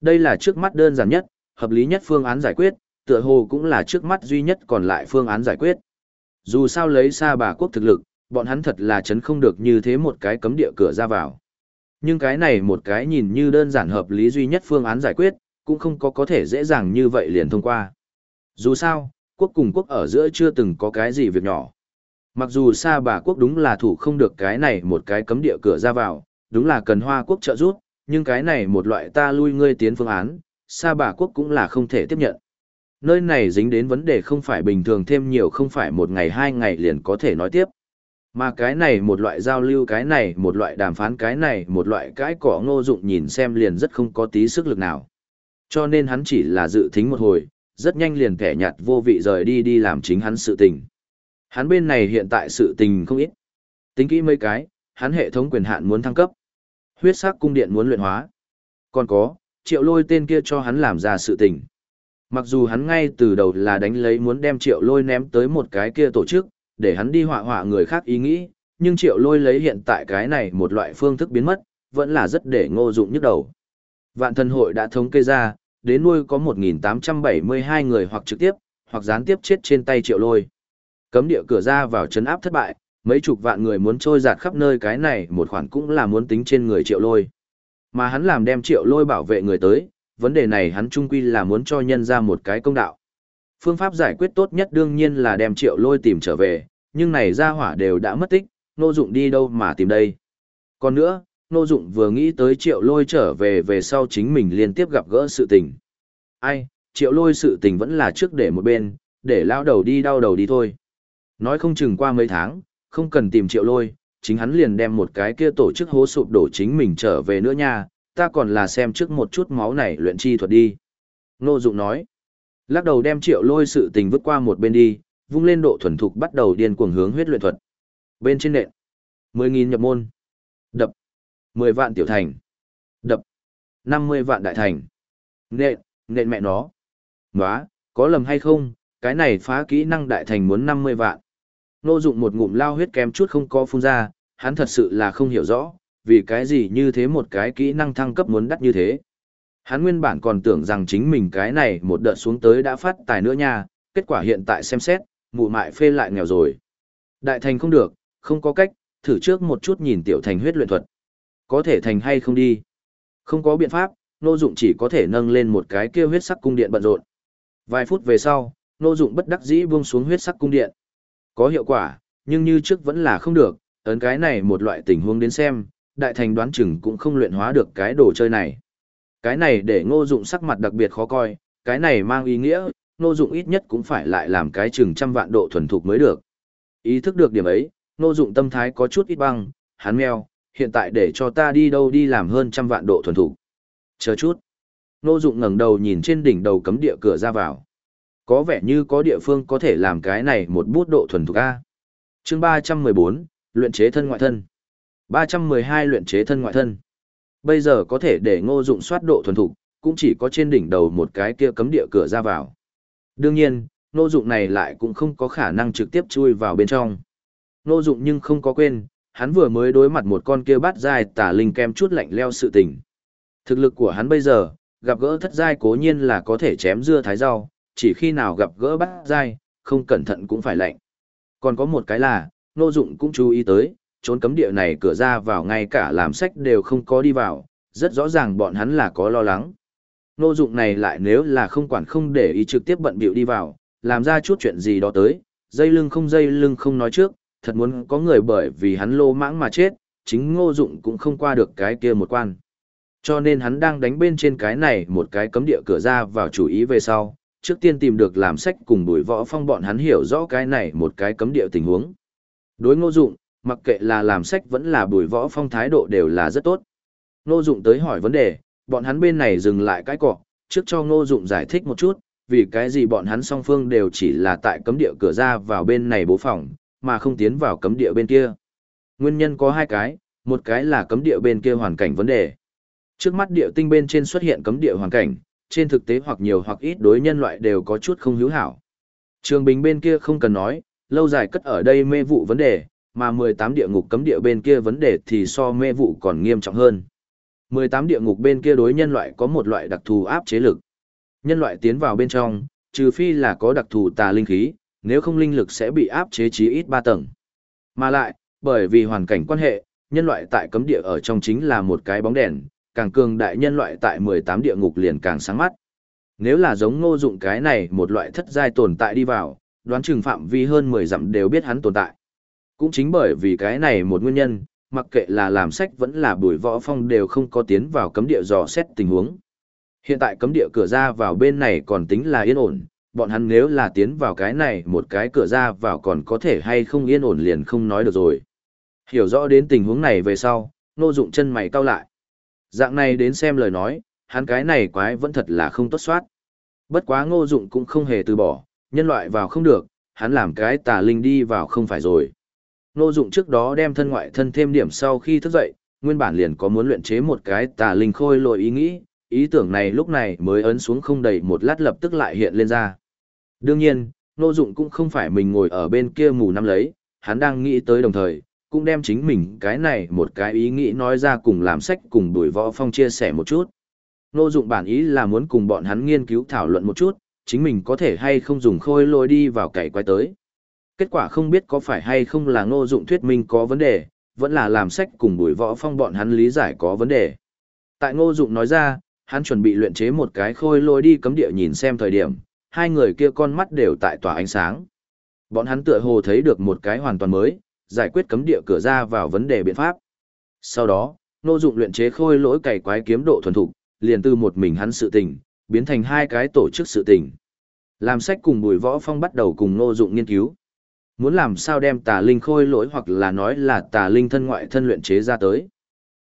Đây là trước mắt đơn giản nhất, hợp lý nhất phương án giải quyết, tựa hồ cũng là trước mắt duy nhất còn lại phương án giải quyết. Dù sao lấy xa bà quốc thực lực, bọn hắn thật là chấn không được như thế một cái cấm địa cửa ra vào. Nhưng cái này một cái nhìn như đơn giản hợp lý duy nhất phương án giải quyết, cũng không có có thể dễ dàng như vậy liền thông qua. Dù sao, quốc cùng quốc ở giữa chưa từng có cái gì việc nhỏ. Mặc dù xa bà quốc đúng là thủ không được cái này một cái cấm địa cửa ra vào, đúng là cần hoa quốc trợ giúp, nhưng cái này một loại ta lui ngươi tiến phương án, xa bà quốc cũng là không thể tiếp nhận. Nơi này dính đến vấn đề không phải bình thường thêm nhiều không phải một ngày hai ngày liền có thể nói tiếp. Mà cái này một loại giao lưu cái này một loại đàm phán cái này một loại cái cỏ ngô dụng nhìn xem liền rất không có tí sức lực nào. Cho nên hắn chỉ là dự thính một hồi, rất nhanh liền kẻ nhạt vô vị rời đi đi làm chính hắn sự tình. Hắn bên này hiện tại sự tình không ít. Tính kỹ mấy cái, hắn hệ thống quyền hạn muốn thăng cấp. Huyết sắc cung điện muốn luyện hóa. Còn có, triệu lôi tên kia cho hắn làm ra sự tình. Mặc dù hắn ngay từ đầu là đánh lấy muốn đem triệu lôi ném tới một cái kia tổ chức, để hắn đi họa họa người khác ý nghĩ, nhưng triệu lôi lấy hiện tại cái này một loại phương thức biến mất, vẫn là rất để ngô dụng nhức đầu. Vạn thần hội đã thống kê ra, đến nuôi có 1.872 người hoặc trực tiếp, hoặc gián tiếp chết trên tay triệu lôi. Cấm địa cửa ra vào chấn áp thất bại, mấy chục vạn người muốn trôi giạt khắp nơi cái này một khoản cũng là muốn tính trên người triệu lôi. Mà hắn làm đem triệu lôi bảo vệ người tới, vấn đề này hắn trung quy là muốn cho nhân ra một cái công đạo. Phương pháp giải quyết tốt nhất đương nhiên là đem triệu lôi tìm trở về, nhưng này ra hỏa đều đã mất tích, nô dụng đi đâu mà tìm đây. Còn nữa, nô dụng vừa nghĩ tới triệu lôi trở về về sau chính mình liên tiếp gặp gỡ sự tình. Ai, triệu lôi sự tình vẫn là trước để một bên, để lao đầu đi đau đầu đi thôi. Nói không chừng qua mấy tháng, không cần tìm triệu lôi, chính hắn liền đem một cái kia tổ chức hố sụp đổ chính mình trở về nữa nha, ta còn là xem trước một chút máu này luyện chi thuật đi. Nô Dụng nói, lắc đầu đem triệu lôi sự tình vứt qua một bên đi, vung lên độ thuần thục bắt đầu điên cuồng hướng huyết luyện thuật. Bên trên nện, 10.000 nhập môn, đập, 10 vạn tiểu thành, đập, 50 vạn đại thành, nện, nện mẹ nó. Nóa, có lầm hay không, cái này phá kỹ năng đại thành muốn 50 vạn. Nô dụng một ngụm lao huyết kém chút không có phun ra, hắn thật sự là không hiểu rõ, vì cái gì như thế một cái kỹ năng thăng cấp muốn đắt như thế. Hắn nguyên bản còn tưởng rằng chính mình cái này một đợt xuống tới đã phát tài nữa nha, kết quả hiện tại xem xét, mụ mại phê lại nghèo rồi. Đại thành không được, không có cách, thử trước một chút nhìn tiểu thành huyết luyện thuật. Có thể thành hay không đi. Không có biện pháp, nô dụng chỉ có thể nâng lên một cái kia huyết sắc cung điện bận rộn. Vài phút về sau, nô dụng bất đắc dĩ buông xuống huyết sắc cung điện. Có hiệu quả, nhưng như trước vẫn là không được, ấn cái này một loại tình huống đến xem, đại thành đoán chừng cũng không luyện hóa được cái đồ chơi này. Cái này để ngô dụng sắc mặt đặc biệt khó coi, cái này mang ý nghĩa, ngô dụng ít nhất cũng phải lại làm cái chừng trăm vạn độ thuần thục mới được. Ý thức được điểm ấy, ngô dụng tâm thái có chút ít băng, hắn meo, hiện tại để cho ta đi đâu đi làm hơn trăm vạn độ thuần thục. Chờ chút. Ngô dụng ngẩng đầu nhìn trên đỉnh đầu cấm địa cửa ra vào. Có vẻ như có địa phương có thể làm cái này một bút độ thuần thục A. Chương 314, luyện chế thân ngoại thân. 312 luyện chế thân ngoại thân. Bây giờ có thể để ngô dụng soát độ thuần thục, cũng chỉ có trên đỉnh đầu một cái kia cấm địa cửa ra vào. Đương nhiên, ngô dụng này lại cũng không có khả năng trực tiếp chui vào bên trong. Ngô dụng nhưng không có quên, hắn vừa mới đối mặt một con kia bát dài tả linh kem chút lạnh leo sự tình. Thực lực của hắn bây giờ, gặp gỡ thất giai cố nhiên là có thể chém dưa thái rau, chỉ khi nào gặp gỡ bát giai, không cẩn thận cũng phải lạnh. Còn có một cái là, Ngô Dụng cũng chú ý tới, trốn cấm địa này cửa ra vào ngay cả làm sách đều không có đi vào, rất rõ ràng bọn hắn là có lo lắng. Ngô dụng này lại nếu là không quản không để ý trực tiếp bận bịu đi vào, làm ra chút chuyện gì đó tới, dây lưng không dây lưng không nói trước, thật muốn có người bởi vì hắn lô mãng mà chết, chính ngô dụng cũng không qua được cái kia một quan. Cho nên hắn đang đánh bên trên cái này một cái cấm địa cửa ra vào chủ ý về sau, trước tiên tìm được làm sách cùng bùi võ phong bọn hắn hiểu rõ cái này một cái cấm địa tình huống. Đối ngô dụng, mặc kệ là làm sách vẫn là bùi võ phong thái độ đều là rất tốt. Ngô Dụng tới hỏi vấn đề, bọn hắn bên này dừng lại cái cọ, trước cho Ngô Dụng giải thích một chút, vì cái gì bọn hắn song phương đều chỉ là tại cấm địa cửa ra vào bên này bố phòng, mà không tiến vào cấm địa bên kia. Nguyên nhân có hai cái, một cái là cấm địa bên kia hoàn cảnh vấn đề. Trước mắt địa tinh bên trên xuất hiện cấm địa hoàn cảnh, trên thực tế hoặc nhiều hoặc ít đối nhân loại đều có chút không hữu hảo. Trường Bình bên kia không cần nói, lâu dài cất ở đây mê vụ vấn đề, mà 18 địa ngục cấm địa bên kia vấn đề thì so mê vụ còn nghiêm trọng hơn. 18 địa ngục bên kia đối nhân loại có một loại đặc thù áp chế lực. Nhân loại tiến vào bên trong, trừ phi là có đặc thù tà linh khí, nếu không linh lực sẽ bị áp chế chí ít 3 tầng. Mà lại, bởi vì hoàn cảnh quan hệ, nhân loại tại cấm địa ở trong chính là một cái bóng đèn, càng cường đại nhân loại tại 18 địa ngục liền càng sáng mắt. Nếu là giống ngô dụng cái này một loại thất giai tồn tại đi vào, đoán chừng phạm vi hơn 10 dặm đều biết hắn tồn tại. Cũng chính bởi vì cái này một nguyên nhân, mặc kệ là làm sách vẫn là bùi võ phong đều không có tiến vào cấm địa dò xét tình huống. Hiện tại cấm địa cửa ra vào bên này còn tính là yên ổn, bọn hắn nếu là tiến vào cái này một cái cửa ra vào còn có thể hay không yên ổn liền không nói được rồi. Hiểu rõ đến tình huống này về sau, nô dụng chân mày cau lại. Dạng này đến xem lời nói, hắn cái này quái vẫn thật là không tốt soát. Bất quá ngô dụng cũng không hề từ bỏ, nhân loại vào không được, hắn làm cái tà linh đi vào không phải rồi. Ngô dụng trước đó đem thân ngoại thân thêm điểm sau khi thức dậy, nguyên bản liền có muốn luyện chế một cái tà linh khôi lội ý nghĩ, ý tưởng này lúc này mới ấn xuống không đầy một lát lập tức lại hiện lên ra. Đương nhiên, Ngô dụng cũng không phải mình ngồi ở bên kia mù năm lấy, hắn đang nghĩ tới đồng thời, cũng đem chính mình cái này một cái ý nghĩ nói ra cùng làm sách cùng đuổi võ phong chia sẻ một chút. Nô dụng bản ý là muốn cùng bọn hắn nghiên cứu thảo luận một chút, chính mình có thể hay không dùng khôi lôi đi vào cày quay tới. Kết quả không biết có phải hay không là ngô dụng thuyết minh có vấn đề, vẫn là làm sách cùng đuổi võ phong bọn hắn lý giải có vấn đề. Tại ngô dụng nói ra, hắn chuẩn bị luyện chế một cái khôi lôi đi cấm địa nhìn xem thời điểm, hai người kia con mắt đều tại tỏa ánh sáng. Bọn hắn tựa hồ thấy được một cái hoàn toàn mới, giải quyết cấm địa cửa ra vào vấn đề biện pháp. Sau đó, nô dụng luyện chế khôi lỗi cày quái kiếm độ thuần thục, liền từ một mình hắn sự tình, biến thành hai cái tổ chức sự tình. Làm sách cùng Bùi Võ Phong bắt đầu cùng nô dụng nghiên cứu. Muốn làm sao đem tà linh khôi lỗi hoặc là nói là tà linh thân ngoại thân luyện chế ra tới.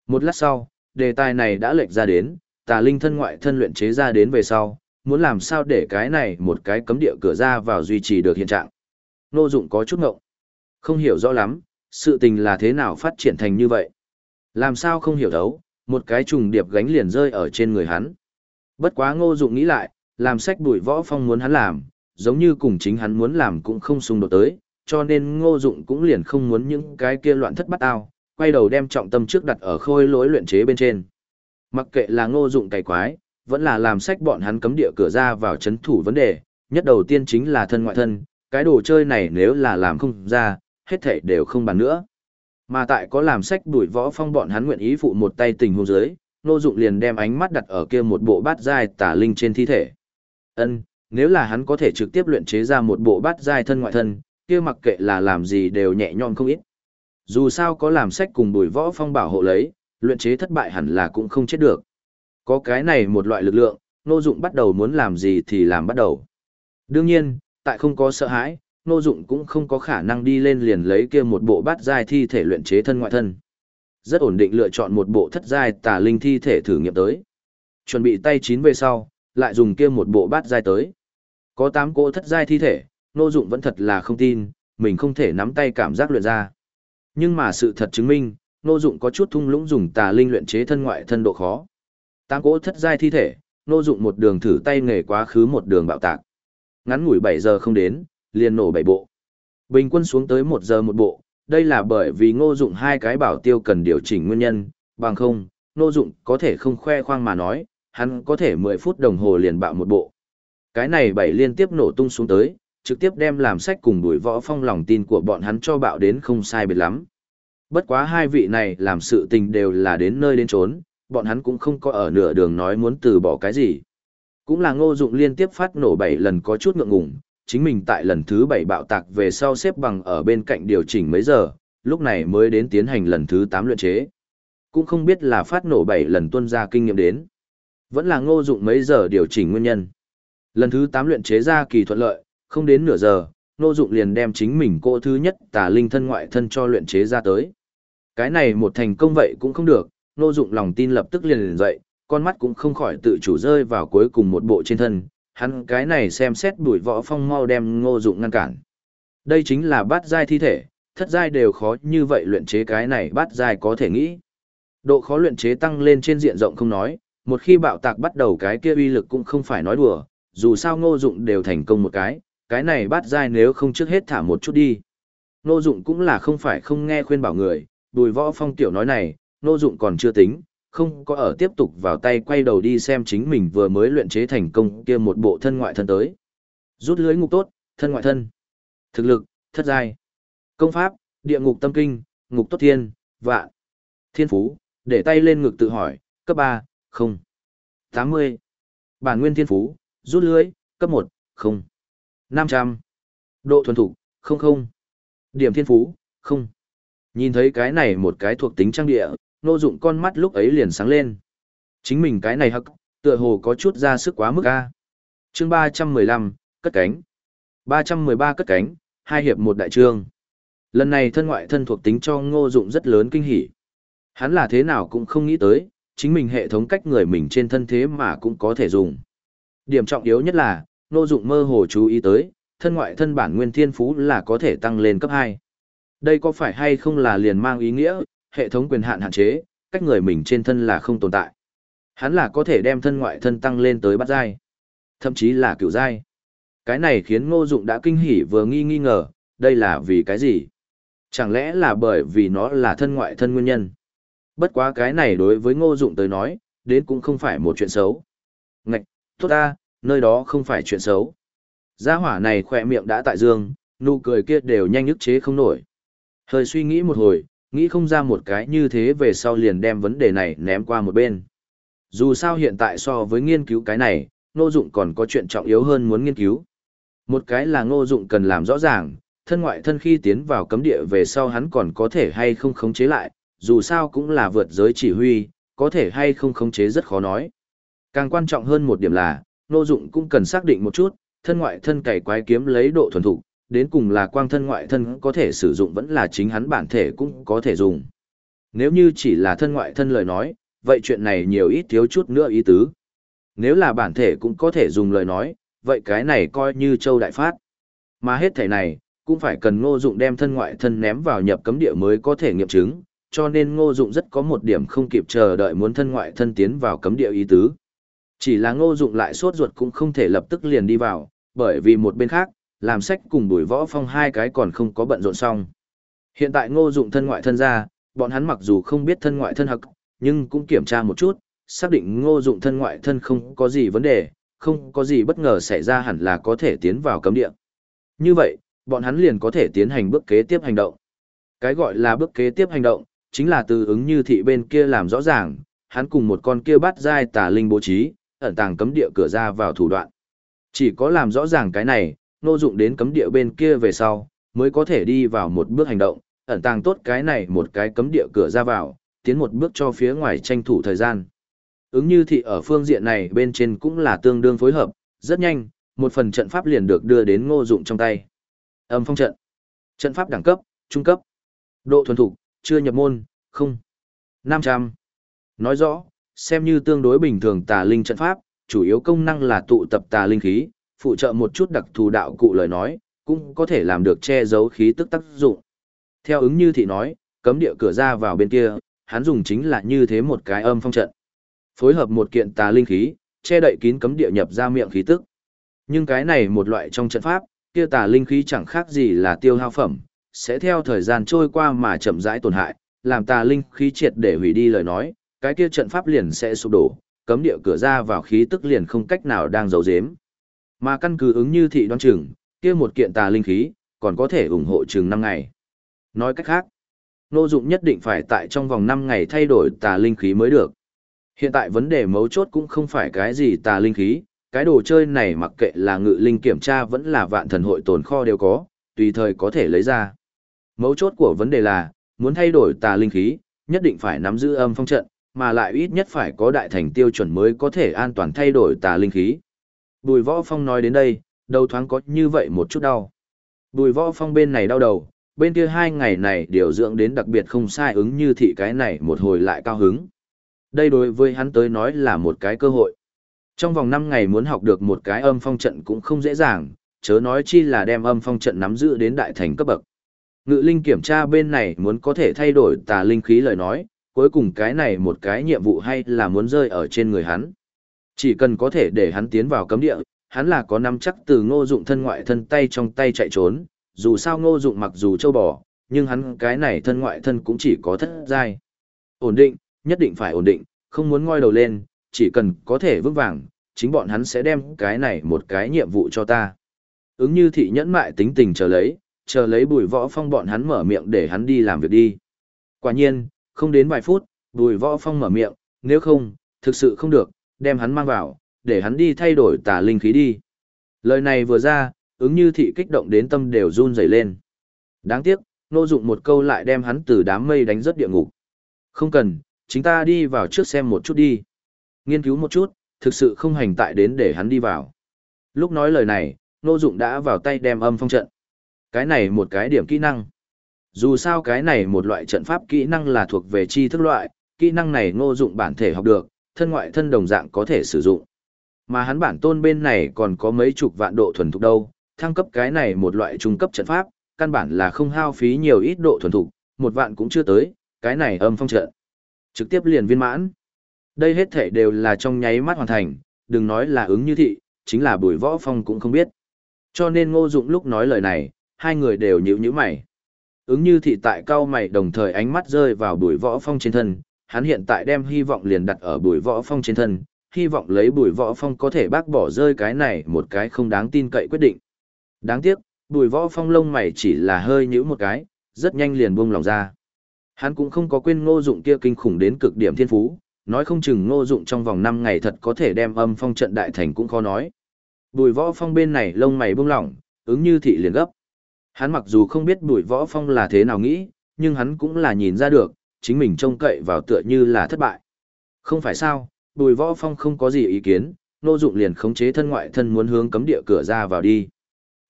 Một lát sau, đề tài này đã lệch ra đến, tà linh thân ngoại thân luyện chế ra đến về sau, muốn làm sao để cái này một cái cấm địa cửa ra vào duy trì được hiện trạng. Nô dụng có chút ngộng. Không hiểu rõ lắm, sự tình là thế nào phát triển thành như vậy. Làm sao không hiểu đấu, một cái trùng điệp gánh liền rơi ở trên người hắn. Bất quá ngô dụng nghĩ lại, làm sách đuổi võ phong muốn hắn làm, giống như cùng chính hắn muốn làm cũng không xung đột tới, cho nên ngô dụng cũng liền không muốn những cái kia loạn thất bắt ao, quay đầu đem trọng tâm trước đặt ở khôi lối luyện chế bên trên. Mặc kệ là ngô dụng cày quái, vẫn là làm sách bọn hắn cấm địa cửa ra vào chấn thủ vấn đề, nhất đầu tiên chính là thân ngoại thân, cái đồ chơi này nếu là làm không ra, hết thảy đều không bàn nữa. Mà tại có làm sách đuổi võ phong bọn hắn nguyện ý phụ một tay tình huống dưới, Nô Dụng liền đem ánh mắt đặt ở kia một bộ bát giai tả linh trên thi thể. Ân, nếu là hắn có thể trực tiếp luyện chế ra một bộ bát giai thân ngoại thân, kia mặc kệ là làm gì đều nhẹ nhõm không ít. Dù sao có làm sách cùng đuổi võ phong bảo hộ lấy, luyện chế thất bại hẳn là cũng không chết được. Có cái này một loại lực lượng, Nô Dụng bắt đầu muốn làm gì thì làm bắt đầu. Đương nhiên, tại không có sợ hãi, Nô Dụng cũng không có khả năng đi lên liền lấy kia một bộ bát giai thi thể luyện chế thân ngoại thân. Rất ổn định lựa chọn một bộ thất giai tà linh thi thể thử nghiệm tới. Chuẩn bị tay chín về sau, lại dùng kia một bộ bát giai tới. Có tám cỗ thất giai thi thể, Nô Dụng vẫn thật là không tin, mình không thể nắm tay cảm giác luyện ra. Nhưng mà sự thật chứng minh, Nô Dụng có chút thung lũng dùng tà linh luyện chế thân ngoại thân độ khó. Tám cỗ thất giai thi thể, Nô Dụng một đường thử tay nghề quá khứ một đường bạo tạc. Ngắn ngủi 7 giờ không đến, liền nổ bảy bộ. Bình quân xuống tới một giờ một bộ, đây là bởi vì ngô dụng hai cái bảo tiêu cần điều chỉnh nguyên nhân, bằng không, ngô dụng có thể không khoe khoang mà nói, hắn có thể 10 phút đồng hồ liền bạo một bộ. Cái này bảy liên tiếp nổ tung xuống tới, trực tiếp đem làm sách cùng đuổi võ phong lòng tin của bọn hắn cho bạo đến không sai biệt lắm. Bất quá hai vị này làm sự tình đều là đến nơi đến trốn, bọn hắn cũng không có ở nửa đường nói muốn từ bỏ cái gì. Cũng là ngô dụng liên tiếp phát nổ bảy lần có chút ngượng ngùng, chính mình tại lần thứ bảy bạo tạc về sau xếp bằng ở bên cạnh điều chỉnh mấy giờ, lúc này mới đến tiến hành lần thứ tám luyện chế. Cũng không biết là phát nổ bảy lần tuân ra kinh nghiệm đến. Vẫn là ngô dụng mấy giờ điều chỉnh nguyên nhân. Lần thứ tám luyện chế ra kỳ thuận lợi, không đến nửa giờ, ngô dụng liền đem chính mình cô thứ nhất tà linh thân ngoại thân cho luyện chế ra tới. Cái này một thành công vậy cũng không được, ngô dụng lòng tin lập tức liền liền dậy, con mắt cũng không khỏi tự chủ rơi vào cuối cùng một bộ trên thân, hắn cái này xem xét bùi võ phong mau đem ngô dụng ngăn cản. Đây chính là bát giai thi thể, thất giai đều khó như vậy luyện chế cái này bát giai có thể nghĩ. Độ khó luyện chế tăng lên trên diện rộng không nói, một khi bạo tạc bắt đầu cái kia uy lực cũng không phải nói đùa, dù sao ngô dụng đều thành công một cái, cái này bát giai nếu không trước hết thả một chút đi. Ngô dụng cũng là không phải không nghe khuyên bảo người, bùi võ phong tiểu nói này, ngô dụng còn chưa tính, không có ở tiếp tục vào tay quay đầu đi xem chính mình vừa mới luyện chế thành công kia một bộ thân ngoại thân tới. Rút lưới ngục tốt, thân ngoại thân. Thực lực, thất giai. Công pháp, địa ngục tâm kinh, ngục tốt thiên, vạn. Thiên phú, để tay lên ngực tự hỏi, cấp 3, không. 80. Bản nguyên thiên phú, rút lưới, cấp 1, không. 500. Độ thuần thủ không không. Điểm thiên phú, không. Nhìn thấy cái này một cái thuộc tính trang địa, nô dụng con mắt lúc ấy liền sáng lên. Chính mình cái này hắc, tựa hồ có chút ra sức quá mức a. Chương 315, cất cánh. 313 cất cánh, hai hiệp một đại trương. Lần này thân ngoại thân thuộc tính cho ngô dụng rất lớn kinh hỉ. Hắn là thế nào cũng không nghĩ tới, chính mình hệ thống cách người mình trên thân thế mà cũng có thể dùng. Điểm trọng yếu nhất là, ngô dụng mơ hồ chú ý tới, thân ngoại thân bản nguyên thiên phú là có thể tăng lên cấp 2. Đây có phải hay không là liền mang ý nghĩa, hệ thống quyền hạn hạn chế, cách người mình trên thân là không tồn tại. Hắn là có thể đem thân ngoại thân tăng lên tới bát giai, thậm chí là cửu giai. Cái này khiến ngô dụng đã kinh hỉ vừa nghi nghi ngờ, đây là vì cái gì? Chẳng lẽ là bởi vì nó là thân ngoại thân nguyên nhân? Bất quá cái này đối với ngô dụng tới nói, đến cũng không phải một chuyện xấu. Ngạch, tốt ta, nơi đó không phải chuyện xấu. Gia hỏa này khỏe miệng đã tại dương, nụ cười kia đều nhanh ức chế không nổi. Hơi suy nghĩ một hồi, nghĩ không ra một cái như thế về sau liền đem vấn đề này ném qua một bên. Dù sao hiện tại so với nghiên cứu cái này, ngô dụng còn có chuyện trọng yếu hơn muốn nghiên cứu. Một cái là ngô dụng cần làm rõ ràng, thân ngoại thân khi tiến vào cấm địa về sau hắn còn có thể hay không khống chế lại, dù sao cũng là vượt giới chỉ huy, có thể hay không khống chế rất khó nói. Càng quan trọng hơn một điểm là, ngô dụng cũng cần xác định một chút, thân ngoại thân cày quái kiếm lấy độ thuần thục, đến cùng là quang thân ngoại thân có thể sử dụng vẫn là chính hắn bản thể cũng có thể dùng. Nếu như chỉ là thân ngoại thân lời nói, vậy chuyện này nhiều ít thiếu chút nữa ý tứ. Nếu là bản thể cũng có thể dùng lời nói, vậy cái này coi như châu đại phát. Mà hết thể này, cũng phải cần ngô dụng đem thân ngoại thân ném vào nhập cấm địa mới có thể nghiệm chứng, cho nên ngô dụng rất có một điểm không kịp chờ đợi muốn thân ngoại thân tiến vào cấm địa ý tứ. Chỉ là ngô dụng lại sốt ruột cũng không thể lập tức liền đi vào, bởi vì một bên khác, làm sách cùng đuổi võ phong hai cái còn không có bận rộn xong. Hiện tại ngô dụng thân ngoại thân ra, bọn hắn mặc dù không biết thân ngoại thân hậc, nhưng cũng kiểm tra một chút, xác định ngô dụng thân ngoại thân không có gì vấn đề, không có gì bất ngờ xảy ra hẳn là có thể tiến vào cấm địa. Như vậy, bọn hắn liền có thể tiến hành bước kế tiếp hành động. Cái gọi là bước kế tiếp hành động, chính là từ ứng như thị bên kia làm rõ ràng, hắn cùng một con kia bắt dai tà linh bố trí, ẩn tàng cấm địa cửa ra vào thủ đoạn. Chỉ có làm rõ ràng cái này, nô dụng đến cấm địa bên kia về sau, mới có thể đi vào một bước hành động, ẩn tàng tốt cái này một cái cấm địa cửa ra vào, tiến một bước cho phía ngoài tranh thủ thời gian. Ứng như thị ở phương diện này bên trên cũng là tương đương phối hợp, rất nhanh, một phần trận pháp liền được đưa đến ngô dụng trong tay. Âm phong trận. Trận pháp đẳng cấp, trung cấp. Độ thuần thục, chưa nhập môn, không. 500. Nói rõ, xem như tương đối bình thường tà linh trận pháp, chủ yếu công năng là tụ tập tà linh khí, phụ trợ một chút đặc thù đạo cụ lời nói, cũng có thể làm được che giấu khí tức tác dụng. Theo ứng như thị nói, cấm địa cửa ra vào bên kia, hắn dùng chính là như thế một cái âm phong trận. Phối hợp một kiện tà linh khí, che đậy kín cấm địa nhập ra miệng khí tức. Nhưng cái này một loại trong trận pháp, kia tà linh khí chẳng khác gì là tiêu hao phẩm, sẽ theo thời gian trôi qua mà chậm rãi tổn hại, làm tà linh khí triệt để hủy đi lời nói, cái kia trận pháp liền sẽ sụp đổ, cấm địa cửa ra vào khí tức liền không cách nào đang giấu giếm. Mà căn cứ ứng như thị đoán chừng, kia một kiện tà linh khí, còn có thể ủng hộ chừng 5 ngày. Nói cách khác, nô dụng nhất định phải tại trong vòng 5 ngày thay đổi tà linh khí mới được. Hiện tại vấn đề mấu chốt cũng không phải cái gì tà linh khí, cái đồ chơi này mặc kệ là ngự linh kiểm tra vẫn là vạn thần hội tồn kho đều có, tùy thời có thể lấy ra. Mấu chốt của vấn đề là, muốn thay đổi tà linh khí, nhất định phải nắm giữ âm phong trận, mà lại ít nhất phải có đại thành tiêu chuẩn mới có thể an toàn thay đổi tà linh khí. Bùi võ phong nói đến đây, đầu thoáng có như vậy một chút đau. Bùi võ phong bên này đau đầu, bên kia hai ngày này điều dưỡng đến đặc biệt không sai ứng như thị cái này một hồi lại cao hứng. Đây đối với hắn tới nói là một cái cơ hội. Trong vòng 5 ngày muốn học được một cái âm phong trận cũng không dễ dàng, chớ nói chi là đem âm phong trận nắm giữ đến đại thành cấp bậc. Ngự linh kiểm tra bên này muốn có thể thay đổi tà linh khí lời nói, cuối cùng cái này một cái nhiệm vụ hay là muốn rơi ở trên người hắn. Chỉ cần có thể để hắn tiến vào cấm địa, hắn là có nắm chắc từ ngô dụng thân ngoại thân tay trong tay chạy trốn, dù sao ngô dụng mặc dù châu bò, nhưng hắn cái này thân ngoại thân cũng chỉ có thất giai. Ổn định, nhất định phải ổn định, Không muốn ngoi đầu lên, chỉ cần có thể vững vàng, chính bọn hắn sẽ đem cái này một cái nhiệm vụ cho ta. Ứng như thị nhẫn mại tính tình chờ lấy, chờ lấy bùi võ phong bọn hắn mở miệng để hắn đi làm việc đi. Quả nhiên, không đến vài phút, bùi võ phong mở miệng, nếu không, thực sự không được, đem hắn mang vào, để hắn đi thay đổi tà linh khí đi. Lời này vừa ra, ứng như thị kích động đến tâm đều run rẩy lên. Đáng tiếc, nô dụng một câu lại đem hắn từ đám mây đánh rất địa ngục. Không cần, chúng ta đi vào trước xem một chút đi. Nghiên cứu một chút, thực sự không hành tại đến để hắn đi vào. Lúc nói lời này, nô dụng đã vào tay đem âm phong trận. Cái này một cái điểm kỹ năng. Dù sao cái này một loại trận pháp kỹ năng là thuộc về chi thức loại, kỹ năng này ngô dụng bản thể học được, thân ngoại thân đồng dạng có thể sử dụng. Mà hắn bản tôn bên này còn có mấy chục vạn độ thuần thục đâu, thăng cấp cái này một loại trung cấp trận pháp, căn bản là không hao phí nhiều ít độ thuần thục, một vạn cũng chưa tới, cái này âm phong trận. Trực tiếp liền viên mãn. Đây hết thể đều là trong nháy mắt hoàn thành, đừng nói là ứng như thị, chính là bùi võ phong cũng không biết. Cho nên ngô dụng lúc nói lời này, hai người đều nhíu nhíu mày. Ứng như thị tại cao mày đồng thời ánh mắt rơi vào bùi võ phong trên thân, hắn hiện tại đem hy vọng liền đặt ở bùi võ phong trên thân, hy vọng lấy bùi võ phong có thể bác bỏ rơi cái này một cái không đáng tin cậy quyết định. Đáng tiếc, bùi võ phong lông mày chỉ là hơi nhíu một cái, rất nhanh liền buông lòng ra. Hắn cũng không có quên ngô dụng kia kinh khủng đến cực điểm thiên phú, nói không chừng ngô dụng trong vòng 5 ngày thật có thể đem âm phong trận đại thành cũng khó nói. Bùi võ phong bên này lông mày buông lỏng, ứng như thị liền gấp. Hắn mặc dù không biết bùi võ phong là thế nào nghĩ, nhưng hắn cũng là nhìn ra được, chính mình trông cậy vào tựa như là thất bại. Không phải sao, bùi võ phong không có gì ý kiến, nô dụng liền khống chế thân ngoại thân muốn hướng cấm địa cửa ra vào đi.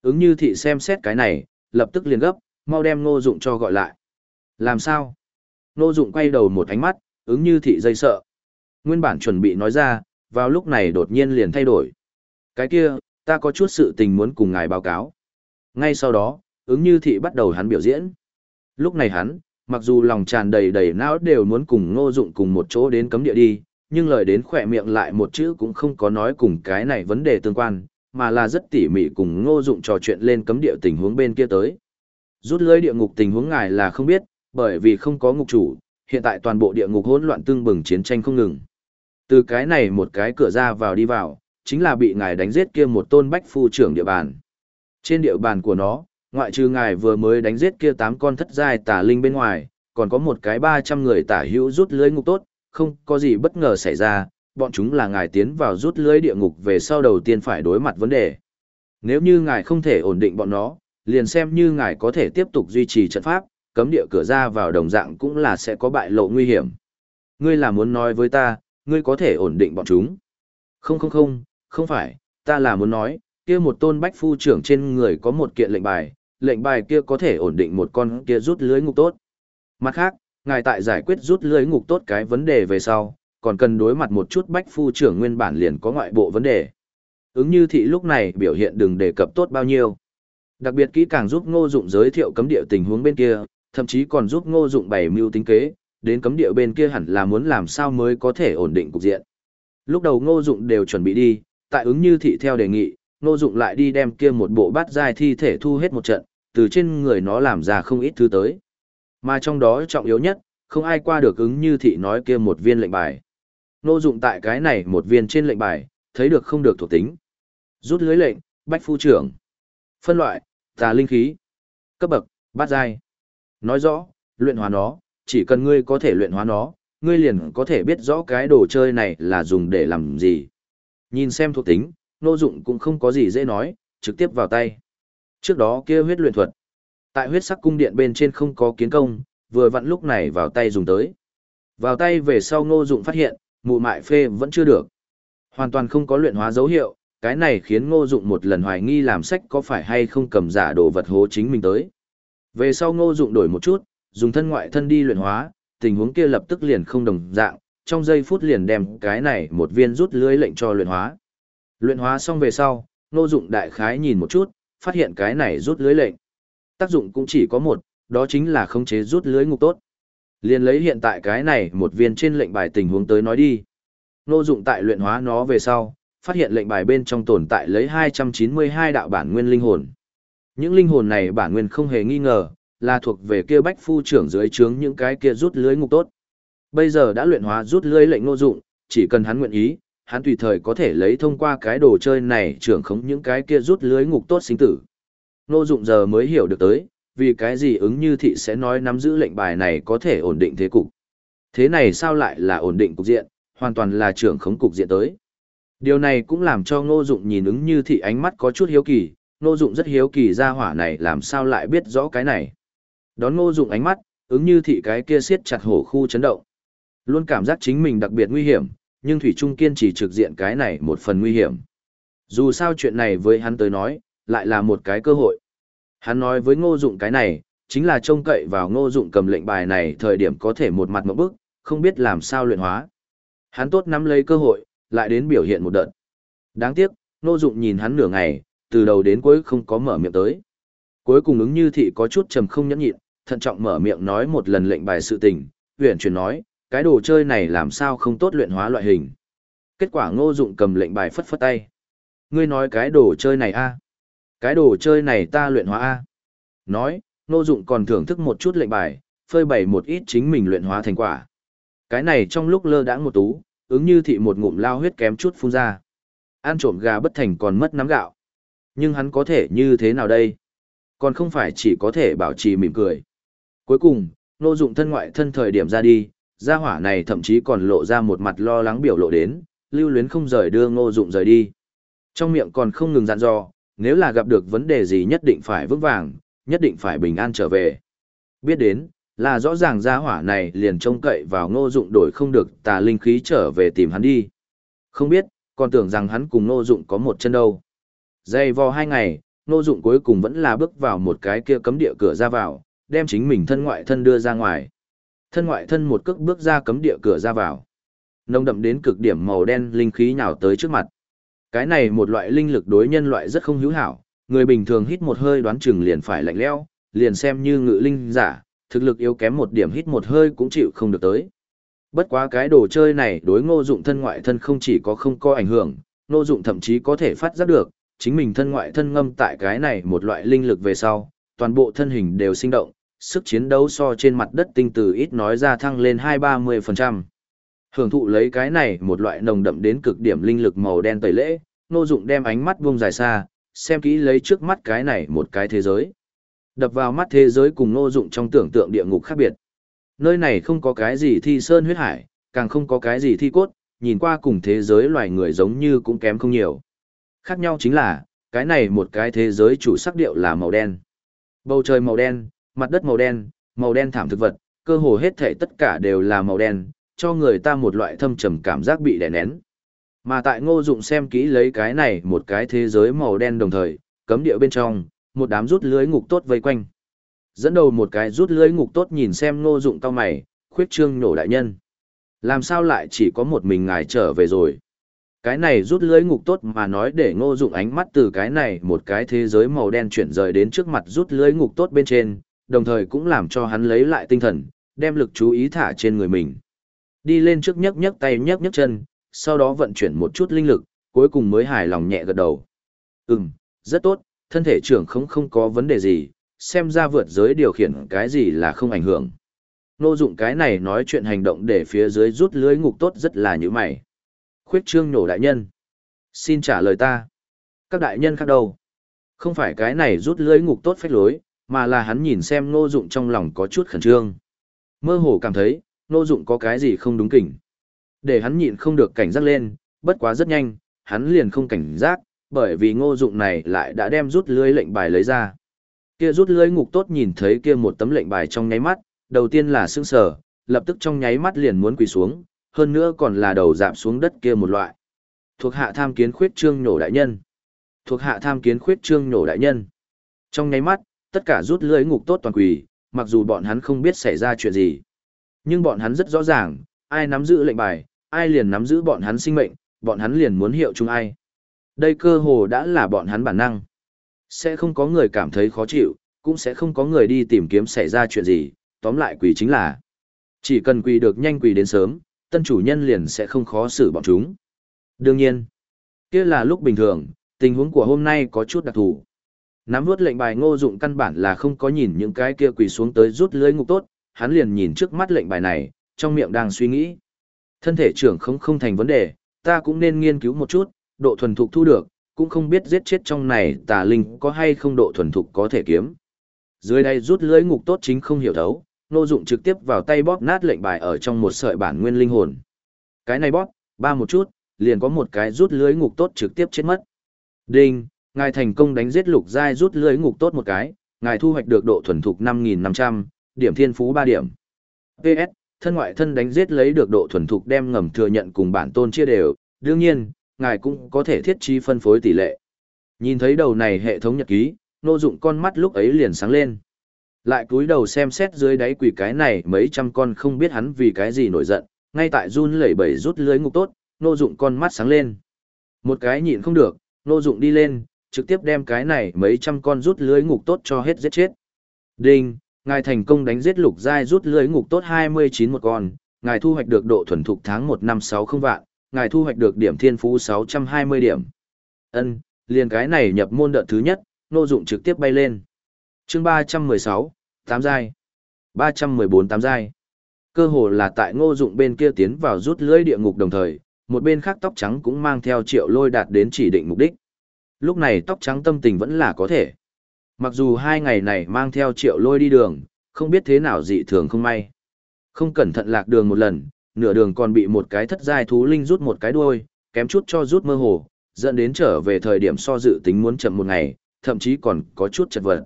Ứng như thị xem xét cái này, lập tức liền gấp, mau đem nô dụng cho gọi lại. Làm sao? Nô dụng quay đầu một ánh mắt, ứng như thị dây sợ. Nguyên bản chuẩn bị nói ra, vào lúc này đột nhiên liền thay đổi. Cái kia, ta có chút sự tình muốn cùng ngài báo cáo. Ngay sau đó, ứng như thị bắt đầu hắn biểu diễn. Lúc này hắn, mặc dù lòng tràn đầy đầy não đều muốn cùng ngô dụng cùng một chỗ đến cấm địa đi, nhưng lời đến khỏe miệng lại một chữ cũng không có nói cùng cái này vấn đề tương quan, mà là rất tỉ mỉ cùng ngô dụng trò chuyện lên cấm địa tình huống bên kia tới. Rút lưới địa ngục tình huống ngài là không biết, bởi vì không có ngục chủ, hiện tại toàn bộ địa ngục hỗn loạn tương bừng chiến tranh không ngừng. Từ cái này một cái cửa ra vào đi vào, chính là bị ngài đánh giết kia một tôn bách phu trưởng địa bàn. Trên địa bàn của nó, ngoại trừ ngài vừa mới đánh giết kia tám con thất giai tà linh bên ngoài, còn có một cái 300 người tả hữu rút lưới ngục tốt, không có gì bất ngờ xảy ra, bọn chúng là ngài tiến vào rút lưới địa ngục về sau đầu tiên phải đối mặt vấn đề. Nếu như ngài không thể ổn định bọn nó, liền xem như ngài có thể tiếp tục duy trì trận pháp, cấm địa cửa ra vào đồng dạng cũng là sẽ có bại lộ nguy hiểm. Ngươi là muốn nói với ta, ngươi có thể ổn định bọn chúng. Không không không, không phải, ta là muốn nói, kia một tôn bách phu trưởng trên người có một kiện lệnh bài, lệnh bài kia có thể ổn định một con kia rút lưới ngục tốt. Mặt khác, ngài tại giải quyết rút lưới ngục tốt cái vấn đề về sau, còn cần đối mặt một chút bách phu trưởng nguyên bản liền có ngoại bộ vấn đề. Ứng như thị lúc này biểu hiện đừng đề cập tốt bao nhiêu. Đặc biệt kỹ càng giúp ngô dụng giới thiệu cấm địa tình huống bên kia, thậm chí còn giúp ngô dụng bày mưu tính kế, đến cấm địa bên kia hẳn là muốn làm sao mới có thể ổn định cục diện. Lúc đầu ngô dụng đều chuẩn bị đi, tại ứng như thị theo đề nghị, ngô dụng lại đi đem kia một bộ bát giai thi thể thu hết một trận, từ trên người nó làm ra không ít thứ tới. Mà trong đó trọng yếu nhất, không ai qua được ứng như thị nói kia một viên lệnh bài. Ngô dụng tại cái này một viên trên lệnh bài, thấy được không được thuộc tính. Rút lưới lệnh, bách phu trưởng. Phân loại, tà linh khí. Cấp bậc, bát giai. Nói rõ, luyện hóa nó, chỉ cần ngươi có thể luyện hóa nó, ngươi liền có thể biết rõ cái đồ chơi này là dùng để làm gì. Nhìn xem thuộc tính, nô dụng cũng không có gì dễ nói, trực tiếp vào tay. Trước đó kia huyết luyện thuật. Tại huyết sắc cung điện bên trên không có kiến công, vừa vặn lúc này vào tay dùng tới. Vào tay về sau ngô dụng phát hiện, mụ mại phê vẫn chưa được. Hoàn toàn không có luyện hóa dấu hiệu, cái này khiến ngô dụng một lần hoài nghi làm sách có phải hay không cầm giả đồ vật hố chính mình tới. Về sau ngô dụng đổi một chút, dùng thân ngoại thân đi luyện hóa, tình huống kia lập tức liền không đồng dạng, trong giây phút liền đem cái này một viên rút lưới lệnh cho luyện hóa. Luyện hóa xong về sau, ngô dụng đại khái nhìn một chút, phát hiện cái này rút lưới lệnh. Tác dụng cũng chỉ có một, đó chính là khống chế rút lưới ngục tốt. Liên lấy hiện tại cái này một viên trên lệnh bài tình huống tới nói đi. Ngô dụng tại luyện hóa nó về sau, phát hiện lệnh bài bên trong tồn tại lấy 292 đạo bản nguyên linh hồn. Những linh hồn này bản nguyên không hề nghi ngờ, là thuộc về kia bách phu trưởng dưới trướng những cái kia rút lưới ngục tốt. Bây giờ đã luyện hóa rút lưới lệnh ngô dụng, chỉ cần hắn nguyện ý, hắn tùy thời có thể lấy thông qua cái đồ chơi này trưởng khống những cái kia rút lưới ngục tốt sinh tử. Nô dụng giờ mới hiểu được tới, vì cái gì ứng như thị sẽ nói nắm giữ lệnh bài này có thể ổn định thế cục. Thế này sao lại là ổn định cục diện, hoàn toàn là trưởng khống cục diện tới. Điều này cũng làm cho ngô dụng nhìn ứng như thị ánh mắt có chút hiếu kỳ, ngô dụng rất hiếu kỳ ra hỏa này làm sao lại biết rõ cái này. Đón ngô dụng ánh mắt, ứng như thị cái kia siết chặt hổ khu chấn động. Luôn cảm giác chính mình đặc biệt nguy hiểm, nhưng Thủy Trung kiên trì trực diện cái này một phần nguy hiểm. Dù sao chuyện này với hắn tới nói, lại là một cái cơ hội. Hắn nói với ngô dụng cái này, chính là trông cậy vào ngô dụng cầm lệnh bài này thời điểm có thể một mặt một bước không biết làm sao luyện hóa. Hắn tốt nắm lấy cơ hội, lại đến biểu hiện một đợt. Đáng tiếc, ngô dụng nhìn hắn nửa ngày, từ đầu đến cuối không có mở miệng tới. Cuối cùng ứng như thị có chút trầm không nhẫn nhịn, thận trọng mở miệng nói một lần lệnh bài sự tình, huyền chuyển nói, cái đồ chơi này làm sao không tốt luyện hóa loại hình. Kết quả ngô dụng cầm lệnh bài phất phất tay. Ngươi nói cái đồ chơi này a Cái đồ chơi này ta luyện hóa a Nói, ngô dụng còn thưởng thức một chút lệnh bài, phơi bày một ít chính mình luyện hóa thành quả. Cái này trong lúc lơ đãng một tú, ứng như thị một ngụm lao huyết kém chút phun ra. Ăn trộm gà bất thành còn mất nắm gạo. Nhưng hắn có thể như thế nào đây? Còn không phải chỉ có thể bảo trì mỉm cười. Cuối cùng, nô dụng thân ngoại thân thời điểm ra đi, gia hỏa này thậm chí còn lộ ra một mặt lo lắng biểu lộ đến, lưu luyến không rời đưa ngô dụng rời đi. Trong miệng còn không ngừng dặn dò, nếu là gặp được vấn đề gì nhất định phải vững vàng, nhất định phải bình an trở về. Biết đến, là rõ ràng gia hỏa này liền trông cậy vào ngô dụng đổi không được tà linh khí trở về tìm hắn đi. Không biết, còn tưởng rằng hắn cùng ngô dụng có một chân đâu. Dày vò hai ngày, ngô dụng cuối cùng vẫn là bước vào một cái kia cấm địa cửa ra vào, đem chính mình thân ngoại thân đưa ra ngoài. Thân ngoại thân một cước bước ra cấm địa cửa ra vào. Nông đậm đến cực điểm màu đen linh khí nhào tới trước mặt. Cái này một loại linh lực đối nhân loại rất không hữu hảo, người bình thường hít một hơi đoán chừng liền phải lạnh lẽo, liền xem như ngự linh giả, thực lực yếu kém một điểm hít một hơi cũng chịu không được tới. Bất quá cái đồ chơi này đối ngô dụng thân ngoại thân không chỉ có không có ảnh hưởng, ngô dụng thậm chí có thể phát giác được, chính mình thân ngoại thân ngâm tại cái này một loại linh lực về sau, toàn bộ thân hình đều sinh động, sức chiến đấu so trên mặt đất tinh từ ít nói ra thăng lên hai ba mươi phần trăm Hưởng thụ lấy cái này một loại nồng đậm đến cực điểm linh lực màu đen tẩy lễ, nô dụng đem ánh mắt buông dài xa, xem kỹ lấy trước mắt cái này một cái thế giới. Đập vào mắt thế giới cùng nô dụng trong tưởng tượng địa ngục khác biệt. Nơi này không có cái gì thi sơn huyết hải, càng không có cái gì thi cốt, nhìn qua cùng thế giới loài người giống như cũng kém không nhiều. Khác nhau chính là, cái này một cái thế giới chủ sắc điệu là màu đen. Bầu trời màu đen, mặt đất màu đen, màu đen thảm thực vật, cơ hồ hết thảy tất cả đều là màu đen, cho người ta một loại thâm trầm cảm giác bị đè nén. Mà tại ngô dụng xem kỹ lấy cái này một cái thế giới màu đen đồng thời, cấm địa bên trong, một đám rút lưới ngục tốt vây quanh. Dẫn đầu một cái rút lưới ngục tốt nhìn xem ngô dụng cao mày, khuyết trương nổ đại nhân. Làm sao lại chỉ có một mình ngài trở về rồi? Cái này rút lưới ngục tốt mà nói để ngô dụng ánh mắt từ cái này một cái thế giới màu đen chuyển rời đến trước mặt rút lưới ngục tốt bên trên, đồng thời cũng làm cho hắn lấy lại tinh thần, đem lực chú ý thả trên người mình. Đi lên trước nhấc nhấc tay nhấc nhấc chân, sau đó vận chuyển một chút linh lực, cuối cùng mới hài lòng nhẹ gật đầu. Ừm, rất tốt, thân thể trưởng không không có vấn đề gì, xem ra vượt giới điều khiển cái gì là không ảnh hưởng. Nô dụng cái này nói chuyện hành động để phía dưới rút lưới ngục tốt rất là như mày. Khuyết trương nổ đại nhân. Xin trả lời ta. Các đại nhân khác đâu? Không phải cái này rút lưới ngục tốt phách lối, mà là hắn nhìn xem Ngô Dụng trong lòng có chút khẩn trương. Mơ hồ cảm thấy, Ngô Dụng có cái gì không đúng kỉnh. Để hắn nhịn không được cảnh giác lên, bất quá rất nhanh, hắn liền không cảnh giác, bởi vì Ngô Dụng này lại đã đem rút lưới lệnh bài lấy ra. Kia rút lưới ngục tốt nhìn thấy kia một tấm lệnh bài trong nháy mắt, đầu tiên là sững sờ, lập tức trong nháy mắt liền muốn quỳ xuống, hơn nữa còn là đầu dạp xuống đất kia một loại. Thuộc hạ tham kiến khuyết trương nhổ đại nhân. Thuộc hạ tham kiến khuyết trương nhổ đại nhân. Trong nháy mắt, tất cả rút lưới ngục tốt toàn quỳ, mặc dù bọn hắn không biết xảy ra chuyện gì. Nhưng bọn hắn rất rõ ràng, ai nắm giữ lệnh bài, ai liền nắm giữ bọn hắn sinh mệnh, bọn hắn liền muốn hiệu chung ai. Đây cơ hồ đã là bọn hắn bản năng. Sẽ không có người cảm thấy khó chịu, cũng sẽ không có người đi tìm kiếm xảy ra chuyện gì, tóm lại quỳ chính là. Chỉ cần quỳ được nhanh quỳ đến sớm, tân chủ nhân liền sẽ không khó xử bọn chúng. Đương nhiên, kia là lúc bình thường, tình huống của hôm nay có chút đặc thù. Nắm vút lệnh bài ngô dụng căn bản là không có nhìn những cái kia quỳ xuống tới rút lưới ngục tốt, hắn liền nhìn trước mắt lệnh bài này, trong miệng đang suy nghĩ. Thân thể trưởng không không thành vấn đề, ta cũng nên nghiên cứu một chút, độ thuần thục thu được, cũng không biết giết chết trong này tà linh có hay không độ thuần thục có thể kiếm. Dưới đây rút lưới ngục tốt chính không hiểu thấu, Ngô dụng trực tiếp vào tay bóp nát lệnh bài ở trong một sợi bản nguyên linh hồn. Cái này bóp, ba một chút, liền có một cái rút lưới ngục tốt trực tiếp chết mất. Đinh, ngài thành công đánh giết lục giai rút lưới ngục tốt một cái, ngài thu hoạch được độ thuần thục 5.500, điểm thiên phú 3 điểm. PS, thân ngoại thân đánh giết lấy được độ thuần thục đem ngầm thừa nhận cùng bản tôn chia đều, đương nhiên, ngài cũng có thể thiết trí phân phối tỷ lệ. Nhìn thấy đầu này hệ thống nhật ký, nô dụng con mắt lúc ấy liền sáng lên. Lại cúi đầu xem xét dưới đáy quỷ cái này mấy trăm con không biết hắn vì cái gì nổi giận, ngay tại run lẩy bẩy rút lưới ngục tốt, nô dụng con mắt sáng lên. Một cái nhịn không được, nô dụng đi lên, trực tiếp đem cái này mấy trăm con rút lưới ngục tốt cho hết giết chết. Đinh, ngài thành công đánh giết lục giai rút lưới ngục tốt 29 một con, ngài thu hoạch được độ thuần thục tháng 1 năm 60 vạn, ngài thu hoạch được điểm thiên phú 620 điểm. Ân, liền cái này nhập môn đợt thứ nhất, nô dụng trực tiếp bay lên. Chương 316, 8 giai. 314 tám giai. Cơ hồ là tại ngô dụng bên kia tiến vào rút lưới địa ngục đồng thời, một bên khác tóc trắng cũng mang theo triệu lôi đạt đến chỉ định mục đích. Lúc này tóc trắng tâm tình vẫn là có thể. Mặc dù hai ngày này mang theo triệu lôi đi đường, không biết thế nào dị thường không may. Không cẩn thận lạc đường một lần, nửa đường còn bị một cái thất giai thú linh rút một cái đuôi, kém chút cho rút mơ hồ, dẫn đến trở về thời điểm so dự tính muốn chậm một ngày, thậm chí còn có chút chật vật.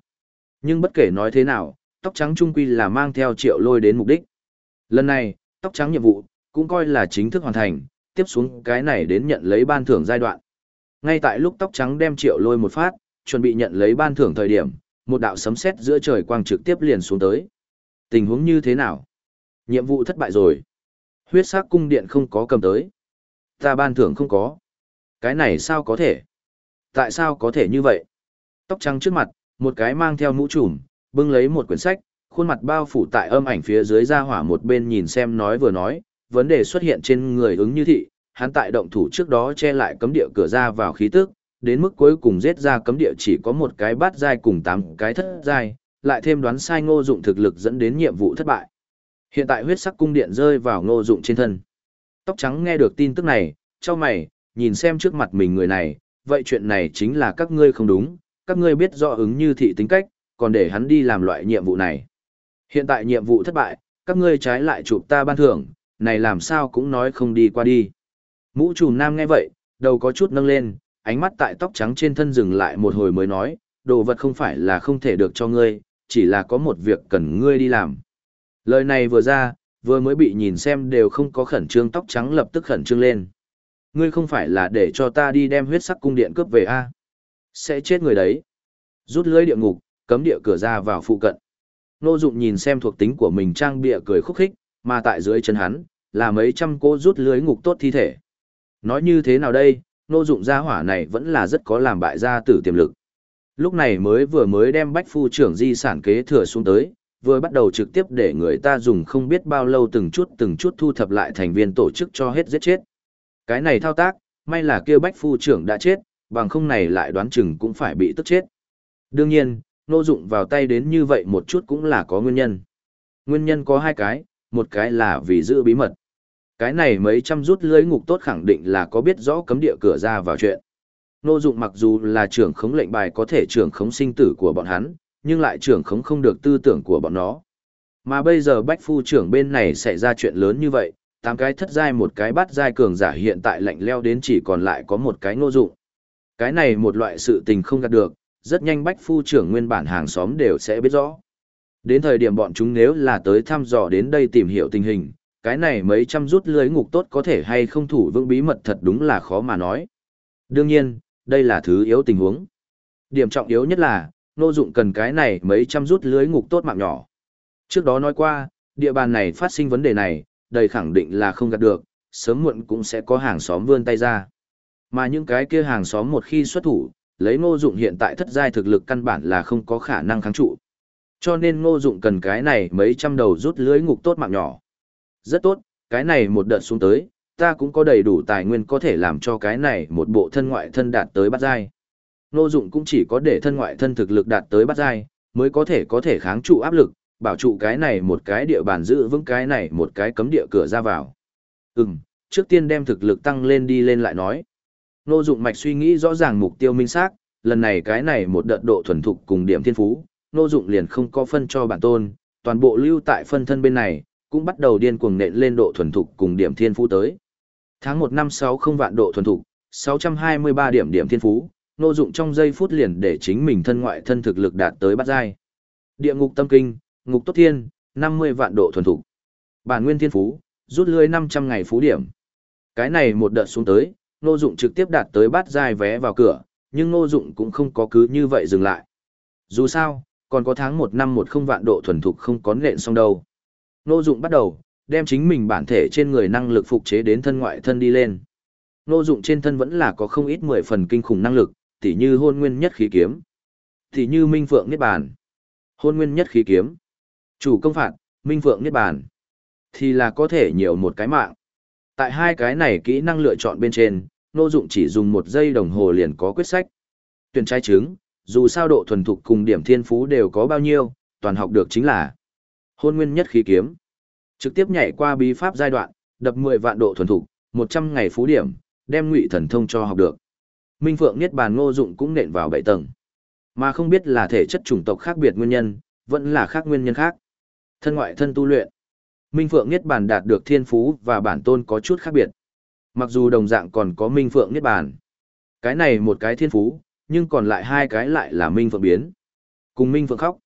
Nhưng bất kể nói thế nào, tóc trắng trung quy là mang theo triệu lôi đến mục đích. Lần này, tóc trắng nhiệm vụ, cũng coi là chính thức hoàn thành, tiếp xuống cái này đến nhận lấy ban thưởng giai đoạn. Ngay tại lúc tóc trắng đem triệu lôi một phát, chuẩn bị nhận lấy ban thưởng thời điểm, một đạo sấm sét giữa trời quang trực tiếp liền xuống tới. Tình huống như thế nào? Nhiệm vụ thất bại rồi. Huyết sắc cung điện không có cầm tới. Ta ban thưởng không có. Cái này sao có thể? Tại sao có thể như vậy? Tóc trắng trước mặt, một cái mang theo mũ trùm, bưng lấy một quyển sách, khuôn mặt bao phủ tại âm ảnh phía dưới ra hỏa một bên nhìn xem nói vừa nói, vấn đề xuất hiện trên người ứng như thị, hắn tại động thủ trước đó che lại cấm địa cửa ra vào khí tức, đến mức cuối cùng giết ra cấm địa chỉ có một cái bát giai cùng tám cái thất giai, lại thêm đoán sai ngô dụng thực lực dẫn đến nhiệm vụ thất bại. Hiện tại huyết sắc cung điện rơi vào ngô dụng trên thân. Tóc trắng nghe được tin tức này, cho mày, nhìn xem trước mặt mình người này, vậy chuyện này chính là các ngươi không đúng, các ngươi biết rõ ứng như thị tính cách, còn để hắn đi làm loại nhiệm vụ này. Hiện tại nhiệm vụ thất bại, các ngươi trái lại chụp ta ban thưởng, này làm sao cũng nói không đi qua đi. Mũ trùm nam nghe vậy, đầu có chút nâng lên, ánh mắt tại tóc trắng trên thân dừng lại một hồi mới nói, đồ vật không phải là không thể được cho ngươi, chỉ là có một việc cần ngươi đi làm. Lời này vừa ra, vừa mới bị nhìn xem đều không có khẩn trương tóc trắng lập tức khẩn trương lên. Ngươi không phải là để cho ta đi đem huyết sắc cung điện cướp về a Sẽ chết người đấy. Rút lưới địa ngục, cấm địa cửa ra vào phụ cận. Nô Dụng nhìn xem thuộc tính của mình trang bịa cười khúc khích, mà tại dưới chân hắn là mấy trăm cô rút lưới ngục tốt thi thể. Nói như thế nào đây, Nô Dụng gia hỏa này vẫn là rất có làm bại gia tử tiềm lực. Lúc này mới vừa mới đem Bách phu trưởng di sản kế thừa xuống tới, vừa bắt đầu trực tiếp để người ta dùng không biết bao lâu từng chút từng chút thu thập lại thành viên tổ chức cho hết giết chết. Cái này thao tác, may là kia Bách phu trưởng đã chết, bằng không này lại đoán chừng cũng phải bị tức chết. Đương nhiên, nô dụng vào tay đến như vậy một chút cũng là có nguyên nhân. Nguyên nhân có hai cái, một cái là vì giữ bí mật. Cái này mấy trăm rút lưới ngục tốt khẳng định là có biết rõ cấm địa cửa ra vào chuyện. Nô dụng mặc dù là trưởng khống lệnh bài có thể trưởng khống sinh tử của bọn hắn, nhưng lại trưởng khống không được tư tưởng của bọn nó. Mà bây giờ bách phu trưởng bên này xảy ra chuyện lớn như vậy, tám cái thất giai một cái bắt giai cường giả hiện tại lạnh leo đến chỉ còn lại có một cái nô dụng. Cái này một loại sự tình không gạt được, rất nhanh bách phu trưởng nguyên bản hàng xóm đều sẽ biết rõ. Đến thời điểm bọn chúng nếu là tới thăm dò đến đây tìm hiểu tình hình, cái này mấy trăm rút lưới ngục tốt có thể hay không thủ vững bí mật thật đúng là khó mà nói. Đương nhiên, đây là thứ yếu tình huống. Điểm trọng yếu nhất là, nô dụng cần cái này mấy trăm rút lưới ngục tốt mạng nhỏ. Trước đó nói qua, địa bàn này phát sinh vấn đề này, đầy khẳng định là không gạt được, sớm muộn cũng sẽ có hàng xóm vươn tay ra. Mà những cái kia hàng xóm một khi xuất thủ, lấy ngô dụng hiện tại thất giai thực lực căn bản là không có khả năng kháng trụ. Cho nên ngô dụng cần cái này mấy trăm đầu rút lưới ngục tốt mạng nhỏ. Rất tốt, cái này một đợt xuống tới, ta cũng có đầy đủ tài nguyên có thể làm cho cái này một bộ thân ngoại thân đạt tới bát giai. Nô dụng cũng chỉ có để thân ngoại thân thực lực đạt tới bát giai, mới có thể có thể kháng trụ áp lực, bảo trụ cái này một cái địa bàn giữ vững cái này một cái cấm địa cửa ra vào. Ừm, trước tiên đem thực lực tăng lên đi lên lại nói. Nô Dụng mạch suy nghĩ rõ ràng mục tiêu minh xác, lần này cái này một đợt độ thuần thục cùng điểm thiên phú, nô Dụng liền không có phân cho bản tôn, toàn bộ lưu tại phân thân bên này, cũng bắt đầu điên cuồng nện lên độ thuần thục cùng điểm thiên phú tới. Tháng 1 năm 60 vạn độ thuần thục, 623 điểm điểm thiên phú, nô Dụng trong giây phút liền để chính mình thân ngoại thân thực lực đạt tới bát giai. Địa ngục tâm kinh, ngục tốt thiên, 50 vạn độ thuần thục. Bản nguyên thiên phú, rút lưới 500 ngày phú điểm. Cái này một đợt xuống tới, nô Dụng trực tiếp đạt tới bát giai vé vào cửa, nhưng nô Dụng cũng không có cứ như vậy dừng lại. Dù sao, còn có tháng 1 năm 10 vạn độ thuần thục không có nện xong đâu. Nô Dụng bắt đầu đem chính mình bản thể trên người năng lực phục chế đến thân ngoại thân đi lên. Nô Dụng trên thân vẫn là có không ít 10 phần kinh khủng năng lực, tỉ như hôn nguyên nhất khí kiếm, tỉ như minh phượng niết bàn. Hôn nguyên nhất khí kiếm, chủ công phạt, minh phượng niết bàn, thì là có thể nhiều một cái mạng. Tại hai cái này kỹ năng lựa chọn bên trên, Nô Dụng chỉ dùng một giây đồng hồ liền có quyết sách. Tuyển trái trứng, dù sao độ thuần thục cùng điểm thiên phú đều có bao nhiêu, toàn học được chính là hôn nguyên nhất khí kiếm. Trực tiếp nhảy qua bí pháp giai đoạn, đập 10 vạn độ thuần thục, 100 ngày phú điểm, đem ngụy thần thông cho học được. Minh Phượng Niết Bàn Ngô Dụng cũng nện vào bảy tầng. Mà không biết là thể chất chủng tộc khác biệt nguyên nhân, vẫn là khác nguyên nhân khác. Thân ngoại thân tu luyện. Minh Phượng Niết Bàn đạt được thiên phú và bản tôn có chút khác biệt. Mặc dù đồng dạng còn có Minh Phượng Niết Bàn. Cái này một cái thiên phú, nhưng còn lại hai cái lại là Minh Phượng biến. Cùng Minh Phượng khóc.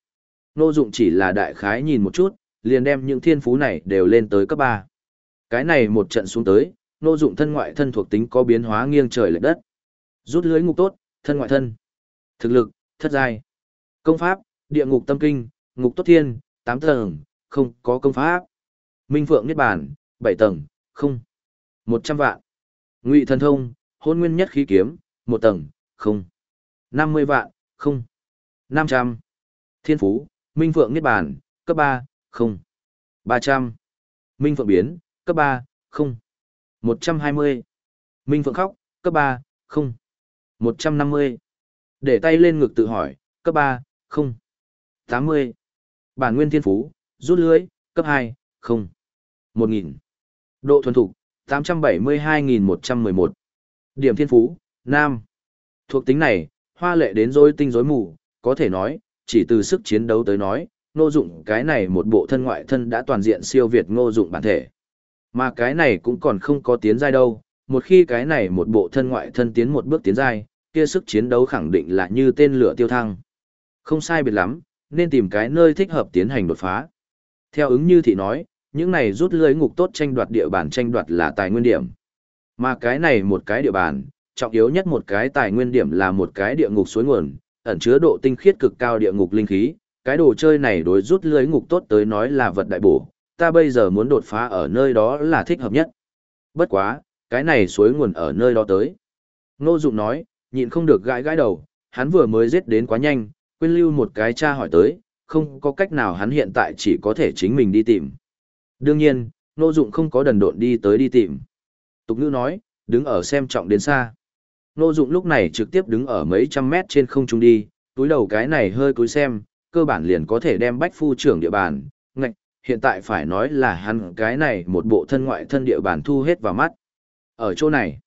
Ngô Dụng chỉ là đại khái nhìn một chút, liền đem những thiên phú này đều lên tới cấp 3. Cái này một trận xuống tới, Ngô Dụng thân ngoại thân thuộc tính có biến hóa nghiêng trời lệch đất. Rút lưới ngục tốt, thân ngoại thân. Thực lực, thất giai. Công pháp, địa ngục tâm kinh, ngục tốt thiên, 8 tầng, không có công pháp. Minh Phượng Niết Bàn, 7 tầng, không. 100 vạn. Ngụy thần thông, hôn nguyên nhất khí kiếm, 1 tầng, không. 50 vạn, không. 500. Thiên Phú, Minh Phượng Niết Bàn, cấp 3, không. 300. Minh Phượng Biến, cấp 3, không. 120. Minh Phượng Khóc, cấp 3, không. 150. Để tay lên ngực tự hỏi, cấp 3, không. 80. Bản Nguyên Thiên Phú, rút lưới, cấp 2, không. 1000. Độ thuần thục, 872.111. Điểm Thiên Phú, Nam. Thuộc tính này, hoa lệ đến rối tinh rối mù, có thể nói, chỉ từ sức chiến đấu tới nói, ngô dụng cái này một bộ thân ngoại thân đã toàn diện siêu việt ngô dụng bản thể. Mà cái này cũng còn không có tiến giai đâu, một khi cái này một bộ thân ngoại thân tiến một bước tiến giai, kia sức chiến đấu khẳng định là như tên lửa tiêu thăng. Không sai biệt lắm, nên tìm cái nơi thích hợp tiến hành đột phá. Theo ứng như thị nói, những này rút lưới ngục tốt tranh đoạt địa bàn tranh đoạt là tài nguyên điểm. Mà cái này một cái địa bàn, trọng yếu nhất một cái tài nguyên điểm là một cái địa ngục suối nguồn, ẩn chứa độ tinh khiết cực cao địa ngục linh khí, cái đồ chơi này đối rút lưới ngục tốt tới nói là vật đại bổ, ta bây giờ muốn đột phá ở nơi đó là thích hợp nhất. Bất quá, cái này suối nguồn ở nơi đó tới. Ngô Dụng nói, nhịn không được gãi gãi đầu, hắn vừa mới giết đến quá nhanh, quên lưu một cái tra hỏi tới, không có cách nào hắn hiện tại chỉ có thể chính mình đi tìm. Đương nhiên, Ngô Dụng không có đần độn đi tới đi tìm. Tục ngữ nói, đứng ở xem trọng đến xa. Ngô Dụng lúc này trực tiếp đứng ở mấy trăm mét trên không trung đi, túi đầu cái này hơi cúi xem, cơ bản liền có thể đem bách phu trưởng địa bàn, ngạch, hiện tại phải nói là hắn cái này một bộ thân ngoại thân địa bàn thu hết vào mắt. Ở chỗ này,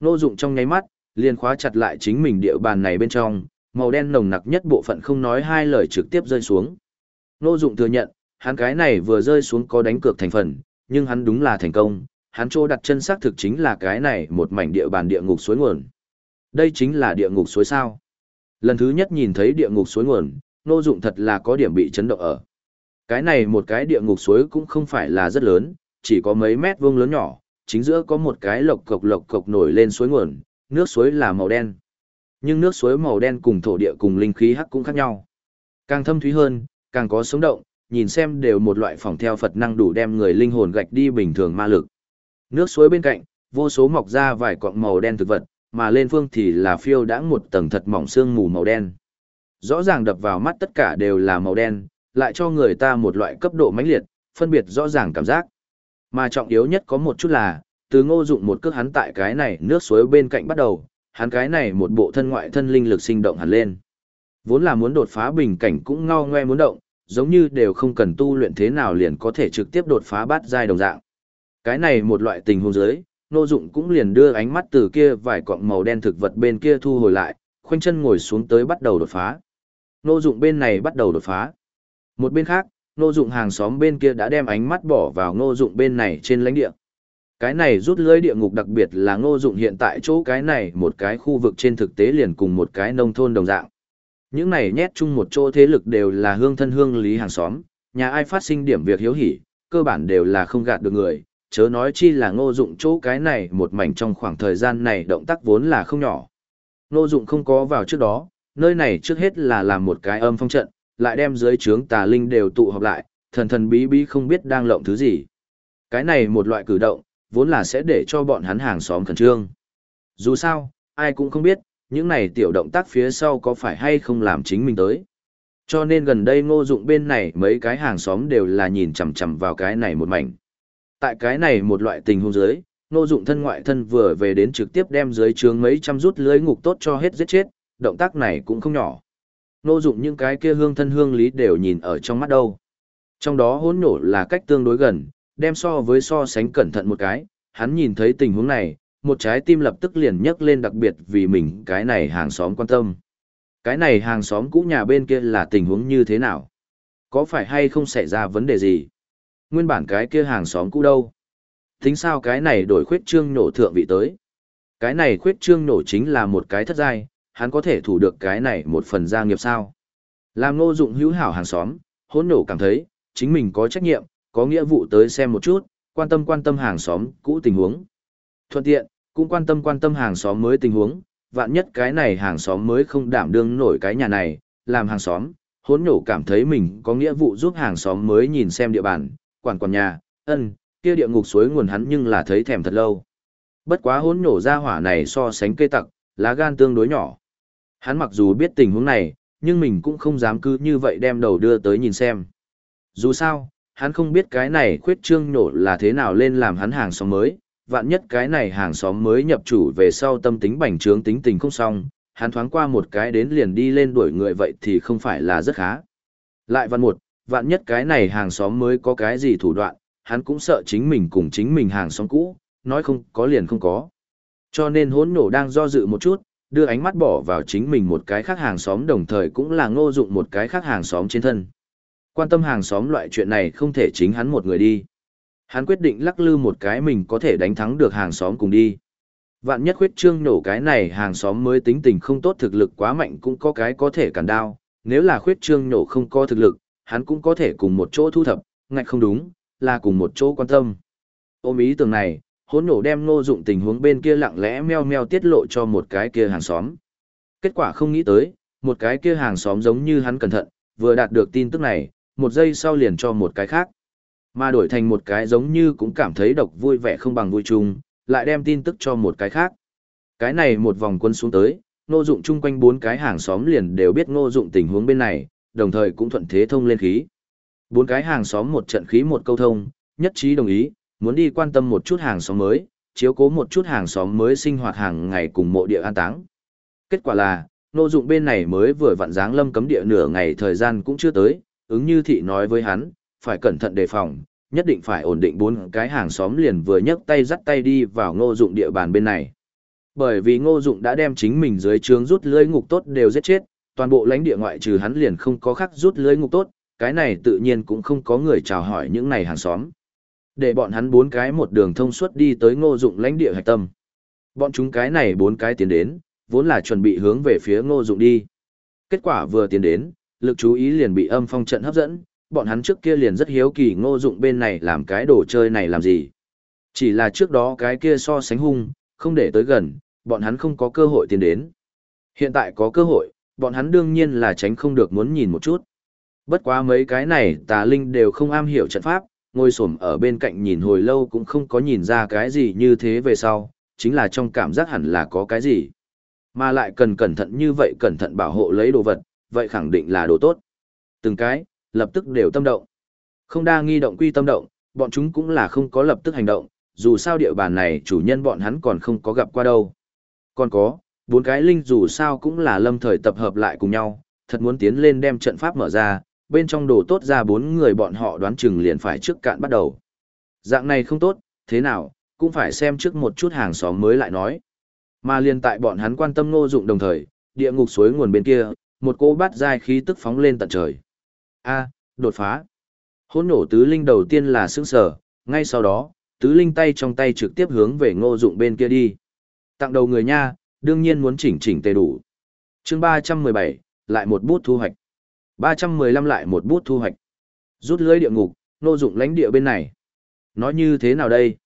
Ngô Dụng trong nháy mắt, liền khóa chặt lại chính mình địa bàn này bên trong, màu đen nồng nặc nhất bộ phận không nói hai lời trực tiếp rơi xuống. Ngô Dụng thừa nhận, hắn cái này vừa rơi xuống có đánh cược thành phần, nhưng hắn đúng là thành công, hắn chỗ đặt chân xác thực chính là cái này một mảnh địa bàn địa ngục suối nguồn. Đây chính là địa ngục suối sao. Lần thứ nhất nhìn thấy địa ngục suối nguồn, nô Dụng thật là có điểm bị chấn động ở. Cái này một cái địa ngục suối cũng không phải là rất lớn, chỉ có mấy mét vuông lớn nhỏ, chính giữa có một cái lộc cộc lộc cộc nổi lên suối nguồn, nước suối là màu đen. Nhưng nước suối màu đen cùng thổ địa cùng linh khí hắc cũng khác nhau. Càng thâm thúy hơn, càng có sống động, nhìn xem đều một loại phòng theo Phật năng đủ đem người linh hồn gạch đi bình thường ma lực. Nước suối bên cạnh, vô số mọc ra vài cọng màu đen thực vật, mà lên phương thì là phiêu đãng một tầng thật mỏng sương mù màu đen. Rõ ràng đập vào mắt tất cả đều là màu đen, lại cho người ta một loại cấp độ mãnh liệt, phân biệt rõ ràng cảm giác. Mà trọng yếu nhất có một chút là, từ ngô dụng một cước hắn tại cái này nước suối bên cạnh bắt đầu, hắn cái này một bộ thân ngoại thân linh lực sinh động hẳn lên. Vốn là muốn đột phá bình cảnh cũng ngao ngoe muốn động, giống như đều không cần tu luyện thế nào liền có thể trực tiếp đột phá bát giai đồng dạng. Cái này một loại tình huống dưới, Nô Dụng cũng liền đưa ánh mắt từ kia vài cọng màu đen thực vật bên kia thu hồi lại, khoanh chân ngồi xuống tới bắt đầu đột phá. Nô Dụng bên này bắt đầu đột phá. Một bên khác, nô Dụng hàng xóm bên kia đã đem ánh mắt bỏ vào nô Dụng bên này trên lãnh địa. Cái này rút lưới địa ngục đặc biệt là Ngô Dụng hiện tại chỗ cái này một cái khu vực trên thực tế liền cùng một cái nông thôn đồng dạng. Những này nhét chung một chỗ thế lực đều là hương thân hương lý hàng xóm, nhà ai phát sinh điểm việc hiếu hỉ, cơ bản đều là không gạt được người, chớ nói chi là ngô dụng chỗ cái này một mảnh trong khoảng thời gian này động tác vốn là không nhỏ. Ngô dụng không có vào trước đó, nơi này trước hết là làm một cái âm phong trận, lại đem dưới trướng tà linh đều tụ họp lại, thần thần bí bí không biết đang lộng thứ gì. Cái này một loại cử động, vốn là sẽ để cho bọn hắn hàng xóm khẩn trương. Dù sao, ai cũng không biết, những này tiểu động tác phía sau có phải hay không làm chính mình tới. Cho nên gần đây ngô dụng bên này mấy cái hàng xóm đều là nhìn chằm chằm vào cái này một mảnh. Tại cái này một loại tình huống dưới, ngô dụng thân ngoại thân vừa về đến trực tiếp đem dưới trướng mấy trăm rút lưới ngục tốt cho hết giết chết, động tác này cũng không nhỏ. Ngô dụng những cái kia hương thân hương lý đều nhìn ở trong mắt đâu. Trong đó hỗn nổ là cách tương đối gần, đem so với so sánh cẩn thận một cái, hắn nhìn thấy tình huống này, một trái tim lập tức liền nhấc lên đặc biệt vì mình cái này hàng xóm quan tâm. Cái này hàng xóm cũ nhà bên kia là tình huống như thế nào? Có phải hay không xảy ra vấn đề gì? Nguyên bản cái kia hàng xóm cũ đâu? Tính sao cái này đổi khuyết trương nổ thượng vị tới? Cái này khuyết trương nổ chính là một cái thất giai, hắn có thể thủ được cái này một phần gia nghiệp sao? Làm ngô dụng hữu hảo hàng xóm, hỗn nổ cảm thấy, chính mình có trách nhiệm, có nghĩa vụ tới xem một chút, quan tâm quan tâm hàng xóm cũ tình huống. Thuận tiện, cũng quan tâm quan tâm hàng xóm mới tình huống, vạn nhất cái này hàng xóm mới không đảm đương nổi cái nhà này, làm hàng xóm, hỗn nổ cảm thấy mình có nghĩa vụ giúp hàng xóm mới nhìn xem địa bàn, quản quản nhà, ân, kia địa ngục suối nguồn hắn nhưng là thấy thèm thật lâu. Bất quá hỗn nổ ra hỏa này so sánh cây tặc, lá gan tương đối nhỏ. Hắn mặc dù biết tình huống này, nhưng mình cũng không dám cứ như vậy đem đầu đưa tới nhìn xem. Dù sao, hắn không biết cái này khuyết trương nổ là thế nào lên làm hắn hàng xóm mới, vạn nhất cái này hàng xóm mới nhập chủ về sau tâm tính bành trướng tính tình không xong, hắn thoáng qua một cái đến liền đi lên đuổi người vậy thì không phải là rất khá. Lại văn một, vạn nhất cái này hàng xóm mới có cái gì thủ đoạn, hắn cũng sợ chính mình cùng chính mình hàng xóm cũ, nói không có liền không có. Cho nên hỗn nổ đang do dự một chút, đưa ánh mắt bỏ vào chính mình một cái khác hàng xóm đồng thời cũng là ngô dụng một cái khác hàng xóm trên thân. Quan tâm hàng xóm loại chuyện này không thể chính hắn một người đi. Hắn quyết định lắc lư một cái mình có thể đánh thắng được hàng xóm cùng đi. Vạn nhất khuyết trương nổ cái này hàng xóm mới tính tình không tốt thực lực quá mạnh cũng có cái có thể cản đao. Nếu là khuyết trương nổ không có thực lực, hắn cũng có thể cùng một chỗ thu thập, ngạch không đúng, là cùng một chỗ quan tâm. Ôm ý tưởng này, hỗn nổ đem ngô dụng tình huống bên kia lặng lẽ meo meo tiết lộ cho một cái kia hàng xóm. Kết quả không nghĩ tới, một cái kia hàng xóm giống như hắn cẩn thận, vừa đạt được tin tức này, một giây sau liền cho một cái khác. Mà đổi thành một cái giống như cũng cảm thấy độc vui vẻ không bằng vui chung, lại đem tin tức cho một cái khác. Cái này một vòng quân xuống tới, ngô dụng chung quanh bốn cái hàng xóm liền đều biết ngô dụng tình huống bên này, đồng thời cũng thuận thế thông lên khí. Bốn cái hàng xóm một trận khí một câu thông, nhất trí đồng ý, muốn đi quan tâm một chút hàng xóm mới, chiếu cố một chút hàng xóm mới sinh hoạt hàng ngày cùng mộ địa an táng. Kết quả là, ngô dụng bên này mới vừa vặn dáng lâm cấm địa nửa ngày thời gian cũng chưa tới, ứng như thị nói với hắn, phải cẩn thận đề phòng, nhất định phải ổn định bốn cái hàng xóm liền vừa nhấc tay dắt tay đi vào ngô dụng địa bàn bên này. Bởi vì ngô dụng đã đem chính mình dưới trướng rút lưới ngục tốt đều giết chết, toàn bộ lãnh địa ngoại trừ hắn liền không có khắc rút lưới ngục tốt, cái này tự nhiên cũng không có người chào hỏi những này hàng xóm. Để bọn hắn bốn cái một đường thông suốt đi tới ngô dụng lãnh địa hạch tâm. Bọn chúng cái này bốn cái tiến đến, vốn là chuẩn bị hướng về phía ngô dụng đi. Kết quả vừa tiến đến, lực chú ý liền bị âm phong trận hấp dẫn, bọn hắn trước kia liền rất hiếu kỳ ngô dụng bên này làm cái đồ chơi này làm gì. Chỉ là trước đó cái kia so sánh hung, không để tới gần, bọn hắn không có cơ hội tiến đến. Hiện tại có cơ hội, bọn hắn đương nhiên là tránh không được muốn nhìn một chút. Bất quá mấy cái này tà linh đều không am hiểu trận pháp, ngồi xổm ở bên cạnh nhìn hồi lâu cũng không có nhìn ra cái gì như thế về sau, chính là trong cảm giác hẳn là có cái gì. Mà lại cần cẩn thận như vậy cẩn thận bảo hộ lấy đồ vật, vậy khẳng định là đồ tốt. Từng cái, lập tức đều tâm động. Không đa nghi động quy tâm động, bọn chúng cũng là không có lập tức hành động, dù sao địa bàn này chủ nhân bọn hắn còn không có gặp qua đâu. Còn có, bốn cái linh dù sao cũng là lâm thời tập hợp lại cùng nhau, thật muốn tiến lên đem trận pháp mở ra, bên trong đồ tốt ra bốn người bọn họ đoán chừng liền phải trước cạn bắt đầu. Dạng này không tốt, thế nào, cũng phải xem trước một chút hàng xóm mới lại nói. Mà liền tại bọn hắn quan tâm ngô dụng đồng thời, địa ngục suối nguồn bên kia, một cô bát dai khí tức phóng lên tận trời. A, đột phá. Hỗn nổ tứ linh đầu tiên là sững sờ, ngay sau đó, tứ linh tay trong tay trực tiếp hướng về ngô dụng bên kia đi. Tặng đầu người nha, đương nhiên muốn chỉnh chỉnh tề đủ. chương 317, lại một bút thu hoạch. 315 lại một bút thu hoạch. Rút lưới địa ngục, ngô dụng lãnh địa bên này. Nói như thế nào đây?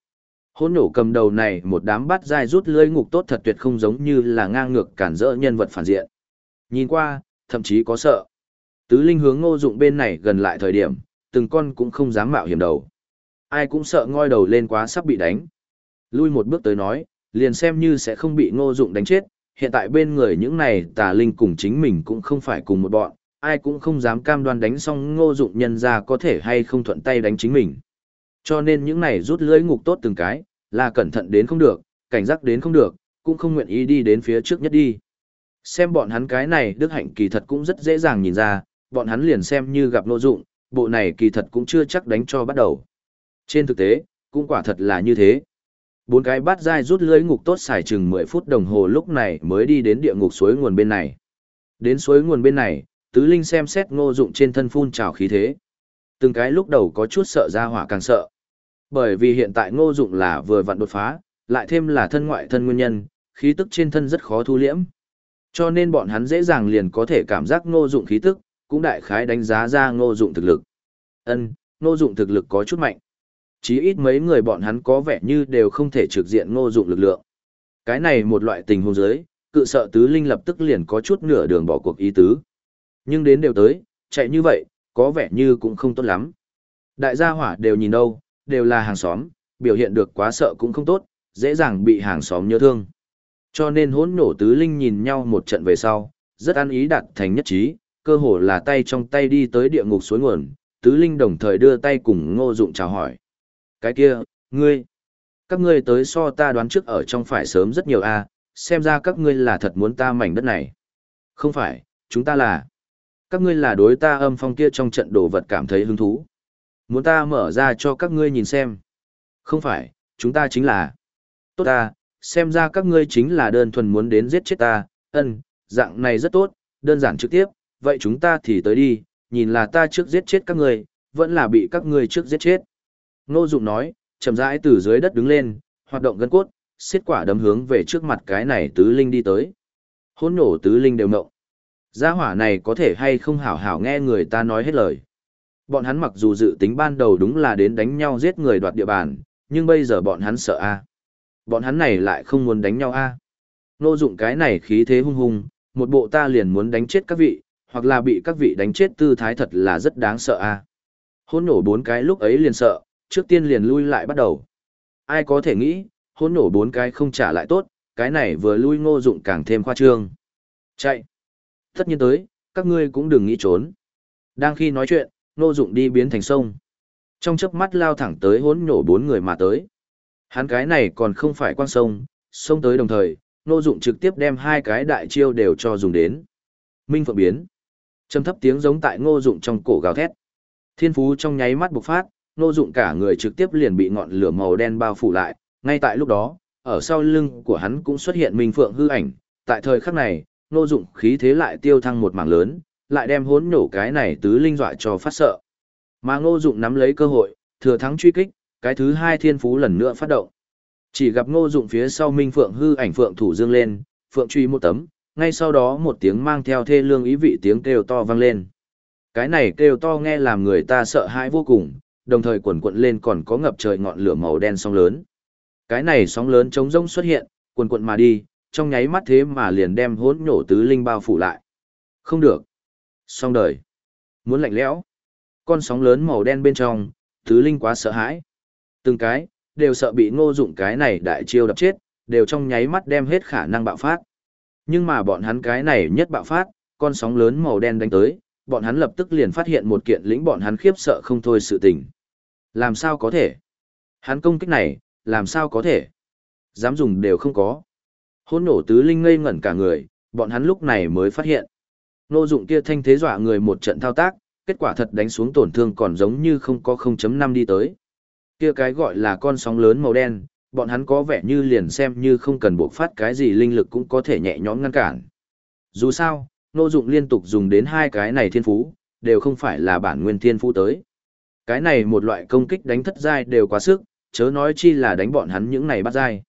Hỗn nổ cầm đầu này một đám bắt dai rút lưới ngục tốt thật tuyệt không giống như là ngang ngược cản rỡ nhân vật phản diện. Nhìn qua, thậm chí có sợ. Tứ linh hướng ngô dụng bên này gần lại thời điểm, từng con cũng không dám mạo hiểm đầu. Ai cũng sợ ngoi đầu lên quá sắp bị đánh. Lui một bước tới nói, liền xem như sẽ không bị ngô dụng đánh chết, hiện tại bên người những này tà linh cùng chính mình cũng không phải cùng một bọn, ai cũng không dám cam đoan đánh xong ngô dụng nhân ra có thể hay không thuận tay đánh chính mình. Cho nên những này rút lưỡi ngục tốt từng cái, là cẩn thận đến không được, cảnh giác đến không được, cũng không nguyện ý đi đến phía trước nhất đi. Xem bọn hắn cái này đức hạnh kỳ thật cũng rất dễ dàng nhìn ra, bọn hắn liền xem như gặp Ngô dụng, bộ này kỳ thật cũng chưa chắc đánh cho bắt đầu. Trên thực tế, cũng quả thật là như thế. Bốn cái bát dai rút lưới ngục tốt xài chừng 10 phút đồng hồ lúc này mới đi đến địa ngục suối nguồn bên này. Đến suối nguồn bên này, tứ linh xem xét ngô dụng trên thân phun trào khí thế. Từng cái lúc đầu có chút sợ ra hỏa càng sợ. Bởi vì hiện tại ngô dụng là vừa vặn đột phá, lại thêm là thân ngoại thân nguyên nhân, khí tức trên thân rất khó thu liễm. Cho nên bọn hắn dễ dàng liền có thể cảm giác ngô dụng khí tức, cũng đại khái đánh giá ra ngô dụng thực lực. Ân, ngô dụng thực lực có chút mạnh. Chí ít mấy người bọn hắn có vẻ như đều không thể trực diện ngô dụng lực lượng. Cái này một loại tình huống giới, cự sợ tứ linh lập tức liền có chút nửa đường bỏ cuộc ý tứ. Nhưng đến đều tới, chạy như vậy, có vẻ như cũng không tốt lắm. Đại gia hỏa đều nhìn đâu, đều là hàng xóm, biểu hiện được quá sợ cũng không tốt, dễ dàng bị hàng xóm nhớ thương. Cho nên hỗn nổ tứ linh nhìn nhau một trận về sau, rất ăn ý đạt thành nhất trí, cơ hồ là tay trong tay đi tới địa ngục suối nguồn, tứ linh đồng thời đưa tay cùng ngô dụng chào hỏi. Cái kia, ngươi, các ngươi tới so ta đoán trước ở trong phải sớm rất nhiều a xem ra các ngươi là thật muốn ta mảnh đất này. Không phải, chúng ta là. Các ngươi là đối ta âm phong kia trong trận đồ vật cảm thấy hứng thú. Muốn ta mở ra cho các ngươi nhìn xem. Không phải, chúng ta chính là. Tốt ta, xem ra các ngươi chính là đơn thuần muốn đến giết chết ta, ân, dạng này rất tốt, đơn giản trực tiếp, vậy chúng ta thì tới đi, nhìn là ta trước giết chết các ngươi, vẫn là bị các ngươi trước giết chết. Ngô Dụng nói, chậm rãi từ dưới đất đứng lên, hoạt động gân cốt, xiết quả đấm hướng về trước mặt cái này tứ linh đi tới. Hỗn nổ tứ linh đều ngộng. Gia hỏa này có thể hay không hảo hảo nghe người ta nói hết lời. Bọn hắn mặc dù dự tính ban đầu đúng là đến đánh nhau giết người đoạt địa bàn, nhưng bây giờ bọn hắn sợ a. Bọn hắn này lại không muốn đánh nhau a. Nô dụng cái này khí thế hung hùng, một bộ ta liền muốn đánh chết các vị, hoặc là bị các vị đánh chết tư thái thật là rất đáng sợ a. Hôn nổ bốn cái lúc ấy liền sợ, trước tiên liền lui lại bắt đầu. Ai có thể nghĩ, hôn nổ bốn cái không trả lại tốt, cái này vừa lui ngô dụng càng thêm khoa trương. Chạy! Tất nhiên tới, các ngươi cũng đừng nghĩ trốn. Đang khi nói chuyện, ngô dụng đi biến thành sông. Trong chớp mắt lao thẳng tới hỗn nổ bốn người mà tới. Hắn cái này còn không phải quang sông, sông tới đồng thời, ngô dụng trực tiếp đem hai cái đại chiêu đều cho dùng đến. Minh phượng biến. Trầm thấp tiếng giống tại ngô dụng trong cổ gào thét. Thiên phú trong nháy mắt bộc phát, ngô dụng cả người trực tiếp liền bị ngọn lửa màu đen bao phủ lại. Ngay tại lúc đó, ở sau lưng của hắn cũng xuất hiện minh phượng hư ảnh. Tại thời khắc này, ngô dụng khí thế lại tiêu thăng một mảng lớn, lại đem hỗn nổ cái này tứ linh dọa cho phát sợ. Mà ngô dụng nắm lấy cơ hội, thừa thắng truy kích, cái thứ hai thiên phú lần nữa phát động. Chỉ gặp ngô dụng phía sau minh phượng hư ảnh phượng thủ dương lên, phượng truy một tấm, ngay sau đó một tiếng mang theo thê lương ý vị tiếng kêu to vang lên. Cái này kêu to nghe làm người ta sợ hãi vô cùng, đồng thời quần quận lên còn có ngập trời ngọn lửa màu đen sóng lớn. Cái này sóng lớn trống rông xuất hiện, quần quận mà đi, trong nháy mắt thế mà liền đem hỗn nhổ tứ linh bao phủ lại. Không được. Xong đời. Muốn lạnh lẽo. Con sóng lớn màu đen bên trong, tứ linh quá sợ hãi. Từng cái, đều sợ bị ngô dụng cái này đại chiêu đập chết, đều trong nháy mắt đem hết khả năng bạo phát. Nhưng mà bọn hắn cái này nhất bạo phát, con sóng lớn màu đen đánh tới, bọn hắn lập tức liền phát hiện một kiện lĩnh bọn hắn khiếp sợ không thôi sự tình. Làm sao có thể? Hắn công kích này, làm sao có thể? Dám dùng đều không có. Hôn nổ tứ linh ngây ngẩn cả người, bọn hắn lúc này mới phát hiện. Nô dụng kia thanh thế dọa người một trận thao tác, kết quả thật đánh xuống tổn thương còn giống như không có 0.5 đi tới. Kia cái gọi là con sóng lớn màu đen, bọn hắn có vẻ như liền xem như không cần buộc phát cái gì linh lực cũng có thể nhẹ nhõm ngăn cản. Dù sao, nô Dụng liên tục dùng đến hai cái này thiên phú, đều không phải là bản nguyên thiên phú tới. Cái này một loại công kích đánh thất giai đều quá sức, chớ nói chi là đánh bọn hắn những này bắt giai.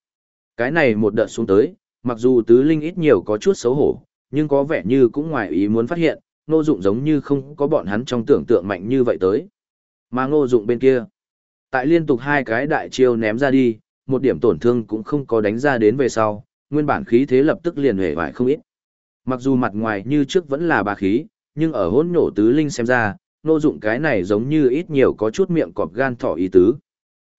Cái này một đợt xuống tới, mặc dù tứ linh ít nhiều có chút xấu hổ, nhưng có vẻ như cũng ngoài ý muốn phát hiện, Ngô Dụng giống như không có bọn hắn trong tưởng tượng mạnh như vậy tới. Mà Ngô Dụng bên kia, tại liên tục hai cái đại chiêu ném ra đi, một điểm tổn thương cũng không có đánh ra đến về sau, nguyên bản khí thế lập tức liền hề vải không ít. Mặc dù mặt ngoài như trước vẫn là bà khí, nhưng ở hỗn nổ tứ linh xem ra, Nô Dụng cái này giống như ít nhiều có chút miệng cọp gan thỏ ý tứ.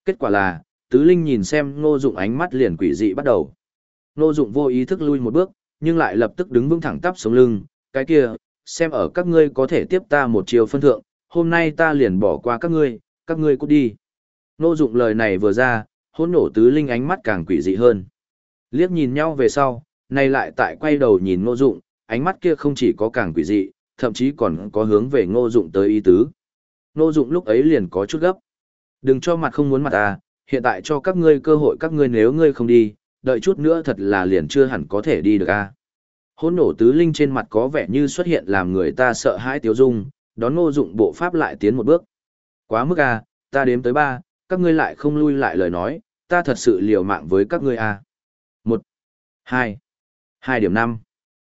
Kết quả là, tứ linh nhìn xem nô Dụng ánh mắt liền quỷ dị bắt đầu. Nô Dụng vô ý thức lui một bước, nhưng lại lập tức đứng vững thẳng tắp sống lưng, cái kia, xem ở các ngươi có thể tiếp ta một chiều phân thượng, hôm nay ta liền bỏ qua các ngươi, các ngươi cút đi. Nô Dụng lời này vừa ra, hỗn nổ tứ linh ánh mắt càng quỷ dị hơn. Liếc nhìn nhau về sau, nay lại tại quay đầu nhìn nô Dụng, ánh mắt kia không chỉ có càng quỷ dị, thậm chí còn có hướng về Ngô Dụng tới ý tứ. Ngô Dụng lúc ấy liền có chút gấp. Đừng cho mặt không muốn mặt ta, hiện tại cho các ngươi cơ hội các ngươi nếu ngươi không đi, đợi chút nữa thật là liền chưa hẳn có thể đi được a. Hỗn nổ tứ linh trên mặt có vẻ như xuất hiện làm người ta sợ hãi tiêu dung, đón ngô dụng bộ pháp lại tiến một bước. Quá mức a, ta đếm tới ba, các ngươi lại không lui lại lời nói, ta thật sự liều mạng với các ngươi a. Một, hai, hai điểm năm.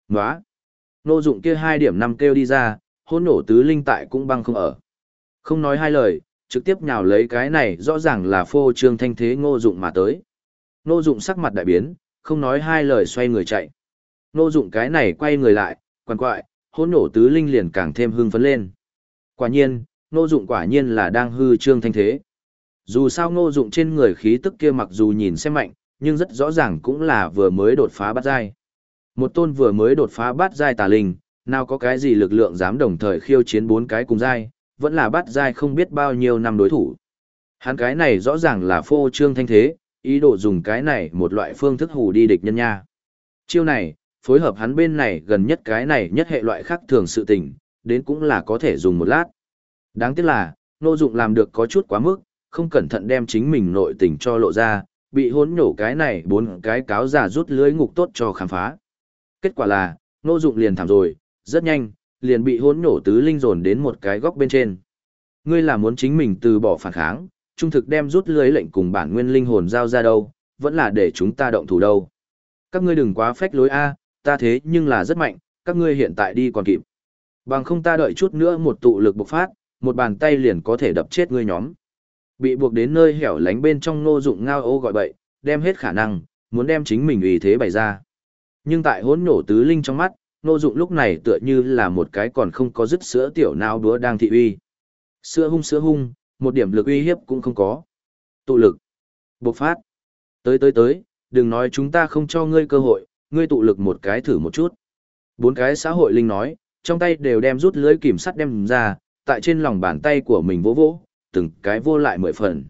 Nóa. Nô dụng kia hai điểm năm kêu đi ra, Hôn nổ tứ linh tại cũng băng không ở. Không nói hai lời, trực tiếp nhào lấy cái này rõ ràng là phô trương thanh thế ngô dụng mà tới. Nô dụng sắc mặt đại biến, không nói hai lời xoay người chạy. Nô dụng cái này quay người lại, quằn quại, Hôn nổ tứ linh liền càng thêm hưng phấn lên. Quả nhiên, Nô dụng quả nhiên là đang hư trương thanh thế. Dù sao ngô dụng trên người khí tức kia mặc dù nhìn xem mạnh, nhưng rất rõ ràng cũng là vừa mới đột phá bát giai. Một tôn vừa mới đột phá bát giai tà linh, nào có cái gì lực lượng dám đồng thời khiêu chiến bốn cái cùng giai, vẫn là bát giai không biết bao nhiêu năm đối thủ. Hắn cái này rõ ràng là phô trương thanh thế, ý đồ dùng cái này một loại phương thức hù đi địch nhân nha. Chiêu này, phối hợp hắn bên này gần nhất cái này nhất hệ loại khác thường sự tình, đến cũng là có thể dùng một lát. Đáng tiếc là, nô dụng làm được có chút quá mức, không cẩn thận đem chính mình nội tình cho lộ ra, bị hốn nhổ cái này bốn cái cáo giả rút lưới ngục tốt cho khám phá. Kết quả là, nô dụng liền thảm rồi, rất nhanh, liền bị hỗn nổ tứ linh dồn đến một cái góc bên trên. Ngươi là muốn chính mình từ bỏ phản kháng, trung thực đem rút lưới lệnh cùng bản nguyên linh hồn giao ra đâu, vẫn là để chúng ta động thủ đâu. Các ngươi đừng quá phách lối A, ta thế nhưng là rất mạnh, các ngươi hiện tại đi còn kịp. Bằng không ta đợi chút nữa một tụ lực bộc phát, một bàn tay liền có thể đập chết ngươi nhóm. Bị buộc đến nơi hẻo lánh bên trong ngô dụng ngao ô gọi bậy, đem hết khả năng, muốn đem chính mình ủy thế bày ra. Nhưng tại hỗn nổ tứ linh trong mắt, Nô Dụng lúc này tựa như là một cái còn không có dứt sữa tiểu nao đúa đang thị uy. Sữa hung sữa hung, một điểm lực uy hiếp cũng không có. Tụ lực. Bộc phát. Tới tới tới, đừng nói chúng ta không cho ngươi cơ hội, ngươi tụ lực một cái thử một chút. Bốn cái xã hội linh nói, trong tay đều đem rút lưới kìm sắt đem ra, tại trên lòng bàn tay của mình vỗ vỗ, từng cái vô lại mười phần.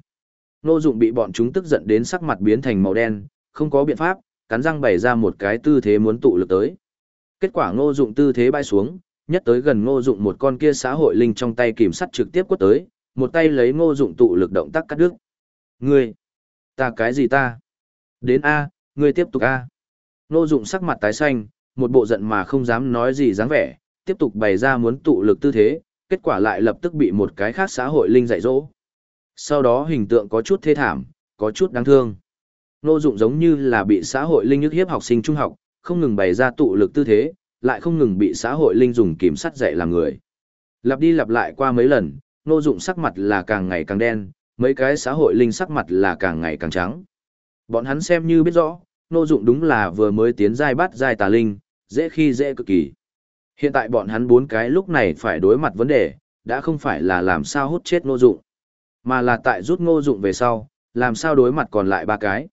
Nô dụng bị bọn chúng tức giận đến sắc mặt biến thành màu đen, không có biện pháp, cắn răng bày ra một cái tư thế muốn tụ lực tới. Kết quả ngô dụng tư thế bay xuống, nhất tới gần ngô dụng một con kia xã hội linh trong tay kìm sắt trực tiếp quất tới, một tay lấy ngô dụng tụ lực động tác cắt đứt. Ngươi, ta cái gì ta? Đến A, ngươi tiếp tục A. Ngô dụng sắc mặt tái xanh, một bộ giận mà không dám nói gì dáng vẻ, tiếp tục bày ra muốn tụ lực tư thế, kết quả lại lập tức bị một cái khác xã hội linh dạy dỗ. Sau đó hình tượng có chút thê thảm, có chút đáng thương. Ngô dụng giống như là bị xã hội linh nhức hiếp học sinh trung học, không ngừng bày ra tụ lực tư thế, lại không ngừng bị xã hội linh dùng kiểm sắt dạy làm người. Lặp đi lặp lại qua mấy lần, nô dụng sắc mặt là càng ngày càng đen, mấy cái xã hội linh sắc mặt là càng ngày càng trắng. Bọn hắn xem như biết rõ, nô dụng đúng là vừa mới tiến giai bắt giai tà linh, dễ khi dễ cực kỳ. Hiện tại bọn hắn bốn cái lúc này phải đối mặt vấn đề, đã không phải là làm sao hút chết nô dụng, mà là tại rút nô dụng về sau, làm sao đối mặt còn lại ba cái.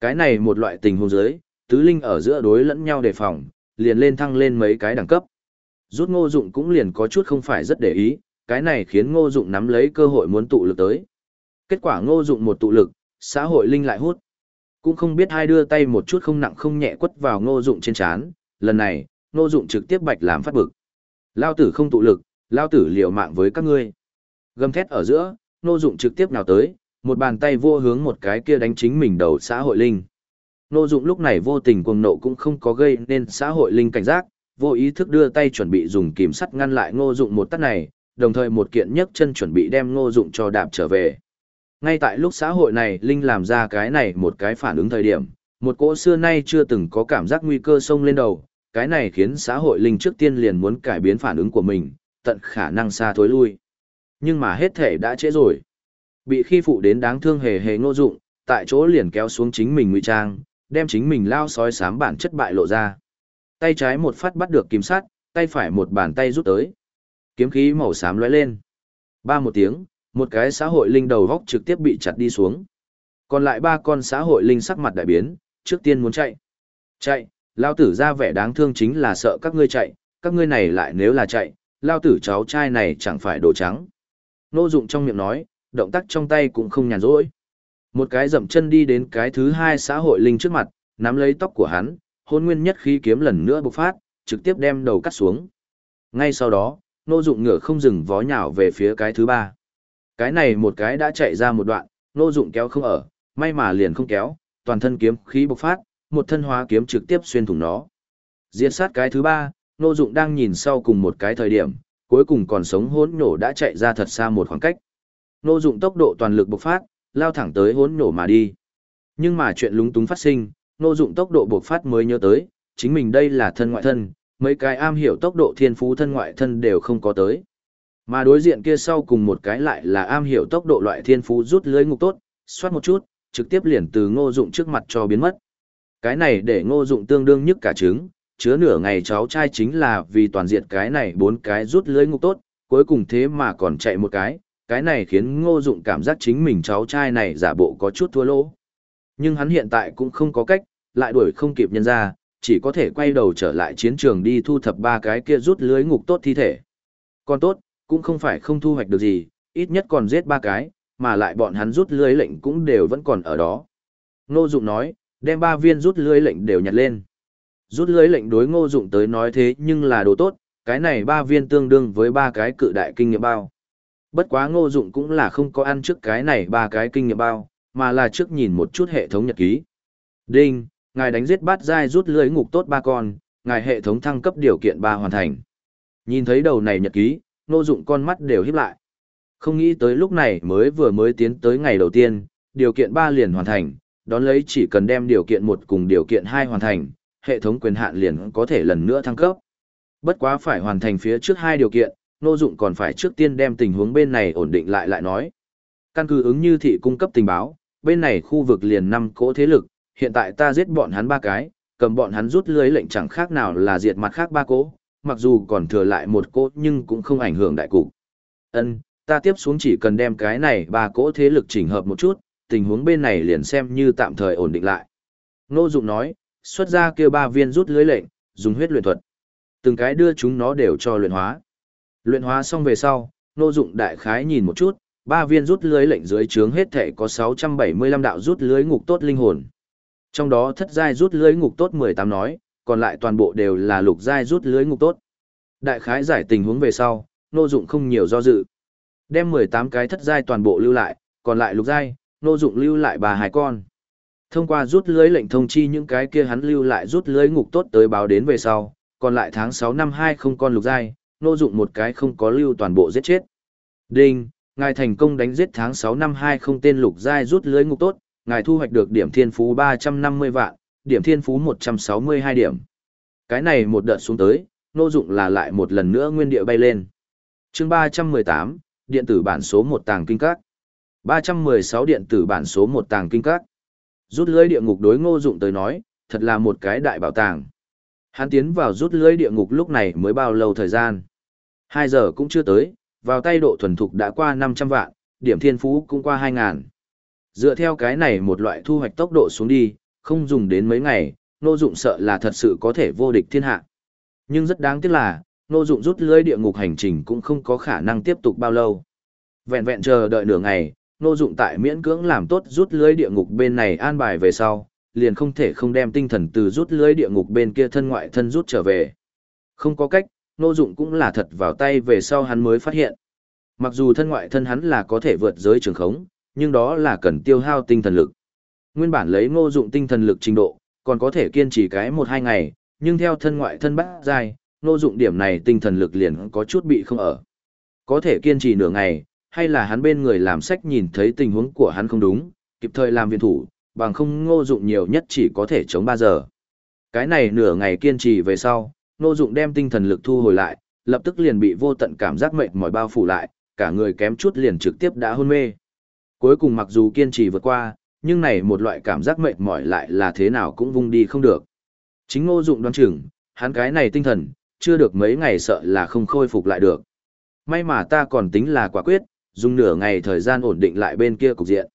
Cái này một loại tình huống giới, tứ linh ở giữa đối lẫn nhau đề phòng, liền lên thăng lên mấy cái đẳng cấp. Rút ngô dụng cũng liền có chút không phải rất để ý, cái này khiến ngô dụng nắm lấy cơ hội muốn tụ lực tới. Kết quả ngô dụng một tụ lực, xã hội linh lại hút. Cũng không biết hai đưa tay một chút không nặng không nhẹ quất vào ngô dụng trên chán, lần này, ngô dụng trực tiếp bạch làm phát bực. Lao tử không tụ lực, Lao tử liều mạng với các ngươi. Gầm thét ở giữa, Ngô Dụng trực tiếp nào tới, một bàn tay vô hướng một cái kia đánh chính mình đầu xã hội linh. Ngô Dụng lúc này vô tình cuồng nộ cũng không có gây nên xã hội linh cảnh giác, vô ý thức đưa tay chuẩn bị dùng kìm sắt ngăn lại Ngô Dụng một tát này, đồng thời một kiện nhấc chân chuẩn bị đem Ngô Dụng cho đạp trở về. Ngay tại lúc xã hội này linh làm ra cái này một cái phản ứng thời điểm, một cỗ xưa nay chưa từng có cảm giác nguy cơ sông lên đầu, cái này khiến xã hội linh trước tiên liền muốn cải biến phản ứng của mình, tận khả năng xa thối lui. Nhưng mà hết thể đã trễ rồi. Bị khi phụ đến đáng thương hề hề ngô dụng, tại chỗ liền kéo xuống chính mình ngụy trang, đem chính mình lao sói sám bản chất bại lộ ra. Tay trái một phát bắt được kiếm sắt, tay phải một bàn tay rút tới. Kiếm khí màu xám lóe lên. Ba một tiếng, một cái xã hội linh đầu góc trực tiếp bị chặt đi xuống. Còn lại ba con xã hội linh sắc mặt đại biến, trước tiên muốn chạy. Chạy, lao tử ra vẻ đáng thương chính là sợ các ngươi chạy, các ngươi này lại nếu là chạy, lao tử cháu trai này chẳng phải đồ trắng. Nô dụng trong miệng nói, động tác trong tay cũng không nhàn rỗi. Một cái dậm chân đi đến cái thứ hai xã hội linh trước mặt, nắm lấy tóc của hắn, hôn nguyên nhất khí kiếm lần nữa bộc phát, trực tiếp đem đầu cắt xuống. Ngay sau đó, nô dụng ngựa không dừng vó nhào về phía cái thứ ba. Cái này một cái đã chạy ra một đoạn, nô dụng kéo không ở, may mà liền không kéo, toàn thân kiếm khí bộc phát, một thân hóa kiếm trực tiếp xuyên thủng nó. Diệt sát cái thứ ba, nô dụng đang nhìn sau cùng một cái thời điểm, cuối cùng còn sống hỗn nổ đã chạy ra thật xa một khoảng cách. Nô dụng tốc độ toàn lực bộc phát, lao thẳng tới hỗn nổ mà đi. Nhưng mà chuyện lúng túng phát sinh, nô dụng tốc độ bộc phát mới nhớ tới, chính mình đây là thân ngoại thân, mấy cái am hiểu tốc độ thiên phú thân ngoại thân đều không có tới. Mà đối diện kia sau cùng một cái lại là am hiểu tốc độ loại thiên phú rút lưới ngục tốt, xoát một chút, trực tiếp liền từ ngô dụng trước mặt cho biến mất. Cái này để ngô dụng tương đương nhất cả trứng, chứa nửa ngày cháu trai chính là vì toàn diện cái này bốn cái rút lưới ngục tốt, cuối cùng thế mà còn chạy một cái, cái này khiến ngô dụng cảm giác chính mình cháu trai này giả bộ có chút thua lỗ. Nhưng hắn hiện tại cũng không có cách, lại đuổi không kịp nhân ra, chỉ có thể quay đầu trở lại chiến trường đi thu thập ba cái kia rút lưới ngục tốt thi thể. Còn tốt, cũng không phải không thu hoạch được gì, ít nhất còn giết ba cái, mà lại bọn hắn rút lưới lệnh cũng đều vẫn còn ở đó. Ngô Dụng nói, đem ba viên rút lưới lệnh đều nhặt lên. Rút lưới lệnh đối Ngô Dụng tới nói thế nhưng là đồ tốt, cái này ba viên tương đương với ba cái cự đại kinh nghiệm bao. Bất quá Ngô Dụng cũng là không có ăn trước cái này ba cái kinh nghiệm bao, mà là trước nhìn một chút hệ thống nhật ký. Đinh, ngài đánh giết bát dai rút lưới ngục tốt ba con, ngài hệ thống thăng cấp điều kiện ba hoàn thành. Nhìn thấy đầu này nhật ký, Ngô Dụng con mắt đều híp lại. Không nghĩ tới lúc này mới vừa mới tiến tới ngày đầu tiên, điều kiện ba liền hoàn thành, đón lấy chỉ cần đem điều kiện một cùng điều kiện hai hoàn thành, hệ thống quyền hạn liền có thể lần nữa thăng cấp. Bất quá phải hoàn thành phía trước hai điều kiện, Nô Dụng còn phải trước tiên đem tình huống bên này ổn định lại lại nói. Căn cứ ứng như thị cung cấp tình báo, bên này khu vực liền năm cỗ thế lực, hiện tại ta giết bọn hắn ba cái, cầm bọn hắn rút lưới lệnh chẳng khác nào là diệt mặt khác ba cỗ, mặc dù còn thừa lại một cỗ nhưng cũng không ảnh hưởng đại cục. Ân, ta tiếp xuống chỉ cần đem cái này ba cỗ thế lực chỉnh hợp một chút, tình huống bên này liền xem như tạm thời ổn định lại. Ngô Dụng nói, xuất ra kia ba viên rút lưới lệnh, dùng huyết luyện thuật. Từng cái đưa chúng nó đều cho luyện hóa. Luyện hóa xong về sau, Ngô Dụng đại khái nhìn một chút, ba viên rút lưới lệnh dưới trướng hết thể có 675 đạo rút lưới ngục tốt linh hồn. Trong đó thất giai rút lưới ngục tốt 18 nói, còn lại toàn bộ đều là lục giai rút lưới ngục tốt. Đại khái giải tình huống về sau, Ngô Dụng không nhiều do dự. Đem 18 cái thất giai toàn bộ lưu lại, còn lại lục giai, nô dụng lưu lại bà hai con. Thông qua rút lưới lệnh thông chi những cái kia hắn lưu lại rút lưới ngục tốt tới báo đến về sau, còn lại tháng 6 năm 2 không con lục giai, nô dụng một cái không có lưu toàn bộ giết chết. Đinh, ngài thành công đánh giết tháng 6 năm 2 không tên lục giai rút lưới ngục tốt, ngài thu hoạch được điểm thiên phú 350 vạn, điểm thiên phú 162 điểm. Cái này một đợt xuống tới, nô dụng là lại một lần nữa nguyên địa bay lên. Chương 318, điện tử bản số một tàng kinh các. 316 điện tử bản số một tàng kinh các. Rút lưới địa ngục đối ngô dụng tới nói, thật là một cái đại bảo tàng. Hắn tiến vào rút lưới địa ngục lúc này mới bao lâu thời gian. 2 giờ cũng chưa tới, vào tay độ thuần thục đã qua 500 vạn, điểm thiên phú cũng qua 2.000. Dựa theo cái này một loại thu hoạch tốc độ xuống đi, không dùng đến mấy ngày, nô dụng sợ là thật sự có thể vô địch thiên hạ. Nhưng rất đáng tiếc là, Nô Dụng rút lưới địa ngục hành trình cũng không có khả năng tiếp tục bao lâu. Vẹn vẹn chờ đợi nửa ngày, Nô Dụng tại miễn cưỡng làm tốt rút lưới địa ngục bên này an bài về sau, liền không thể không đem tinh thần từ rút lưới địa ngục bên kia thân ngoại thân rút trở về. Không có cách, Ngô Dụng cũng là thật vào tay về sau hắn mới phát hiện. Mặc dù thân ngoại thân hắn là có thể vượt giới trường khống, nhưng đó là cần tiêu hao tinh thần lực. Nguyên bản lấy Ngô Dụng tinh thần lực trình độ, còn có thể kiên trì cái một hai ngày, nhưng theo thân ngoại thân bắt dài, Ngô Dụng điểm này tinh thần lực liền có chút bị không ở. Có thể kiên trì nửa ngày, hay là hắn bên người làm sách nhìn thấy tình huống của hắn không đúng, kịp thời làm viện thủ, bằng không Ngô Dụng nhiều nhất chỉ có thể chống 3 giờ. Cái này nửa ngày kiên trì về sau, Ngô Dụng đem tinh thần lực thu hồi lại, lập tức liền bị vô tận cảm giác mệt mỏi bao phủ lại, cả người kém chút liền trực tiếp đã hôn mê. Cuối cùng mặc dù kiên trì vượt qua, nhưng này một loại cảm giác mệt mỏi lại là thế nào cũng vung đi không được. Chính Ngô Dụng đoán chừng, hắn cái này tinh thần, chưa được mấy ngày sợ là không khôi phục lại được. May mà ta còn tính là quả quyết, dùng nửa ngày thời gian ổn định lại bên kia cục diện.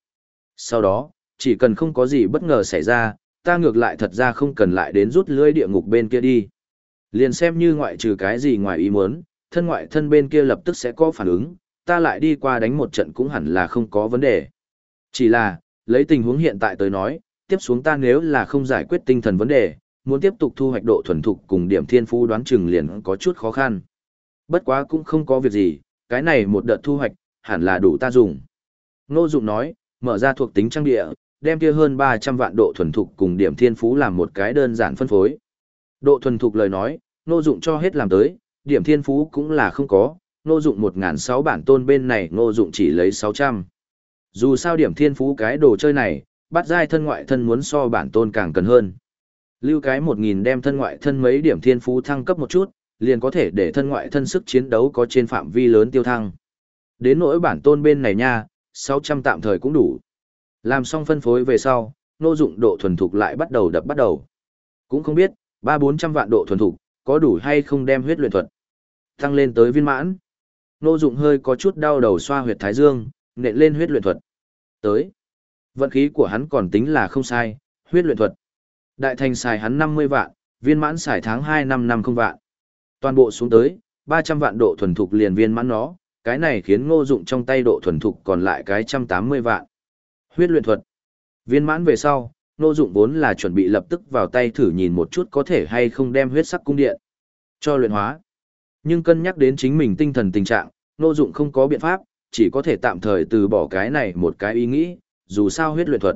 Sau đó, chỉ cần không có gì bất ngờ xảy ra, ta ngược lại thật ra không cần lại đến rút lưới địa ngục bên kia đi. Liền xem như ngoại trừ cái gì ngoài ý muốn, thân ngoại thân bên kia lập tức sẽ có phản ứng, ta lại đi qua đánh một trận cũng hẳn là không có vấn đề. Chỉ là, lấy tình huống hiện tại tới nói, tiếp xuống ta nếu là không giải quyết tinh thần vấn đề, muốn tiếp tục thu hoạch độ thuần thục cùng điểm thiên phú đoán chừng liền có chút khó khăn. Bất quá cũng không có việc gì, cái này một đợt thu hoạch, hẳn là đủ ta dùng. Ngô Dụng nói, mở ra thuộc tính trang địa, đem kia hơn 300 vạn độ thuần thục cùng điểm thiên phú làm một cái đơn giản phân phối. Độ thuần thục lời nói, Ngô Dụng cho hết làm tới, điểm thiên phú cũng là không có, Ngô Dụng 1006 bản tôn bên này Ngô Dụng chỉ lấy 600. Dù sao điểm thiên phú cái đồ chơi này, bắt giai thân ngoại thân muốn so bản tôn càng cần hơn. Lưu cái 1000 đem thân ngoại thân mấy điểm thiên phú thăng cấp một chút, liền có thể để thân ngoại thân sức chiến đấu có trên phạm vi lớn tiêu thăng. Đến nỗi bản tôn bên này nha, 600 tạm thời cũng đủ. Làm xong phân phối về sau, nô dụng độ thuần thục lại bắt đầu đập bắt đầu. Cũng không biết, 3-400 vạn độ thuần thục, có đủ hay không đem huyết luyện thuật. Tăng lên tới viên mãn. Nô dụng hơi có chút đau đầu xoa huyệt thái dương, nện lên huyết luyện thuật. Tới. Vận khí của hắn còn tính là không sai, huyết luyện thuật. Đại thành xài hắn 50 vạn, viên mãn xài tháng 2 năm năm không vạn. Toàn bộ xuống tới, 300 vạn độ thuần thục liền viên mãn nó, cái này khiến ngô dụng trong tay độ thuần thục còn lại cái 180 vạn. Huyết luyện thuật. Viên mãn về sau, Nô dụng vốn là chuẩn bị lập tức vào tay thử nhìn một chút có thể hay không đem huyết sắc cung điện cho luyện hóa. Nhưng cân nhắc đến chính mình tinh thần tình trạng, Nô dụng không có biện pháp, chỉ có thể tạm thời từ bỏ cái này một cái ý nghĩ, dù sao huyết luyện thuật.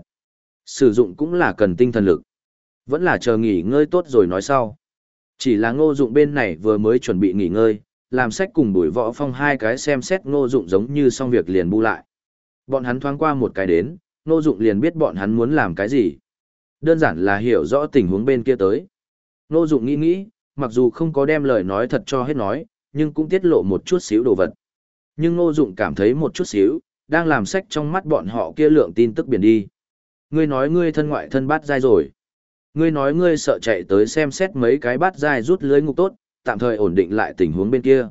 Sử dụng cũng là cần tinh thần lực. Vẫn là chờ nghỉ ngơi tốt rồi nói sau. Chỉ là ngô dụng bên này vừa mới chuẩn bị nghỉ ngơi, làm sách cùng đuổi võ phong hai cái xem xét ngô dụng giống như xong việc liền bu lại. Bọn hắn thoáng qua một cái đến, ngô dụng liền biết bọn hắn muốn làm cái gì. Đơn giản là hiểu rõ tình huống bên kia tới. Ngô dụng nghĩ nghĩ, mặc dù không có đem lời nói thật cho hết nói, nhưng cũng tiết lộ một chút xíu đồ vật. Nhưng ngô dụng cảm thấy một chút xíu, đang làm sách trong mắt bọn họ kia lượng tin tức biển đi. Ngươi nói ngươi thân ngoại thân bát dai rồi. Ngươi nói ngươi sợ chạy tới xem xét mấy cái bát dai rút lưới ngục tốt, tạm thời ổn định lại tình huống bên kia.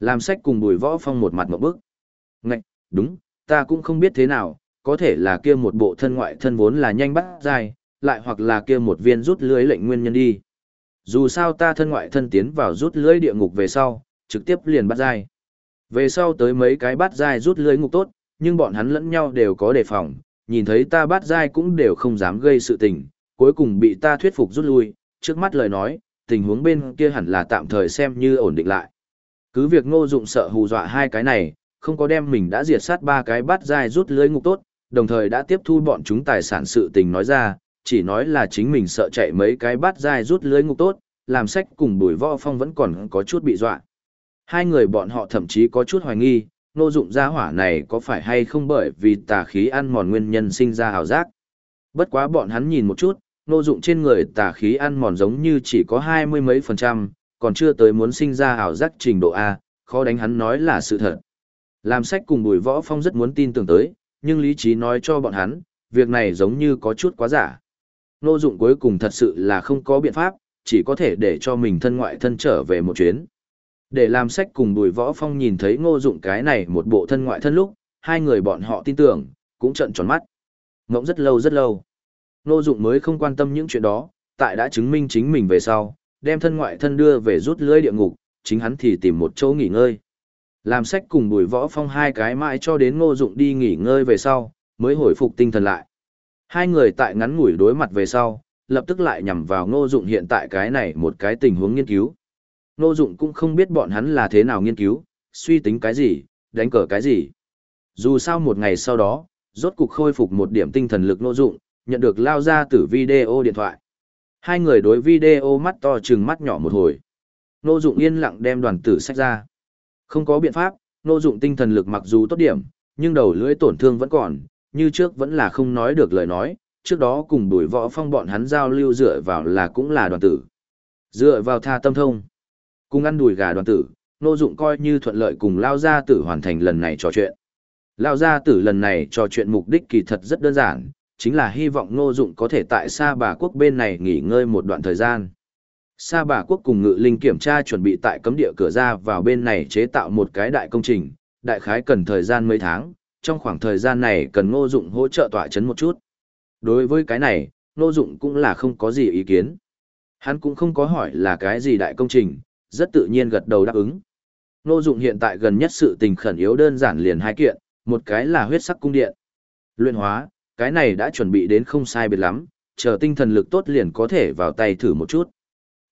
Làm sách cùng bùi võ phong một mặt một bức. Ngạch, đúng, ta cũng không biết thế nào, có thể là kia một bộ thân ngoại thân vốn là nhanh bắt dai, lại hoặc là kia một viên rút lưới lệnh nguyên nhân đi. Dù sao ta thân ngoại thân tiến vào rút lưới địa ngục về sau, trực tiếp liền bắt dai. Về sau tới mấy cái bắt dai rút lưới ngục tốt, nhưng bọn hắn lẫn nhau đều có đề phòng, nhìn thấy ta bắt dai cũng đều không dám gây sự tình, cuối cùng bị ta thuyết phục rút lui, trước mắt lời nói, tình huống bên kia hẳn là tạm thời xem như ổn định lại. Cứ việc ngô dụng sợ hù dọa hai cái này, không có đem mình đã diệt sát ba cái bắt dai rút lưới ngục tốt, đồng thời đã tiếp thu bọn chúng tài sản sự tình nói ra, chỉ nói là chính mình sợ chạy mấy cái bắt dai rút lưới ngục tốt, làm sách cùng bùi võ phong vẫn còn có chút bị dọa. Hai người bọn họ thậm chí có chút hoài nghi, nô dụng gia hỏa này có phải hay không bởi vì tà khí ăn mòn nguyên nhân sinh ra hào giác. Bất quá bọn hắn nhìn một chút, nô dụng trên người tà khí ăn mòn giống như chỉ có hai mươi mấy phần trăm, còn chưa tới muốn sinh ra hào giác trình độ A, khó đánh hắn nói là sự thật. Làm sách cùng bùi võ phong rất muốn tin tưởng tới, nhưng lý trí nói cho bọn hắn, việc này giống như có chút quá giả. Nô dụng cuối cùng thật sự là không có biện pháp, chỉ có thể để cho mình thân ngoại thân trở về một chuyến. Để làm sách cùng bùi võ phong nhìn thấy ngô dụng cái này một bộ thân ngoại thân lúc, hai người bọn họ tin tưởng, cũng trợn tròn mắt. Ngỗng rất lâu rất lâu. Nô Dụng mới không quan tâm những chuyện đó, tại đã chứng minh chính mình về sau, đem thân ngoại thân đưa về rút lưới địa ngục, chính hắn thì tìm một chỗ nghỉ ngơi. Làm sách cùng bùi võ phong hai cái mãi cho đến Ngô Dụng đi nghỉ ngơi về sau, mới hồi phục tinh thần lại. Hai người tại ngắn ngủi đối mặt về sau, lập tức lại nhằm vào Ngô Dụng hiện tại cái này một cái tình huống nghiên cứu. Ngô Dụng cũng không biết bọn hắn là thế nào nghiên cứu, suy tính cái gì, đánh cờ cái gì. Dù sao một ngày sau đó, rốt cục khôi phục một điểm tinh thần lực Ngô Dụng, nhận được lao ra từ video điện thoại. Hai người đối video mắt to chừng mắt nhỏ một hồi. Ngô Dụng yên lặng đem đoàn tử sách ra. Không có biện pháp, Ngô Dụng tinh thần lực mặc dù tốt điểm, nhưng đầu lưỡi tổn thương vẫn còn, như trước vẫn là không nói được lời nói, trước đó cùng đuổi võ phong bọn hắn giao lưu dựa vào là cũng là đoàn tử. Dựa vào tha tâm thông. Cùng ăn đùi gà đoàn tử, Nô Dụng coi như thuận lợi cùng Lao Gia Tử hoàn thành lần này trò chuyện. Lao Gia Tử lần này trò chuyện mục đích kỳ thật rất đơn giản, chính là hy vọng Nô Dụng có thể tại Sa Bà Quốc bên này nghỉ ngơi một đoạn thời gian. Sa Bà Quốc cùng Ngự Linh kiểm tra chuẩn bị tại cấm địa cửa ra vào bên này chế tạo một cái đại công trình, đại khái cần thời gian mấy tháng, trong khoảng thời gian này cần Ngô Dụng hỗ trợ tỏa chấn một chút. Đối với cái này, Ngô Dụng cũng là không có gì ý kiến. Hắn cũng không có hỏi là cái gì đại công trình, rất tự nhiên gật đầu đáp ứng. Ngô Dụng hiện tại gần nhất sự tình khẩn yếu đơn giản liền hai kiện, một cái là huyết sắc cung điện. Luyện hóa, cái này đã chuẩn bị đến không sai biệt lắm, chờ tinh thần lực tốt liền có thể vào tay thử một chút.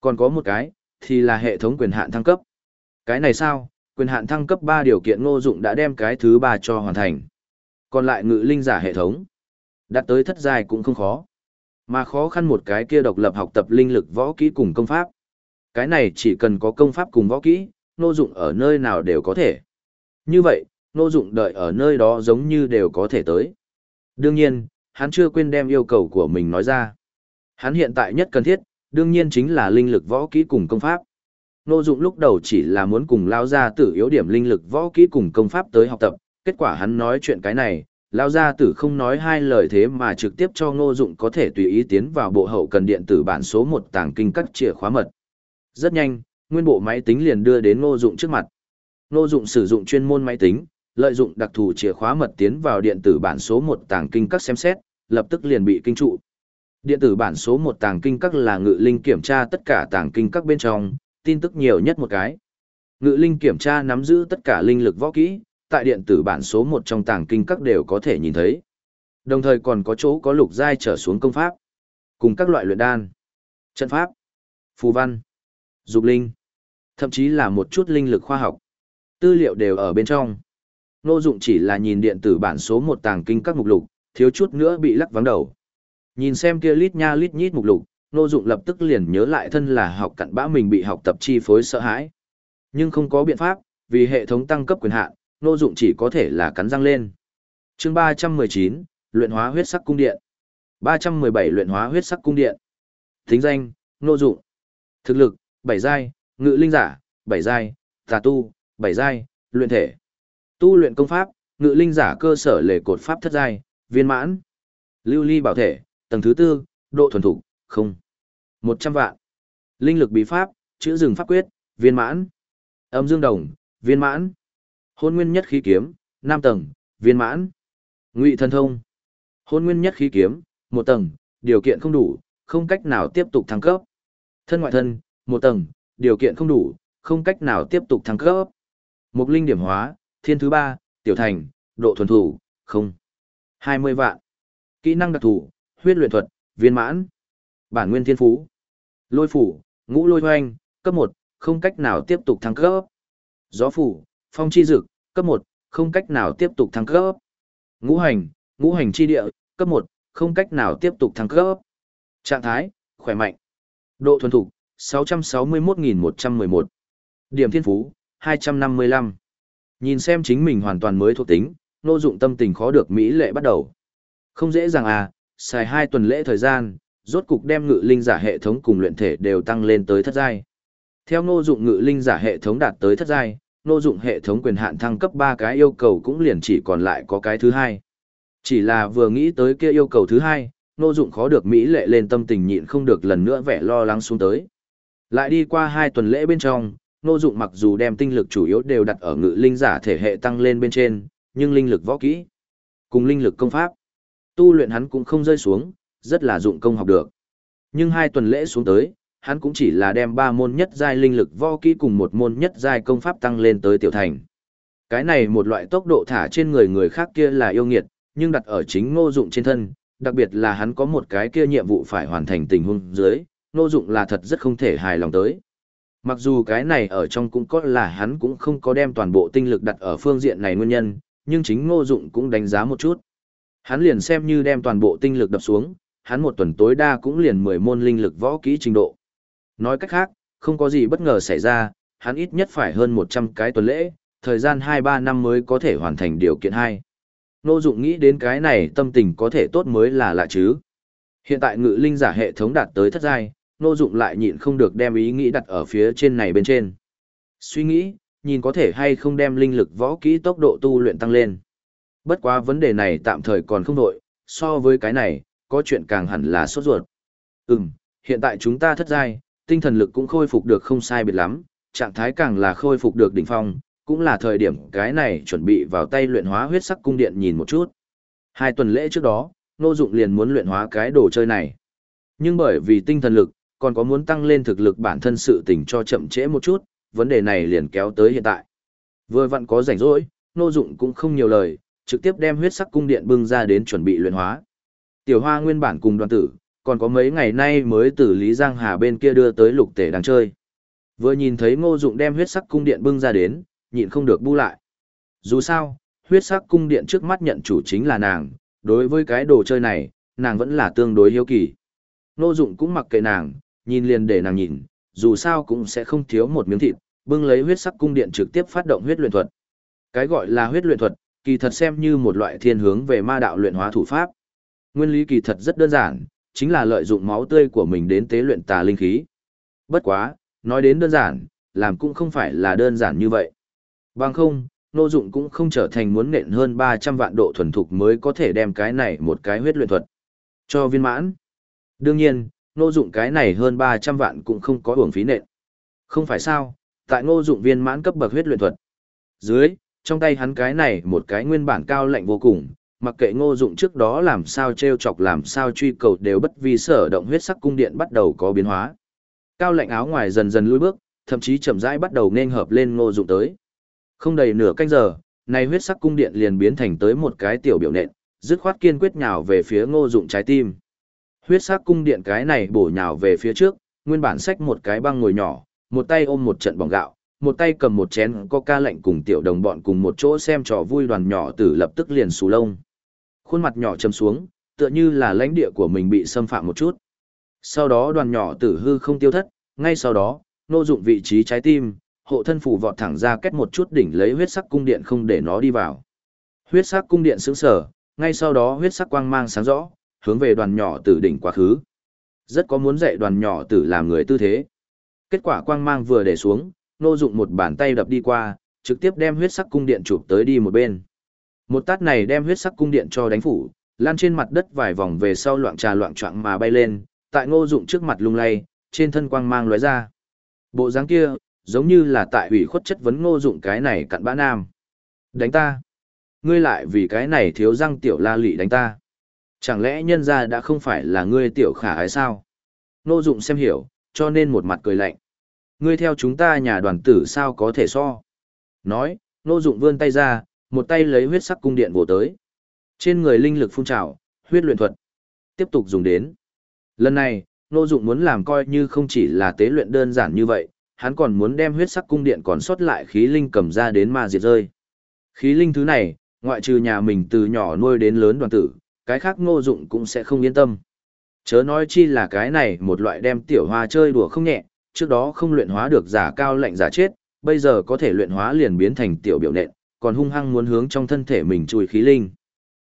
Còn có một cái, thì là hệ thống quyền hạn thăng cấp. Cái này sao, quyền hạn thăng cấp 3 điều kiện ngô dụng đã đem cái thứ 3 cho hoàn thành. Còn lại ngự linh giả hệ thống. Đạt tới thất giai cũng không khó. Mà khó khăn một cái kia độc lập học tập linh lực võ kỹ cùng công pháp. Cái này chỉ cần có công pháp cùng võ kỹ, ngô dụng ở nơi nào đều có thể. Như vậy, ngô dụng đợi ở nơi đó giống như đều có thể tới. Đương nhiên, hắn chưa quên đem yêu cầu của mình nói ra. Hắn hiện tại nhất cần thiết, đương nhiên chính là linh lực võ kỹ cùng công pháp. Nô Dụng lúc đầu chỉ là muốn cùng Lão gia tử yếu điểm linh lực võ kỹ cùng công pháp tới học tập, kết quả hắn nói chuyện cái này, Lão gia tử không nói hai lời thế mà trực tiếp cho Ngô Dụng có thể tùy ý tiến vào bộ hậu cần điện tử bản số một tàng kinh các chìa khóa mật. Rất nhanh, nguyên bộ máy tính liền đưa đến Ngô Dụng trước mặt. Ngô Dụng sử dụng chuyên môn máy tính, lợi dụng đặc thù chìa khóa mật tiến vào điện tử bản số một tàng kinh các xem xét, lập tức liền bị kinh trụ. Điện tử bản số một tàng kinh các là ngự linh kiểm tra tất cả tàng kinh các bên trong, tin tức nhiều nhất một cái. Ngự linh kiểm tra nắm giữ tất cả linh lực võ kỹ, tại điện tử bản số 1 trong tàng kinh các đều có thể nhìn thấy. Đồng thời còn có chỗ có lục giai trở xuống công pháp, cùng các loại luyện đan, trận pháp, phù văn, dục linh, thậm chí là một chút linh lực khoa học. Tư liệu đều ở bên trong. Nô dụng chỉ là nhìn điện tử bản số 1 tàng kinh các mục lục, thiếu chút nữa bị lắc vắng đầu. Nhìn xem kia lít nha lít nhít mục lục, Nô Dụng lập tức liền nhớ lại thân là học cặn bã mình bị học tập chi phối sợ hãi. Nhưng không có biện pháp, vì hệ thống tăng cấp quyền hạn, Nô Dụng chỉ có thể là cắn răng lên. Chương 319, luyện hóa huyết sắc cung điện. 317 luyện hóa huyết sắc cung điện. Tính danh, Nô Dụng. Thực lực, bảy giai, ngự linh giả, bảy giai, tà tu, bảy giai, luyện thể. Tu luyện công pháp, ngự linh giả cơ sở lề cột pháp thất giai, viên mãn. Lưu ly bảo thể, tầng thứ tư, độ thuần thục, không một trăm vạn. Linh lực bí pháp, chữ rừng pháp quyết, viên mãn. Âm dương đồng, viên mãn. Hôn nguyên nhất khí kiếm, năm tầng, viên mãn. Ngụy thần thông. Hôn nguyên nhất khí kiếm, một tầng, điều kiện không đủ, không cách nào tiếp tục thăng cấp. Thân ngoại thân, một tầng, điều kiện không đủ, không cách nào tiếp tục thăng cấp. Mục linh điểm hóa, thiên thứ ba, tiểu thành, độ thuần thủ, không. Hai mươi vạn. Kỹ năng đặc thù, huyết luyện thuật, viên mãn. Bản nguyên thiên phú. Lôi phủ, ngũ lôi hoanh, cấp một không cách nào tiếp tục thăng cấp. Gió phủ, phong chi dực, cấp một không cách nào tiếp tục thăng cấp. Ngũ hành, ngũ hành chi địa, cấp một không cách nào tiếp tục thăng cấp. Trạng thái, khỏe mạnh. Độ thuần thục, 661.111. Điểm thiên phú, 255. Nhìn xem chính mình hoàn toàn mới thuộc tính, nô dụng tâm tình khó được mỹ lệ bắt đầu. Không dễ dàng à, xài hai tuần lễ thời gian, rốt cục đem ngự linh giả hệ thống cùng luyện thể đều tăng lên tới thất giai. Theo ngô dụng ngự linh giả hệ thống đạt tới thất giai, ngô dụng hệ thống quyền hạn thăng cấp ba cái yêu cầu cũng liền chỉ còn lại có cái thứ hai. Chỉ là vừa nghĩ tới kia yêu cầu thứ hai, ngô dụng khó được mỹ lệ lên tâm tình nhịn không được lần nữa vẻ lo lắng xuống tới. Lại đi qua hai tuần lễ bên trong, ngô dụng mặc dù đem tinh lực chủ yếu đều đặt ở ngự linh giả thể hệ tăng lên bên trên, nhưng linh lực võ kỹ cùng linh lực công pháp tu luyện hắn cũng không rơi xuống, rất là dụng công học được. Nhưng hai tuần lễ xuống tới, hắn cũng chỉ là đem ba môn nhất giai linh lực võ kỹ cùng một môn nhất giai công pháp tăng lên tới tiểu thành. Cái này một loại tốc độ thả trên người người khác kia là yêu nghiệt, nhưng đặt ở chính ngô dụng trên thân, đặc biệt là hắn có một cái kia nhiệm vụ phải hoàn thành tình huống dưới, ngô dụng là thật rất không thể hài lòng tới. Mặc dù cái này ở trong cũng có là hắn cũng không có đem toàn bộ tinh lực đặt ở phương diện này nguyên nhân, nhưng chính ngô dụng cũng đánh giá một chút. Hắn liền xem như đem toàn bộ tinh lực đập xuống, hắn một tuần tối đa cũng liền 10 môn linh lực võ kỹ trình độ. Nói cách khác, không có gì bất ngờ xảy ra, hắn ít nhất phải hơn 100 cái tuần lễ, thời gian 2-3 năm mới có thể hoàn thành điều kiện 2. Nô Dụng nghĩ đến cái này tâm tình có thể tốt mới là lạ chứ. Hiện tại ngự linh giả hệ thống đạt tới thất giai, Nô Dụng lại nhịn không được đem ý nghĩ đặt ở phía trên này bên trên. Suy nghĩ, nhìn có thể hay không đem linh lực võ kỹ tốc độ tu luyện tăng lên. Bất quá vấn đề này tạm thời còn không đổi, so với cái này, có chuyện càng hẳn là sốt ruột. Ừm, hiện tại chúng ta thất giai, tinh thần lực cũng khôi phục được không sai biệt lắm, trạng thái càng là khôi phục được đỉnh phong, cũng là thời điểm cái này chuẩn bị vào tay luyện hóa huyết sắc cung điện nhìn một chút. Hai tuần lễ trước đó, Nô Dụng liền muốn luyện hóa cái đồ chơi này. Nhưng bởi vì tinh thần lực, còn có muốn tăng lên thực lực bản thân sự tình cho chậm trễ một chút, vấn đề này liền kéo tới hiện tại. Vừa vặn có rảnh rỗi, Nô Dụng cũng không nhiều lời, trực tiếp đem huyết sắc cung điện bưng ra đến chuẩn bị luyện hóa. Tiểu Hoa nguyên bản cùng đoàn tử, còn có mấy ngày nay mới từ Lý Giang Hà bên kia đưa tới lục tể đang chơi. Vừa nhìn thấy Ngô Dụng đem huyết sắc cung điện bưng ra đến, nhịn không được bu lại. Dù sao, huyết sắc cung điện trước mắt nhận chủ chính là nàng, đối với cái đồ chơi này, nàng vẫn là tương đối hiếu kỳ. Ngô Dụng cũng mặc kệ nàng, nhìn liền để nàng nhìn, dù sao cũng sẽ không thiếu một miếng thịt, bưng lấy huyết sắc cung điện trực tiếp phát động huyết luyện thuật. Cái gọi là huyết luyện thuật, kỳ thật xem như một loại thiên hướng về ma đạo luyện hóa thủ pháp. Nguyên lý kỳ thật rất đơn giản, chính là lợi dụng máu tươi của mình đến tế luyện tà linh khí. Bất quá, nói đến đơn giản, làm cũng không phải là đơn giản như vậy. Bằng không, nô dụng cũng không trở thành muốn nện hơn 300 vạn độ thuần thục mới có thể đem cái này một cái huyết luyện thuật cho viên mãn. Đương nhiên, nô dụng cái này hơn 300 vạn cũng không có uổng phí nện. Không phải sao, tại ngô dụng viên mãn cấp bậc huyết luyện thuật. Dưới, trong tay hắn cái này một cái nguyên bản cao lạnh vô cùng, mặc kệ ngô dụng trước đó làm sao treo chọc làm sao truy cầu đều bất vi sở động huyết sắc cung điện bắt đầu có biến hóa. Cao lạnh áo ngoài dần dần lùi bước, thậm chí chậm rãi bắt đầu nên hợp lên ngô dụng tới. Không đầy nửa canh giờ, nay huyết sắc cung điện liền biến thành tới một cái tiểu biểu nện, dứt khoát kiên quyết nhào về phía ngô dụng trái tim. Huyết sắc cung điện cái này bổ nhào về phía trước, nguyên bản xách một cái băng ngồi nhỏ, một tay ôm một trận bỏng gạo, một tay cầm một chén coca lạnh cùng tiểu đồng bọn cùng một chỗ xem trò vui đoàn nhỏ tử lập tức liền xù lông. Khuôn mặt nhỏ chầm xuống, tựa như là lãnh địa của mình bị xâm phạm một chút. Sau đó đoàn nhỏ tử hư không tiêu thất, ngay sau đó, nô dụng vị trí trái tim, hộ thân phủ vọt thẳng ra kết một chút đỉnh lấy huyết sắc cung điện không để nó đi vào. Huyết sắc cung điện sững sờ, ngay sau đó huyết sắc quang mang sáng rõ, hướng về đoàn nhỏ tử đỉnh quá khứ. Rất có muốn dạy đoàn nhỏ tử làm người tư thế. Kết quả quang mang vừa để xuống, nô dụng một bàn tay đập đi qua, trực tiếp đem huyết sắc cung điện chụp tới đi một bên. Một tát này đem huyết sắc cung điện cho đánh phủ, lan trên mặt đất vài vòng về sau loạn trà loạn choạng mà bay lên, tại ngô dụng trước mặt lung lay, trên thân quang mang lóe ra. Bộ dáng kia, giống như là tại ủy khuất chất vấn ngô dụng cái này cặn bã nam. Đánh ta. Ngươi lại vì cái này thiếu răng tiểu la lị đánh ta. Chẳng lẽ nhân gia đã không phải là ngươi tiểu khả ái sao? Ngô dụng xem hiểu, cho nên một mặt cười lạnh. Ngươi theo chúng ta nhà đoàn tử sao có thể so? Nói, Ngô dụng vươn tay ra, một tay lấy huyết sắc cung điện vồ tới. Trên người linh lực phun trào, huyết luyện thuật. Tiếp tục dùng đến. Lần này, Ngô Dụng muốn làm coi như không chỉ là tế luyện đơn giản như vậy, hắn còn muốn đem huyết sắc cung điện còn sót lại khí linh cầm ra đến ma diệt rơi. Khí linh thứ này, ngoại trừ nhà mình từ nhỏ nuôi đến lớn đoàn tử, cái khác Ngô Dụng cũng sẽ không yên tâm. Chớ nói chi là cái này một loại đem tiểu hoa chơi đùa không nhẹ, trước đó không luyện hóa được giả cao lạnh giả chết, bây giờ có thể luyện hóa liền biến thành tiểu biểu nện, còn hung hăng muốn hướng trong thân thể mình chui khí linh.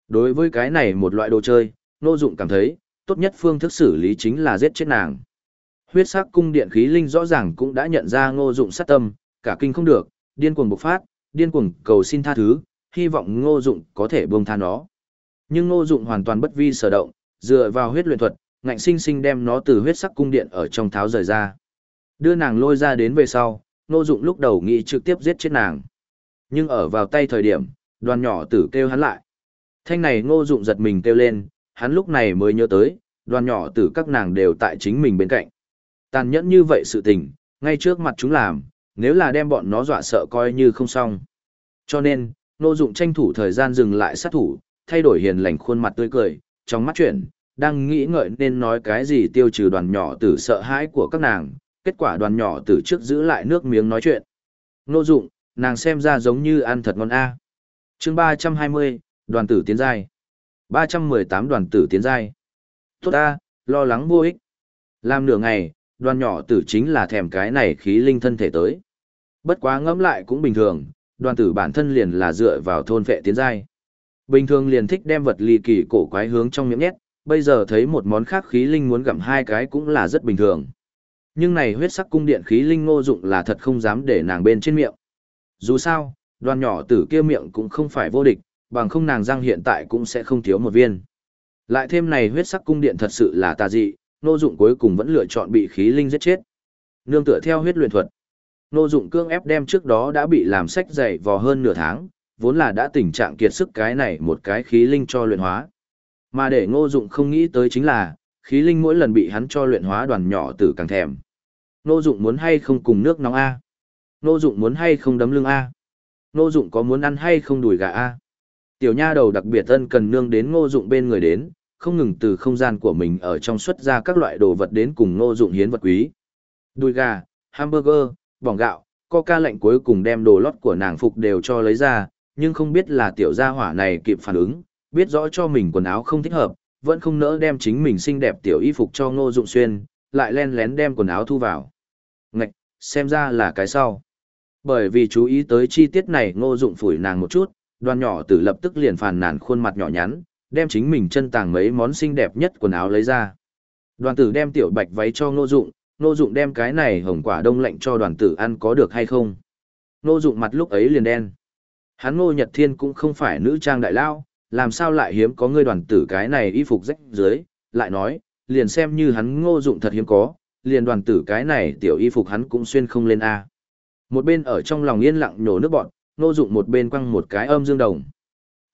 Đối với cái này một loại đồ chơi, Ngô Dụng cảm thấy, tốt nhất phương thức xử lý chính là giết chết nàng. Huyết sắc cung điện khí linh rõ ràng cũng đã nhận ra Ngô Dụng sát tâm, cả kinh không được, điên cuồng bộc phát, điên cuồng cầu xin tha thứ, hy vọng Ngô Dụng có thể buông tha nó. Nhưng Ngô Dụng hoàn toàn bất vi sở động, dựa vào huyết luyện thuật, ngạnh sinh sinh đem nó từ huyết sắc cung điện ở trong tháo rời ra. Đưa nàng lôi ra đến về sau, Ngô Dụng lúc đầu nghĩ trực tiếp giết chết nàng. Nhưng ở vào tay thời điểm, đoàn nhỏ tử kêu hắn lại. Thanh này ngô dụng giật mình kêu lên, hắn lúc này mới nhớ tới, đoàn nhỏ tử các nàng đều tại chính mình bên cạnh. Tàn nhẫn như vậy sự tình, ngay trước mặt chúng làm, nếu là đem bọn nó dọa sợ coi như không xong. Cho nên, ngô dụng tranh thủ thời gian dừng lại sát thủ, thay đổi hiền lành khuôn mặt tươi cười, trong mắt chuyển, đang nghĩ ngợi nên nói cái gì tiêu trừ đoàn nhỏ tử sợ hãi của các nàng, kết quả đoàn nhỏ tử trước giữ lại nước miếng nói chuyện. Ngô dụng, nàng xem ra giống như ăn thật ngon a. Chương ba trăm hai mươi, đoàn tử tiến giai. ba trăm mười tám đoàn tử tiến giai. Tốt a lo lắng vô ích. Làm nửa ngày, đoàn nhỏ tử chính là thèm cái này khí linh thân thể tới. Bất quá ngẫm lại cũng bình thường, đoàn tử bản thân liền là dựa vào thôn vệ tiến giai. Bình thường liền thích đem vật ly kỳ cổ quái hướng trong miệng nhét, bây giờ thấy một món khác khí linh muốn gặm hai cái cũng là rất bình thường. Nhưng này huyết sắc cung điện khí linh ngô dụng là thật không dám để nàng bên trên miệng. Dù sao, đoàn nhỏ tử kia miệng cũng không phải vô địch, bằng không nàng răng hiện tại cũng sẽ không thiếu một viên. Lại thêm này huyết sắc cung điện thật sự là tà dị, ngô dụng cuối cùng vẫn lựa chọn bị khí linh giết chết. Nương tựa theo huyết luyện thuật. Ngô dụng cương ép đem trước đó đã bị làm sách dày vò hơn nửa tháng, vốn là đã tình trạng kiệt sức cái này một cái khí linh cho luyện hóa. Mà để ngô dụng không nghĩ tới chính là, khí linh mỗi lần bị hắn cho luyện hóa đoàn nhỏ tử càng thèm. Ngô dụng muốn hay không cùng nước nóng A? Nô dụng muốn hay không đấm lưng A? Nô dụng có muốn ăn hay không đùi gà A? Tiểu nha đầu đặc biệt ân cần nương đến ngô dụng bên người đến, không ngừng từ không gian của mình ở trong xuất ra các loại đồ vật đến cùng ngô dụng hiến vật quý. Đùi gà, hamburger, bỏng gạo, coca lạnh cuối cùng đem đồ lót của nàng phục đều cho lấy ra, nhưng không biết là tiểu gia hỏa này kịp phản ứng, biết rõ cho mình quần áo không thích hợp, vẫn không nỡ đem chính mình xinh đẹp tiểu y phục cho ngô dụng xuyên, lại len lén đem quần áo thu vào. Ngạch, xem ra là cái sau. Bởi vì chú ý tới chi tiết này ngô dụng phủi nàng một chút, đoàn nhỏ tử lập tức liền phàn nàn khuôn mặt nhỏ nhắn, đem chính mình chân tàng mấy món xinh đẹp nhất quần áo lấy ra. Đoàn tử đem tiểu bạch váy cho ngô dụng, ngô dụng đem cái này hồng quả đông lạnh cho đoàn tử ăn có được hay không. Ngô dụng mặt lúc ấy liền đen. Hắn ngô nhật thiên cũng không phải nữ trang đại lao, làm sao lại hiếm có ngươi đoàn tử cái này y phục rách dưới, lại nói, liền xem như hắn ngô dụng thật hiếm có, liền đoàn tử cái này tiểu y phục hắn cũng xuyên không lên A. Một bên ở trong lòng yên lặng nhổ nước bọn, ngô dụng một bên quăng một cái âm dương đồng.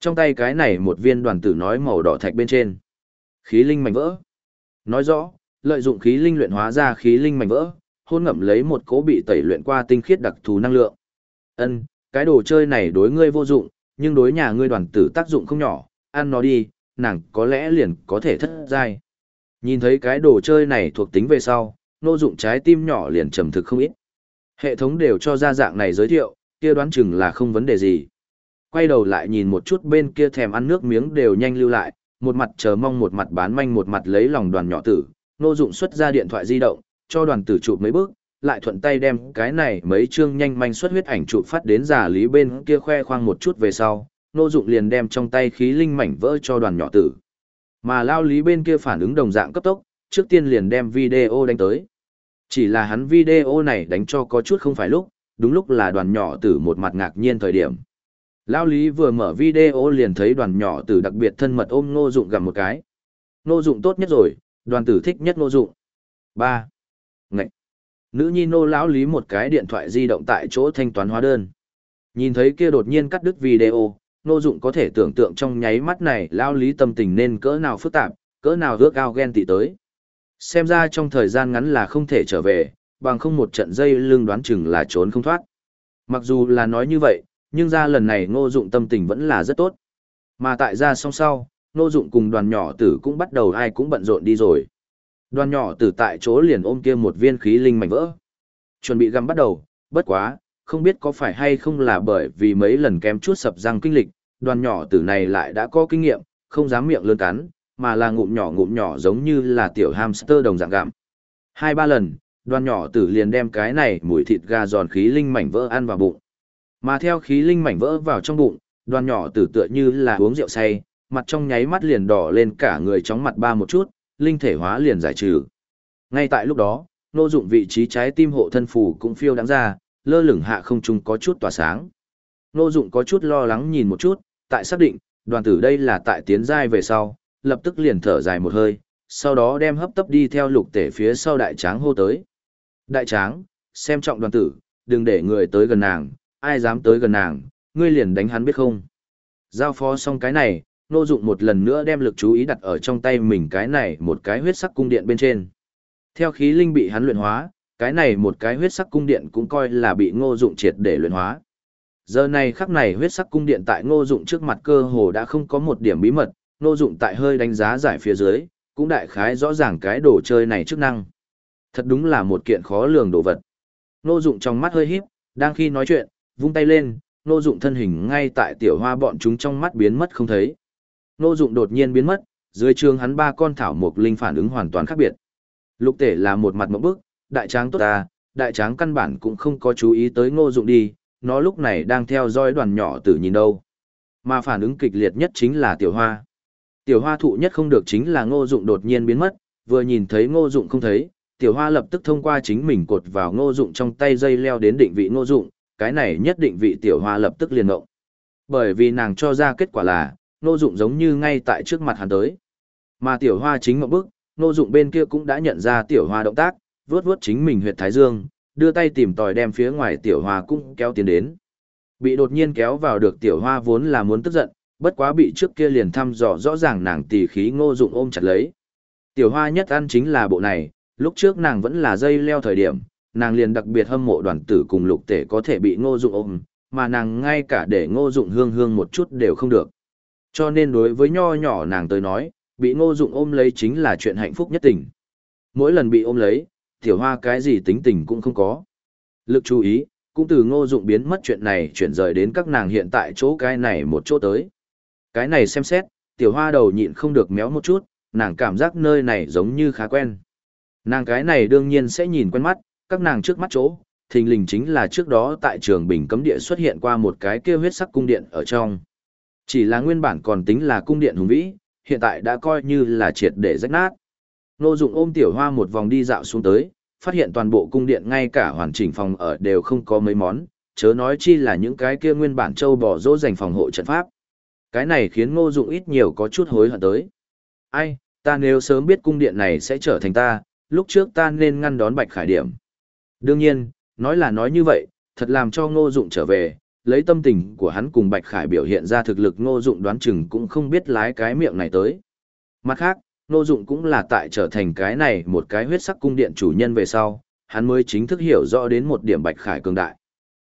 Trong tay cái này một viên đoàn tử nói màu đỏ thạch bên trên. Khí linh mảnh vỡ. Nói rõ, lợi dụng khí linh luyện hóa ra khí linh mảnh vỡ, hôn ngậm lấy một cố bị tẩy luyện qua tinh khiết đặc thù năng lượng. Ân, cái đồ chơi này đối ngươi vô dụng, nhưng đối nhà ngươi đoàn tử tác dụng không nhỏ, ăn nó đi, nàng có lẽ liền có thể thất giai. Nhìn thấy cái đồ chơi này thuộc tính về sau, nô dụng trái tim nhỏ liền trầm thực không ít. Hệ thống đều cho ra dạng này giới thiệu, kia đoán chừng là không vấn đề gì. Quay đầu lại nhìn một chút bên kia thèm ăn nước miếng đều nhanh lưu lại, một mặt chờ mong một mặt bán manh một mặt lấy lòng đoàn nhỏ tử, nô dụng xuất ra điện thoại di động, cho đoàn tử chụp mấy bước, lại thuận tay đem cái này mấy chương nhanh manh xuất huyết ảnh chụp phát đến giả lý bên kia khoe khoang một chút về sau, nô dụng liền đem trong tay khí linh mảnh vỡ cho đoàn nhỏ tử. Mà lao lý bên kia phản ứng đồng dạng cấp tốc, trước tiên liền đem video đánh tới. Chỉ là hắn video này đánh cho có chút không phải lúc, đúng lúc là đoàn nhỏ tử một mặt ngạc nhiên thời điểm. Lao lý vừa mở video liền thấy đoàn nhỏ tử đặc biệt thân mật ôm ngô dụng gặp một cái. Ngô dụng tốt nhất rồi, đoàn tử thích nhất ngô dụng. Ba, Ngậy. Nữ nhi nô lão lý một cái điện thoại di động tại chỗ thanh toán hóa đơn. Nhìn thấy kia đột nhiên cắt đứt video, Ngô dụng có thể tưởng tượng trong nháy mắt này lão lý tâm tình nên cỡ nào phức tạp, cỡ nào ước ao ghen tị tới. Xem ra trong thời gian ngắn là không thể trở về, bằng không một trận dây lưng đoán chừng là trốn không thoát. Mặc dù là nói như vậy, nhưng ra lần này ngô dụng tâm tình vẫn là rất tốt. Mà tại ra song sau, ngô dụng cùng đoàn nhỏ tử cũng bắt đầu ai cũng bận rộn đi rồi. Đoàn nhỏ tử tại chỗ liền ôm kia một viên khí linh mảnh vỡ. Chuẩn bị găm bắt đầu, bất quá, không biết có phải hay không là bởi vì mấy lần kém chút sập răng kinh lịch, đoàn nhỏ tử này lại đã có kinh nghiệm, không dám miệng lớn cắn, mà là ngụm nhỏ ngụm nhỏ giống như là tiểu hamster đồng dạng gặm. Hai ba lần, đoàn nhỏ tử liền đem cái này mùi thịt gà giòn khí linh mảnh vỡ ăn vào bụng. Mà theo khí linh mảnh vỡ vào trong bụng, đoàn nhỏ tử tựa như là uống rượu say, mặt trong nháy mắt liền đỏ lên cả người chóng mặt ba một chút, linh thể hóa liền giải trừ. Ngay tại lúc đó, nô dụng vị trí trái tim hộ thân phù cũng phiêu đáng ra, lơ lửng hạ không trung có chút tỏa sáng. Nô dụng có chút lo lắng nhìn một chút, tại xác định, đoàn tử đây là tại tiến giai về sau, lập tức liền thở dài một hơi, sau đó đem hấp tấp đi theo lục tể phía sau đại tráng hô tới. Đại tráng, xem trọng đoàn tử, đừng để người tới gần nàng, ai dám tới gần nàng, ngươi liền đánh hắn biết không. Giao phó xong cái này, Nô Dụng một lần nữa đem lực chú ý đặt ở trong tay mình cái này một cái huyết sắc cung điện bên trên. Theo khí linh bị hắn luyện hóa, cái này một cái huyết sắc cung điện cũng coi là bị Ngô Dụng triệt để luyện hóa. Giờ này khắc này huyết sắc cung điện tại Ngô Dụng trước mặt cơ hồ đã không có một điểm bí mật, Ngô Dụng tại hơi đánh giá giải phía dưới, cũng đại khái rõ ràng cái đồ chơi này chức năng. Thật đúng là một kiện khó lường đồ vật. Ngô Dụng trong mắt hơi híp, đang khi nói chuyện, vung tay lên, Ngô Dụng thân hình ngay tại tiểu hoa bọn chúng trong mắt biến mất không thấy. Ngô Dụng đột nhiên biến mất, dưới trường hắn ba con thảo mục linh phản ứng hoàn toàn khác biệt. Lục Tể là một mặt mộng bức, đại tráng tốt ta, đại tráng căn bản cũng không có chú ý tới Ngô Dụng đi, nó lúc này đang theo dõi đoàn nhỏ tử nhìn đâu. Mà phản ứng kịch liệt nhất chính là tiểu hoa. Tiểu hoa thụ nhất không được chính là Ngô Dụng đột nhiên biến mất, vừa nhìn thấy Ngô Dụng không thấy, tiểu hoa lập tức thông qua chính mình cột vào ngô dụng trong tay dây leo đến định vị ngô dụng, cái này nhất định vị tiểu hoa lập tức liền ngộng. Bởi vì nàng cho ra kết quả là, ngô dụng giống như ngay tại trước mặt hắn tới. Mà tiểu hoa chính ngộng bức, ngô dụng bên kia cũng đã nhận ra tiểu hoa động tác, vướt vướt chính mình huyệt thái dương, đưa tay tìm tòi đem phía ngoài tiểu hoa cũng kéo tiến đến. Bị đột nhiên kéo vào được tiểu hoa vốn là muốn tức giận, bất quá bị trước kia liền thăm dò rõ ràng nàng tỉ khí ngô dụng ôm chặt lấy. Tiểu hoa nhất ăn chính là bộ này, Lúc trước nàng vẫn là dây leo thời điểm, nàng liền đặc biệt hâm mộ đoàn tử cùng lục tể có thể bị ngô dụng ôm, mà nàng ngay cả để ngô dụng hương hương một chút đều không được. Cho nên đối với nho nhỏ nàng tới nói, bị ngô dụng ôm lấy chính là chuyện hạnh phúc nhất tình. Mỗi lần bị ôm lấy, tiểu hoa cái gì tính tình cũng không có. Lực chú ý, cũng từ ngô dụng biến mất chuyện này chuyển rời đến các nàng hiện tại chỗ cái này một chỗ tới. Cái này xem xét, tiểu hoa đầu nhịn không được méo một chút, nàng cảm giác nơi này giống như khá quen. Nàng cái này đương nhiên sẽ nhìn quen mắt, các nàng trước mắt chỗ, thình lình chính là trước đó tại trường bình cấm địa xuất hiện qua một cái kia huyết sắc cung điện ở trong. Chỉ là nguyên bản còn tính là cung điện hùng vĩ, hiện tại đã coi như là triệt để rách nát. Nô dụng ôm tiểu hoa một vòng đi dạo xuống tới, phát hiện toàn bộ cung điện ngay cả hoàn chỉnh phòng ở đều không có mấy món, chớ nói chi là những cái kia nguyên bản châu bỏ dỗ dành phòng hộ trận pháp. Cái này khiến ngô dụng ít nhiều có chút hối hận tới. Ai, ta nếu sớm biết cung điện này sẽ trở thành ta, lúc trước ta nên ngăn đón Bạch Khải điểm. Đương nhiên, nói là nói như vậy, thật làm cho ngô dụng trở về, lấy tâm tình của hắn cùng Bạch Khải biểu hiện ra thực lực ngô dụng đoán chừng cũng không biết lái cái miệng này tới. Mặt khác, ngô dụng cũng là tại trở thành cái này một cái huyết sắc cung điện chủ nhân về sau, hắn mới chính thức hiểu rõ đến một điểm Bạch Khải cường đại.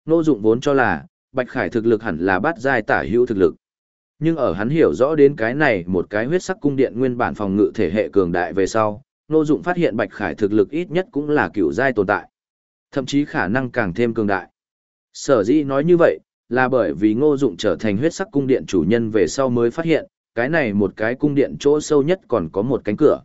Ngô dụng vốn cho là, Bạch Khải thực lực hẳn là bát giai tả hữu thực lực. Nhưng ở hắn hiểu rõ đến cái này một cái huyết sắc cung điện nguyên bản phòng ngự thể hệ cường đại về sau, Ngô Dụng phát hiện Bạch Khải thực lực ít nhất cũng là cựu giai tồn tại, thậm chí khả năng càng thêm cường đại. Sở dĩ nói như vậy, là bởi vì Ngô Dụng trở thành huyết sắc cung điện chủ nhân về sau mới phát hiện, cái này một cái cung điện chỗ sâu nhất còn có một cánh cửa.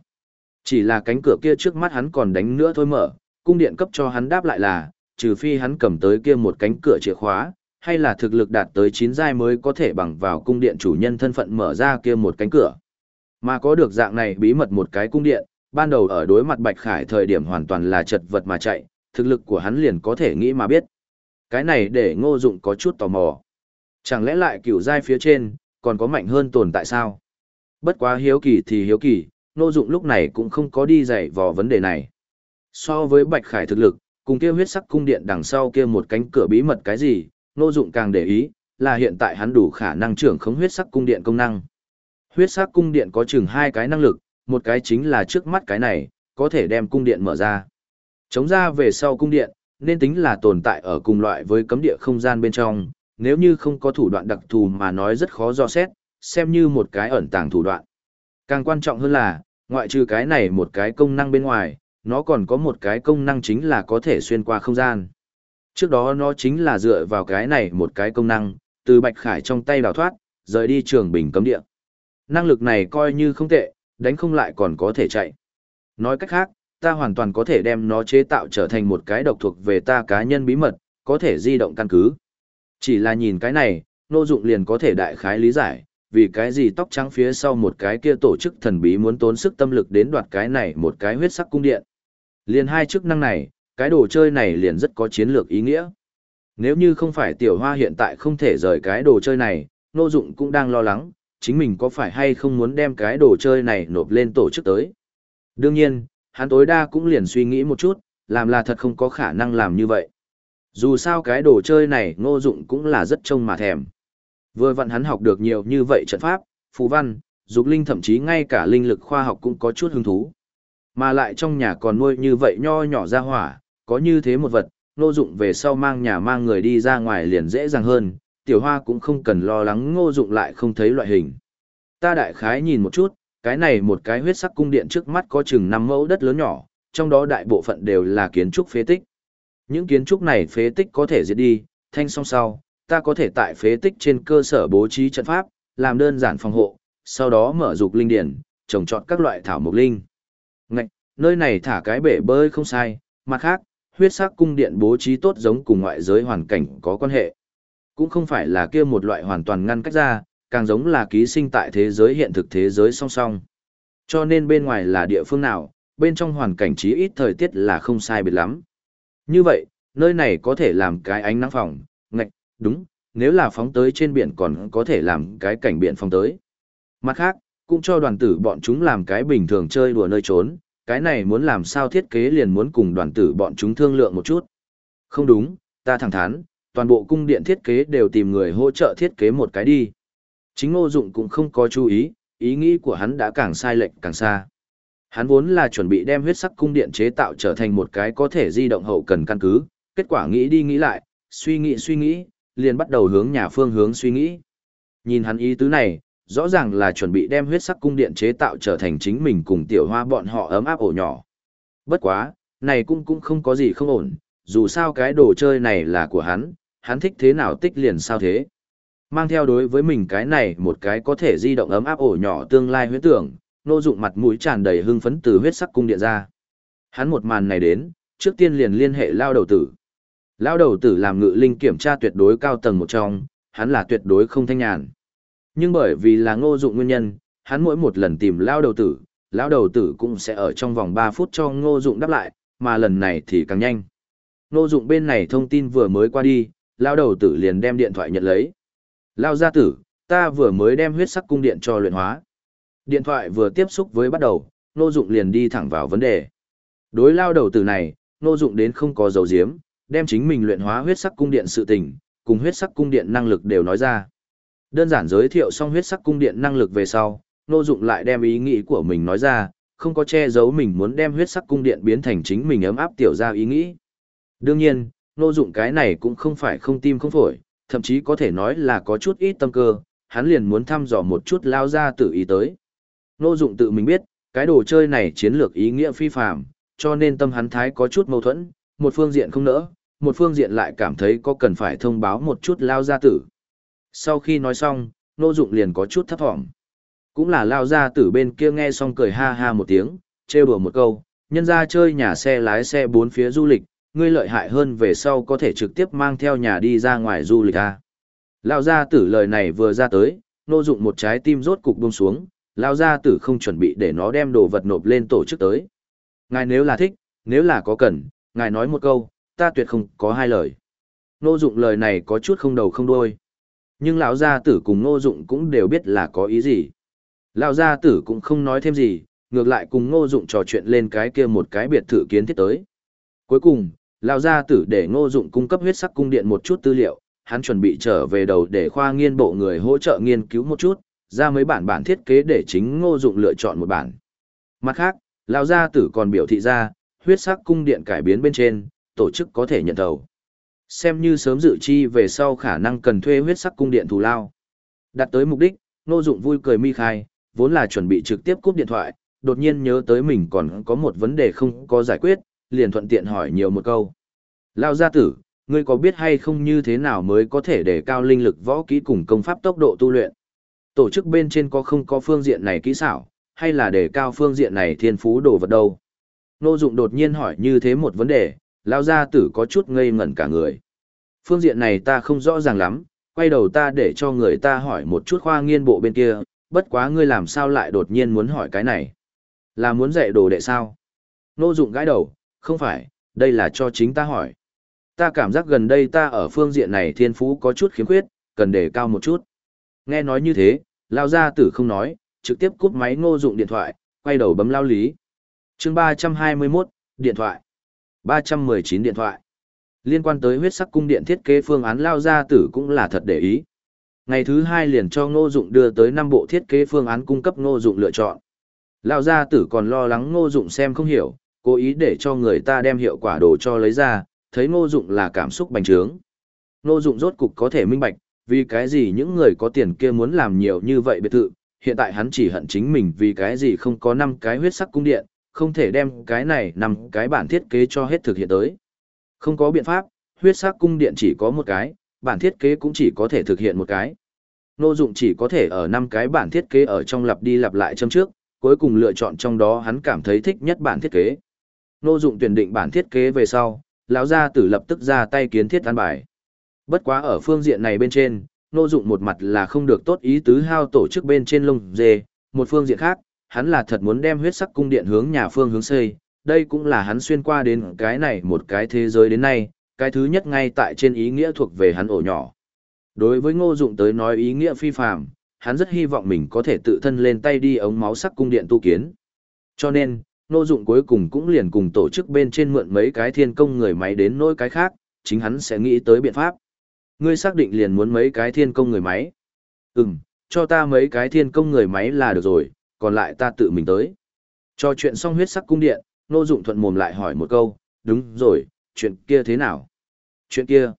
Chỉ là cánh cửa kia trước mắt hắn còn đánh nữa thôi mở, cung điện cấp cho hắn đáp lại là, trừ phi hắn cầm tới kia một cánh cửa chìa khóa, hay là thực lực đạt tới 9 giai mới có thể bằng vào cung điện chủ nhân thân phận mở ra kia một cánh cửa. Mà có được dạng này bí mật một cái cung điện, ban đầu ở đối mặt Bạch Khải thời điểm hoàn toàn là chật vật mà chạy, thực lực của hắn liền có thể nghĩ mà biết. Cái này để ngô dụng có chút tò mò. Chẳng lẽ lại cửu giai phía trên, còn có mạnh hơn tồn tại sao? Bất quá hiếu kỳ thì hiếu kỳ, ngô dụng lúc này cũng không có đi dạy vò vấn đề này. So với Bạch Khải thực lực, cùng kia huyết sắc cung điện đằng sau kia một cánh cửa bí mật cái gì, ngô dụng càng để ý, là hiện tại hắn đủ khả năng trưởng khống huyết sắc cung điện công năng. Huyết sắc cung điện có chừng hai cái năng lực, một cái chính là trước mắt cái này, có thể đem cung điện mở ra. Chống ra về sau cung điện, nên tính là tồn tại ở cùng loại với cấm địa không gian bên trong, nếu như không có thủ đoạn đặc thù mà nói rất khó do xét, xem như một cái ẩn tàng thủ đoạn. Càng quan trọng hơn là, ngoại trừ cái này một cái công năng bên ngoài, nó còn có một cái công năng chính là có thể xuyên qua không gian. Trước đó nó chính là dựa vào cái này một cái công năng, từ Bạch Khải trong tay đào thoát, rời đi trường bình cấm địa. Năng lực này coi như không tệ, đánh không lại còn có thể chạy. Nói cách khác, ta hoàn toàn có thể đem nó chế tạo trở thành một cái độc thuộc về ta cá nhân bí mật, có thể di động căn cứ. Chỉ là nhìn cái này, nô dụng liền có thể đại khái lý giải, vì cái gì tóc trắng phía sau một cái kia tổ chức thần bí muốn tốn sức tâm lực đến đoạt cái này một cái huyết sắc cung điện. Liền hai chức năng này, cái đồ chơi này liền rất có chiến lược ý nghĩa. Nếu như không phải tiểu hoa hiện tại không thể rời cái đồ chơi này, nô dụng cũng đang lo lắng, chính mình có phải hay không muốn đem cái đồ chơi này nộp lên tổ chức tới. Đương nhiên, hắn tối đa cũng liền suy nghĩ một chút, làm là thật không có khả năng làm như vậy. Dù sao cái đồ chơi này ngô dụng cũng là rất trông mà thèm. Vừa vặn hắn học được nhiều như vậy trận pháp, phù văn, dục linh thậm chí ngay cả linh lực khoa học cũng có chút hứng thú. Mà lại trong nhà còn nuôi như vậy nho nhỏ ra hỏa, có như thế một vật, ngô dụng về sau mang nhà mang người đi ra ngoài liền dễ dàng hơn, tiểu hoa cũng không cần lo lắng ngô dụng lại không thấy loại hình. Ta đại khái nhìn một chút, cái này một cái huyết sắc cung điện trước mắt có chừng năm mẫu đất lớn nhỏ, trong đó đại bộ phận đều là kiến trúc phế tích. Những kiến trúc này phế tích có thể diệt đi, thanh song sau, ta có thể tại phế tích trên cơ sở bố trí trận pháp, làm đơn giản phòng hộ, sau đó mở dục linh điển, trồng trọt các loại thảo mộc linh. Ngạch, nơi này thả cái bể bơi không sai, mặt khác, huyết sắc cung điện bố trí tốt giống cùng ngoại giới hoàn cảnh có quan hệ. Cũng không phải là kia một loại hoàn toàn ngăn cách ra, càng giống là ký sinh tại thế giới hiện thực thế giới song song. Cho nên bên ngoài là địa phương nào, bên trong hoàn cảnh chí ít thời tiết là không sai biệt lắm. Như vậy, nơi này có thể làm cái ánh nắng phòng, ngạch, đúng, nếu là phóng tới trên biển còn có thể làm cái cảnh biển phóng tới. Mặt khác, cũng cho đoàn tử bọn chúng làm cái bình thường chơi đùa nơi trốn, cái này muốn làm sao thiết kế liền muốn cùng đoàn tử bọn chúng thương lượng một chút. Không đúng, ta thẳng thắn, toàn bộ cung điện thiết kế đều tìm người hỗ trợ thiết kế một cái đi. Chính ngô dụng cũng không có chú ý, ý nghĩ của hắn đã càng sai lệch càng xa. Hắn vốn là chuẩn bị đem huyết sắc cung điện chế tạo trở thành một cái có thể di động hậu cần căn cứ, kết quả nghĩ đi nghĩ lại, suy nghĩ suy nghĩ, liền bắt đầu hướng nhà phương hướng suy nghĩ. Nhìn hắn ý tứ này, rõ ràng là chuẩn bị đem huyết sắc cung điện chế tạo trở thành chính mình cùng tiểu hoa bọn họ ấm áp ổ nhỏ. Bất quá, này cũng cũng không có gì không ổn, dù sao cái đồ chơi này là của hắn, hắn thích thế nào tích liền sao thế. Mang theo đối với mình cái này một cái có thể di động ấm áp ổ nhỏ tương lai huyết tưởng, nô dụng mặt mũi tràn đầy hưng phấn từ huyết sắc cung điện ra. Hắn một màn này đến, trước tiên liền liên hệ lao đầu tử. Lao đầu tử làm ngự linh kiểm tra tuyệt đối cao tầng một trong, hắn là tuyệt đối không thanh nhàn. Nhưng bởi vì là ngô dụng nguyên nhân, hắn mỗi một lần tìm lao đầu tử, lao đầu tử cũng sẽ ở trong vòng 3 phút cho ngô dụng đáp lại, mà lần này thì càng nhanh. Ngô dụng bên này thông tin vừa mới qua đi, lao đầu tử liền đem điện thoại nhận lấy. Lao gia tử, ta vừa mới đem huyết sắc cung điện cho luyện hóa. Điện thoại vừa tiếp xúc với bắt đầu, Ngô Dụng liền đi thẳng vào vấn đề. Đối lao đầu tử này, Ngô Dụng đến không có dấu diếm, đem chính mình luyện hóa huyết sắc cung điện sự tình, cùng huyết sắc cung điện năng lực đều nói ra. Đơn giản giới thiệu xong huyết sắc cung điện năng lực về sau, Ngô Dụng lại đem ý nghĩ của mình nói ra, không có che giấu mình muốn đem huyết sắc cung điện biến thành chính mình ấm áp tiểu gia ý nghĩ. Đương nhiên, Ngô Dụng cái này cũng không phải không tim không phổi, thậm chí có thể nói là có chút ít tâm cơ, hắn liền muốn thăm dò một chút lao ra tự ý tới. Ngô Dụng tự mình biết, cái đồ chơi này chiến lược ý nghĩa phi phàm, cho nên tâm hắn thái có chút mâu thuẫn, một phương diện không nỡ, một phương diện lại cảm thấy có cần phải thông báo một chút lao gia tử. Sau khi nói xong, Ngô Dụng liền có chút thấp thỏm. Cũng là lao ra từ bên kia nghe xong cười ha ha một tiếng, trêu đùa một câu, nhân ra chơi nhà xe lái xe bốn phía du lịch, ngươi lợi hại hơn về sau có thể trực tiếp mang theo nhà đi ra ngoài du lịch à. Lao gia tử lời này vừa ra tới, nô Dụng một trái tim rốt cục buông xuống, lao gia tử không chuẩn bị để nó đem đồ vật nộp lên tổ chức tới. Ngài nếu là thích, nếu là có cần, ngài nói một câu, ta tuyệt không có hai lời. Nô dụng lời này có chút không đầu không đuôi. Nhưng lão gia tử cùng Ngô dụng cũng đều biết là có ý gì. Lão gia tử cũng không nói thêm gì, ngược lại cùng Ngô dụng trò chuyện lên cái kia một cái biệt thự kiến thiết tới. Cuối cùng, lão gia tử để Ngô dụng cung cấp huyết sắc cung điện một chút tư liệu, hắn chuẩn bị trở về đầu để khoa nghiên bộ người hỗ trợ nghiên cứu một chút, ra mấy bản bản thiết kế để chính ngô dụng lựa chọn một bản. Mặt khác, lão gia tử còn biểu thị ra, huyết sắc cung điện cải biến bên trên, tổ chức có thể nhận thầu. Xem như sớm dự chi về sau khả năng cần thuê huyết sắc cung điện thù lao. Đặt tới mục đích, Ngô Dụng vui cười mi khai, vốn là chuẩn bị trực tiếp cúp điện thoại, đột nhiên nhớ tới mình còn có một vấn đề không có giải quyết, liền thuận tiện hỏi nhiều một câu. Lão gia tử, ngươi có biết hay không như thế nào mới có thể để cao linh lực võ kỹ cùng công pháp tốc độ tu luyện? Tổ chức bên trên có không có phương diện này kỹ xảo, hay là để cao phương diện này thiên phú đồ vật đâu? Nô dụng đột nhiên hỏi như thế một vấn đề, lao gia tử có chút ngây ngẩn cả người. Phương diện này ta không rõ ràng lắm, quay đầu ta để cho người ta hỏi một chút khoa nghiên bộ bên kia, bất quá ngươi làm sao lại đột nhiên muốn hỏi cái này? Là muốn dạy đồ đệ sao? Nô dụng gãi đầu, không phải, đây là cho chính ta hỏi. Ta cảm giác gần đây ta ở phương diện này thiên phú có chút khiếm khuyết, cần đề cao một chút. Nghe nói như thế, lao gia tử không nói, trực tiếp cúp máy ngô dụng điện thoại, quay đầu bấm lao lý. chương 321, điện thoại. 319 điện thoại. Liên quan tới huyết sắc cung điện thiết kế phương án lao gia tử cũng là thật để ý. Ngày thứ hai liền cho ngô dụng đưa tới năm bộ thiết kế phương án cung cấp ngô dụng lựa chọn. Lao gia tử còn lo lắng ngô dụng xem không hiểu, cố ý để cho người ta đem hiệu quả đồ cho lấy ra, thấy ngô dụng là cảm xúc bành trướng. Ngô dụng rốt cục có thể minh bạch, vì cái gì những người có tiền kia muốn làm nhiều như vậy biệt thự, hiện tại hắn chỉ hận chính mình vì cái gì không có năm cái huyết sắc cung điện, không thể đem cái này nằm cái bản thiết kế cho hết thực hiện tới. Không có biện pháp, huyết sắc cung điện chỉ có một cái, bản thiết kế cũng chỉ có thể thực hiện một cái. Nô dụng chỉ có thể ở năm cái bản thiết kế ở trong lặp đi lặp lại châm trước, cuối cùng lựa chọn trong đó hắn cảm thấy thích nhất bản thiết kế. Nô dụng tuyển định bản thiết kế về sau, lão gia tử lập tức ra tay kiến thiết an bài. Bất quá ở phương diện này bên trên, nô dụng một mặt là không được tốt ý tứ hao tổ chức bên trên lông dê, một phương diện khác, hắn là thật muốn đem huyết sắc cung điện hướng nhà phương hướng xây, đây cũng là hắn xuyên qua đến cái này một cái thế giới đến nay, cái thứ nhất ngay tại trên ý nghĩa thuộc về hắn ổ nhỏ. Đối với ngô dụng tới nói ý nghĩa phi phàm, hắn rất hy vọng mình có thể tự thân lên tay đi ống máu sắc cung điện tu kiến. Cho nên, ngô dụng cuối cùng cũng liền cùng tổ chức bên trên mượn mấy cái thiên công người máy đến nỗi cái khác, chính hắn sẽ nghĩ tới biện pháp. Ngươi xác định liền muốn mấy cái thiên công người máy. Ừm, cho ta mấy cái thiên công người máy là được rồi, còn lại ta tự mình tới. Cho chuyện xong huyết sắc cung điện, Nô Dụng thuận mồm lại hỏi một câu, đúng rồi, chuyện kia thế nào? Chuyện kia?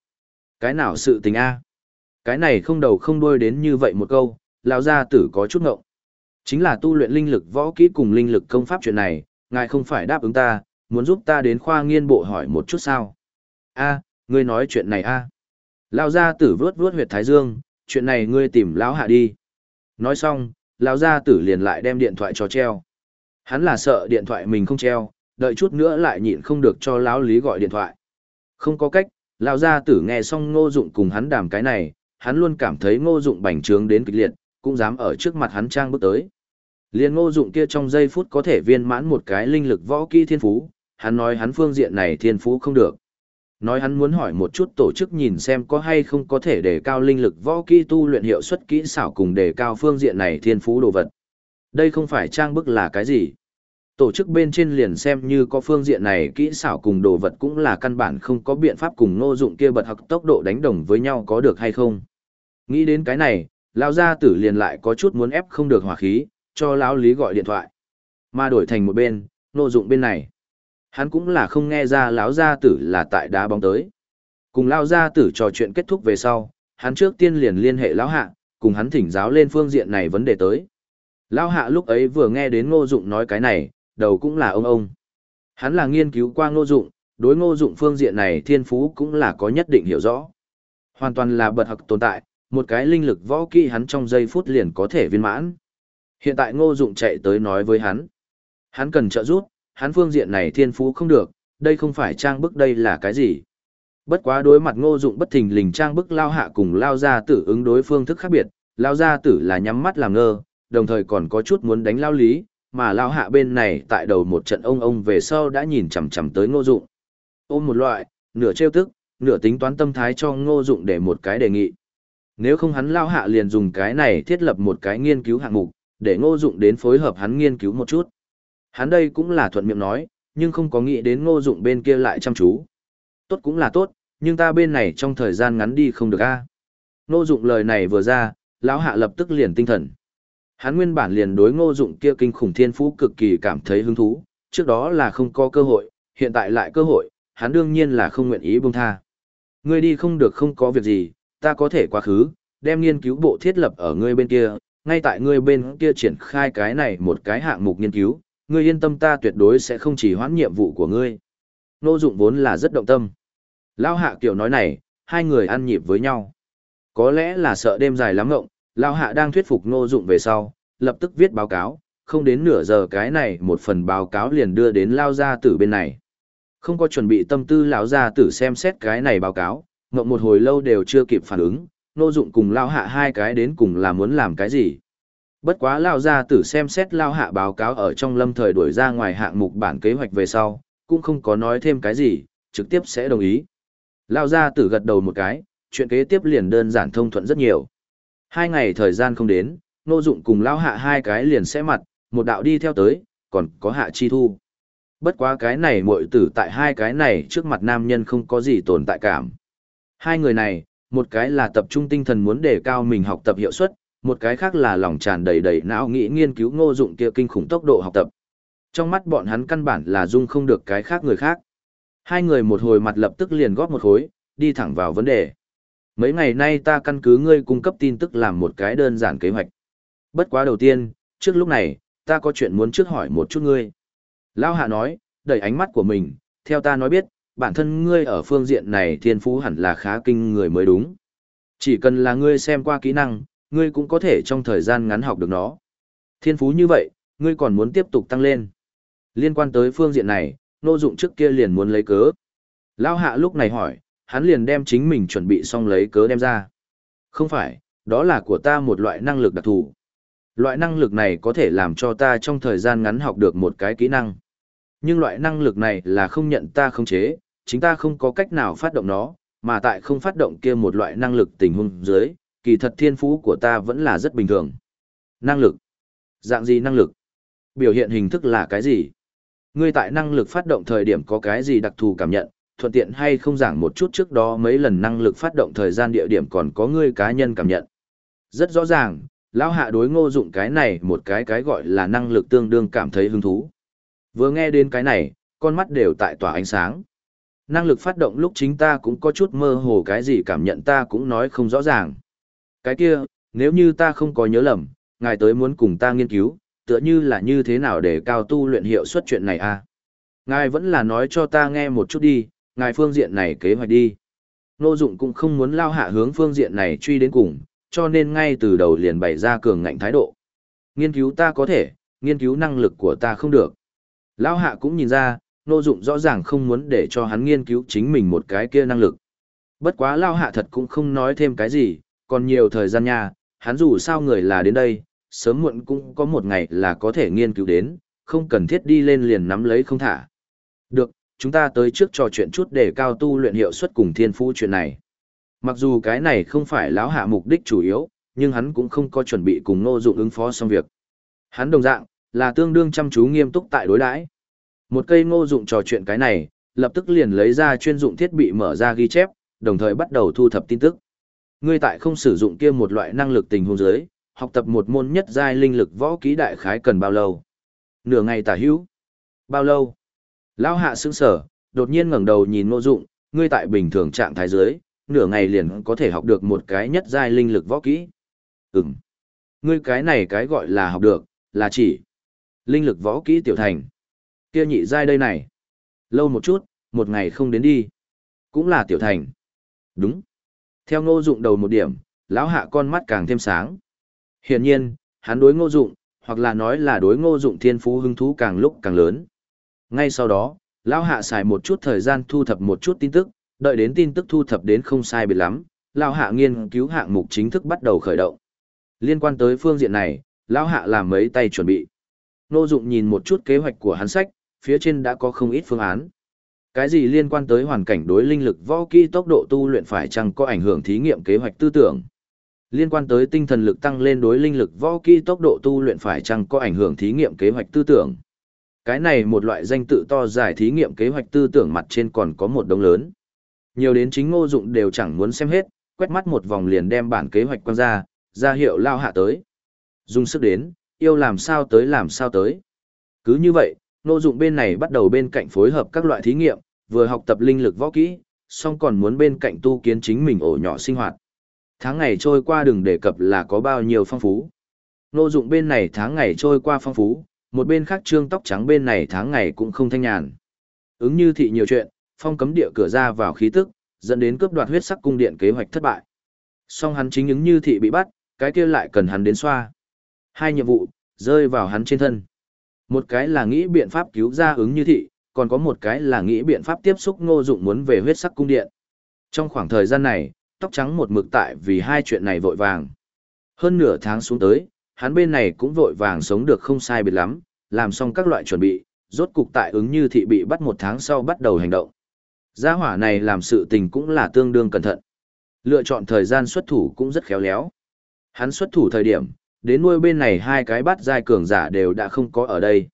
Cái nào sự tình a? Cái này không đầu không đuôi đến như vậy một câu, lão gia tử có chút ngộng. Chính là tu luyện linh lực võ kỹ cùng linh lực công pháp chuyện này, ngài không phải đáp ứng ta, muốn giúp ta đến khoa nghiên bộ hỏi một chút sao? A, ngươi nói chuyện này a? Lão gia tử vuốt vuốt huyệt thái dương, chuyện này ngươi tìm lão hạ đi. Nói xong, lão gia tử liền lại đem điện thoại cho treo. Hắn là sợ điện thoại mình không treo, đợi chút nữa lại nhịn không được cho lão lý gọi điện thoại. Không có cách, lão gia tử nghe xong ngô dụng cùng hắn đàm cái này, hắn luôn cảm thấy ngô dụng bành trướng đến kịch liệt, cũng dám ở trước mặt hắn trang bước tới. Liên ngô dụng kia trong giây phút có thể viên mãn một cái linh lực võ kỹ thiên phú, hắn nói hắn phương diện này thiên phú không được. Nói hắn muốn hỏi một chút tổ chức nhìn xem có hay không có thể đề cao linh lực võ kỹ tu luyện hiệu suất kỹ xảo cùng đề cao phương diện này thiên phú đồ vật. Đây không phải trang bức là cái gì. Tổ chức bên trên liền xem như có phương diện này kỹ xảo cùng đồ vật cũng là căn bản không có biện pháp cùng ngô dụng kia bật học tốc độ đánh đồng với nhau có được hay không. Nghĩ đến cái này, lão gia tử liền lại có chút muốn ép không được hỏa khí, cho lão lý gọi điện thoại. Mà đổi thành một bên, ngô dụng bên này. Hắn cũng là không nghe ra lão gia tử là tại đá bóng tới. Cùng lão gia tử trò chuyện kết thúc về sau, hắn trước tiên liền liên hệ lão hạ, cùng hắn thỉnh giáo lên phương diện này vấn đề tới. Lão hạ lúc ấy vừa nghe đến ngô dụng nói cái này, đầu cũng là ông ông. Hắn là nghiên cứu qua ngô dụng, đối ngô dụng phương diện này thiên phú cũng là có nhất định hiểu rõ. Hoàn toàn là bật học tồn tại, một cái linh lực võ kỹ hắn trong giây phút liền có thể viên mãn. Hiện tại ngô dụng chạy tới nói với hắn. Hắn cần trợ giúp, hắn phương diện này thiên phú không được, đây không phải trang bức đây là cái gì. Bất quá đối mặt ngô dụng bất thình lình trang bức lao hạ cùng lao ra tử ứng đối phương thức khác biệt, lao ra tử là nhắm mắt làm ngơ, đồng thời còn có chút muốn đánh lao lý, mà lao hạ bên này tại đầu một trận ông ông về sau đã nhìn chằm chằm tới ngô dụng. Ôm một loại, nửa trêu tức, nửa tính toán tâm thái cho ngô dụng để một cái đề nghị. Nếu không hắn lao hạ liền dùng cái này thiết lập một cái nghiên cứu hạng mục, để ngô dụng đến phối hợp hắn nghiên cứu một chút. Hắn đây cũng là thuận miệng nói, nhưng không có nghĩ đến ngô dụng bên kia lại chăm chú. Tốt cũng là tốt, nhưng ta bên này trong thời gian ngắn đi không được a. Ngô dụng lời này vừa ra, lão hạ lập tức liền tinh thần. Hắn nguyên bản liền đối ngô dụng kia kinh khủng thiên phú cực kỳ cảm thấy hứng thú, trước đó là không có cơ hội, hiện tại lại cơ hội, hắn đương nhiên là không nguyện ý buông tha. Ngươi đi không được không có việc gì, ta có thể quá khứ, đem nghiên cứu bộ thiết lập ở ngươi bên kia, ngay tại ngươi bên kia triển khai cái này một cái hạng mục nghiên cứu, ngươi yên tâm ta tuyệt đối sẽ không chỉ hoãn nhiệm vụ của ngươi. Ngô dụng vốn là rất động tâm. Lao hạ kiểu nói này, hai người ăn nhịp với nhau. Có lẽ là sợ đêm dài lắm ngộng, Lao hạ đang thuyết phục ngô dụng về sau, lập tức viết báo cáo, không đến nửa giờ cái này một phần báo cáo liền đưa đến Lao gia tử bên này. Không có chuẩn bị tâm tư lão gia tử xem xét cái này báo cáo, ngộng một hồi lâu đều chưa kịp phản ứng, ngô dụng cùng Lao hạ hai cái đến cùng là muốn làm cái gì. Bất quá Lao gia tử xem xét Lao hạ báo cáo ở trong lâm thời đuổi ra ngoài hạng mục bản kế hoạch về sau, cũng không có nói thêm cái gì, trực tiếp sẽ đồng ý. Lao gia tử gật đầu một cái, chuyện kế tiếp liền đơn giản thông thuận rất nhiều. Hai ngày thời gian không đến, Nô Dụng cùng Lão Hạ hai cái liền sẽ mặt, một đạo đi theo tới, còn có Hạ Chi Thu. Bất quá cái này muội tử tại hai cái này trước mặt nam nhân không có gì tồn tại cảm. Hai người này, một cái là tập trung tinh thần muốn đề cao mình học tập hiệu suất, một cái khác là lòng tràn đầy đầy não nghĩ nghiên cứu Ngô Dụng kia kinh khủng tốc độ học tập. Trong mắt bọn hắn căn bản là dung không được cái khác người khác. Hai người một hồi mặt lập tức liền góp một khối, đi thẳng vào vấn đề. Mấy ngày nay ta căn cứ ngươi cung cấp tin tức làm một cái đơn giản kế hoạch. Bất quá đầu tiên, trước lúc này, ta có chuyện muốn trước hỏi một chút ngươi. Lao hạ nói, đẩy ánh mắt của mình, theo ta nói biết, bản thân ngươi ở phương diện này thiên phú hẳn là khá kinh người mới đúng. Chỉ cần là ngươi xem qua kỹ năng, ngươi cũng có thể trong thời gian ngắn học được nó. Thiên phú như vậy, ngươi còn muốn tiếp tục tăng lên. Liên quan tới phương diện này, nô dụng trước kia liền muốn lấy cớ. Lao hạ lúc này hỏi, hắn liền đem chính mình chuẩn bị xong lấy cớ đem ra. Không phải, đó là của ta một loại năng lực đặc thù. Loại năng lực này có thể làm cho ta trong thời gian ngắn học được một cái kỹ năng. Nhưng loại năng lực này là không nhận ta khống chế, chính ta không có cách nào phát động nó, mà tại không phát động kia một loại năng lực tình huống dưới, kỳ thật thiên phú của ta vẫn là rất bình thường. Năng lực. Dạng gì năng lực? Biểu hiện hình thức là cái gì? Ngươi tại năng lực phát động thời điểm có cái gì đặc thù cảm nhận, thuận tiện hay không giảng một chút trước đó mấy lần năng lực phát động thời gian địa điểm còn có ngươi cá nhân cảm nhận. Rất rõ ràng, lão hạ đối ngô dụng cái này một cái cái gọi là năng lực tương đương cảm thấy hứng thú. Vừa nghe đến cái này, con mắt đều tại tỏa ánh sáng. Năng lực phát động lúc chính ta cũng có chút mơ hồ cái gì cảm nhận ta cũng nói không rõ ràng. Cái kia, nếu như ta không có nhớ lầm, ngài tới muốn cùng ta nghiên cứu, tựa như là như thế nào để cao tu luyện hiệu suất chuyện này à? Ngài vẫn là nói cho ta nghe một chút đi, ngài phương diện này kế hoạch đi. Nô Dụng cũng không muốn lao hạ hướng phương diện này truy đến cùng, cho nên ngay từ đầu liền bày ra cường ngạnh thái độ. Nghiên cứu ta có thể, nghiên cứu năng lực của ta không được. Lao hạ cũng nhìn ra, Nô Dụng rõ ràng không muốn để cho hắn nghiên cứu chính mình một cái kia năng lực. Bất quá Lao hạ thật cũng không nói thêm cái gì, còn nhiều thời gian nha, hắn dù sao người là đến đây, sớm muộn cũng có một ngày là có thể nghiên cứu đến, không cần thiết đi lên liền nắm lấy không thả. Được, chúng ta tới trước trò chuyện chút để cao tu luyện hiệu suất cùng thiên phú chuyện này. Mặc dù cái này không phải lão hạ mục đích chủ yếu, nhưng hắn cũng không có chuẩn bị cùng Ngô Dụng ứng phó xong việc. Hắn đồng dạng là tương đương chăm chú nghiêm túc tại đối đãi. Một cây Ngô Dụng trò chuyện cái này, lập tức liền lấy ra chuyên dụng thiết bị mở ra ghi chép, đồng thời bắt đầu thu thập tin tức. Ngươi tại không sử dụng kia một loại năng lực tình huống dưới, học tập một môn nhất giai linh lực võ kỹ đại khái cần bao lâu? Nửa ngày tả hữu. Bao lâu? Lão hạ sững sở, đột nhiên ngẩng đầu nhìn Ngô Dụng, ngươi tại bình thường trạng thái dưới, nửa ngày liền có thể học được một cái nhất giai linh lực võ kỹ. Ừm. Ngươi cái này cái gọi là học được, là chỉ linh lực võ kỹ tiểu thành. Kia nhị giai đây này. Lâu một chút, một ngày không đến đi. Cũng là tiểu thành. Đúng. Theo Ngô Dụng đầu một điểm, lão hạ con mắt càng thêm sáng. Hiển nhiên, hắn đối Ngô Dụng, hoặc là nói là đối Ngô Dụng thiên phú hứng thú càng lúc càng lớn. Ngay sau đó, lão hạ xài một chút thời gian thu thập một chút tin tức, đợi đến tin tức thu thập đến không sai biệt lắm, lão hạ nghiên cứu hạng mục chính thức bắt đầu khởi động. Liên quan tới phương diện này, lão hạ làm mấy tay chuẩn bị. Nô Dụng nhìn một chút kế hoạch của hắn sách, phía trên đã có không ít phương án. Cái gì liên quan tới hoàn cảnh đối linh lực võ kỹ tốc độ tu luyện phải chăng có ảnh hưởng thí nghiệm kế hoạch tư tưởng? Liên quan tới tinh thần lực tăng lên đối linh lực võ kỹ tốc độ tu luyện phải chăng có ảnh hưởng thí nghiệm kế hoạch tư tưởng? Cái này một loại danh tự to dài thí nghiệm kế hoạch tư tưởng mặt trên còn có một đống lớn. Nhiều đến chính ngô dụng đều chẳng muốn xem hết, quét mắt một vòng liền đem bản kế hoạch quăng ra, ra hiệu lao hạ tới. Dùng sức đến, yêu làm sao tới làm sao tới. Cứ như vậy, ngô dụng bên này bắt đầu bên cạnh phối hợp các loại thí nghiệm, vừa học tập linh lực võ kỹ, song còn muốn bên cạnh tu kiến chính mình ổ nhỏ sinh hoạt. Tháng ngày trôi qua đừng đề cập là có bao nhiêu phong phú. Ngô dụng bên này tháng ngày trôi qua phong phú, một bên khác trương tóc trắng bên này tháng ngày cũng không thanh nhàn. Ứng như thị nhiều chuyện, phong cấm địa cửa ra vào khí tức, dẫn đến cướp đoạt huyết sắc cung điện kế hoạch thất bại. Song hắn chính ứng như thị bị bắt, cái kia lại cần hắn đến xoa. Hai nhiệm vụ, rơi vào hắn trên thân. Một cái là nghĩ biện pháp cứu ra ứng như thị, còn có một cái là nghĩ biện pháp tiếp xúc ngô dụng muốn về huyết sắc cung điện. Trong khoảng thời gian này, tóc trắng một mực tại vì hai chuyện này vội vàng. Hơn nửa tháng xuống tới, hắn bên này cũng vội vàng sống được không sai biệt lắm, làm xong các loại chuẩn bị, rốt cục tại ứng như thị bị bắt một tháng sau bắt đầu hành động. Gia hỏa này làm sự tình cũng là tương đương cẩn thận. Lựa chọn thời gian xuất thủ cũng rất khéo léo. Hắn xuất thủ thời điểm, đến nuôi bên này hai cái bắt giai cường giả đều đã không có ở đây.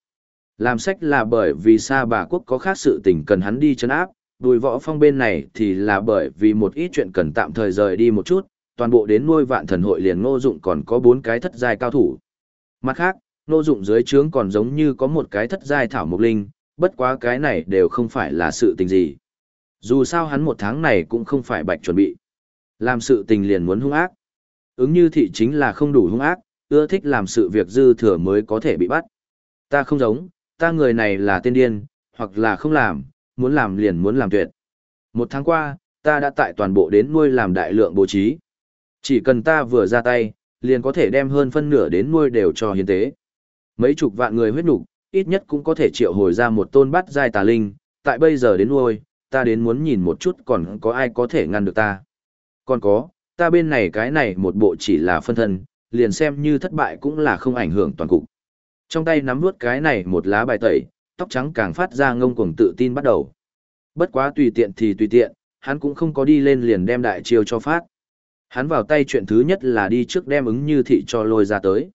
Làm sách là bởi vì xa bà quốc có khác sự tình cần hắn đi chấn áp, đùi võ phong bên này thì là bởi vì một ít chuyện cần tạm thời rời đi một chút, toàn bộ đến nuôi vạn thần hội liền ngô dụng còn có bốn cái thất giai cao thủ. Mặt khác, ngô dụng dưới trướng còn giống như có một cái thất giai thảo mục linh, bất quá cái này đều không phải là sự tình gì. Dù sao hắn một tháng này cũng không phải bạch chuẩn bị. Làm sự tình liền muốn hung ác. Ứng như thị chính là không đủ hung ác, ưa thích làm sự việc dư thừa mới có thể bị bắt. Ta không giống, ta người này là tên điên, hoặc là không làm, muốn làm liền muốn làm tuyệt. Một tháng qua, ta đã tại toàn bộ đến nuôi làm đại lượng bố trí. Chỉ cần ta vừa ra tay, liền có thể đem hơn phân nửa đến nuôi đều cho hiến tế. Mấy chục vạn người huyết nục, ít nhất cũng có thể triệu hồi ra một tôn bát giai tà linh, tại bây giờ đến nuôi, ta đến muốn nhìn một chút còn có ai có thể ngăn được ta. Còn có, ta bên này cái này một bộ chỉ là phân thân, liền xem như thất bại cũng là không ảnh hưởng toàn cục. Trong tay nắm nuốt cái này một lá bài tẩy, tóc trắng càng phát ra ngông cuồng tự tin bắt đầu. Bất quá tùy tiện thì tùy tiện, hắn cũng không có đi lên liền đem đại chiêu cho phát. Hắn vào tay chuyện thứ nhất là đi trước đem ứng như thị cho lôi ra tới.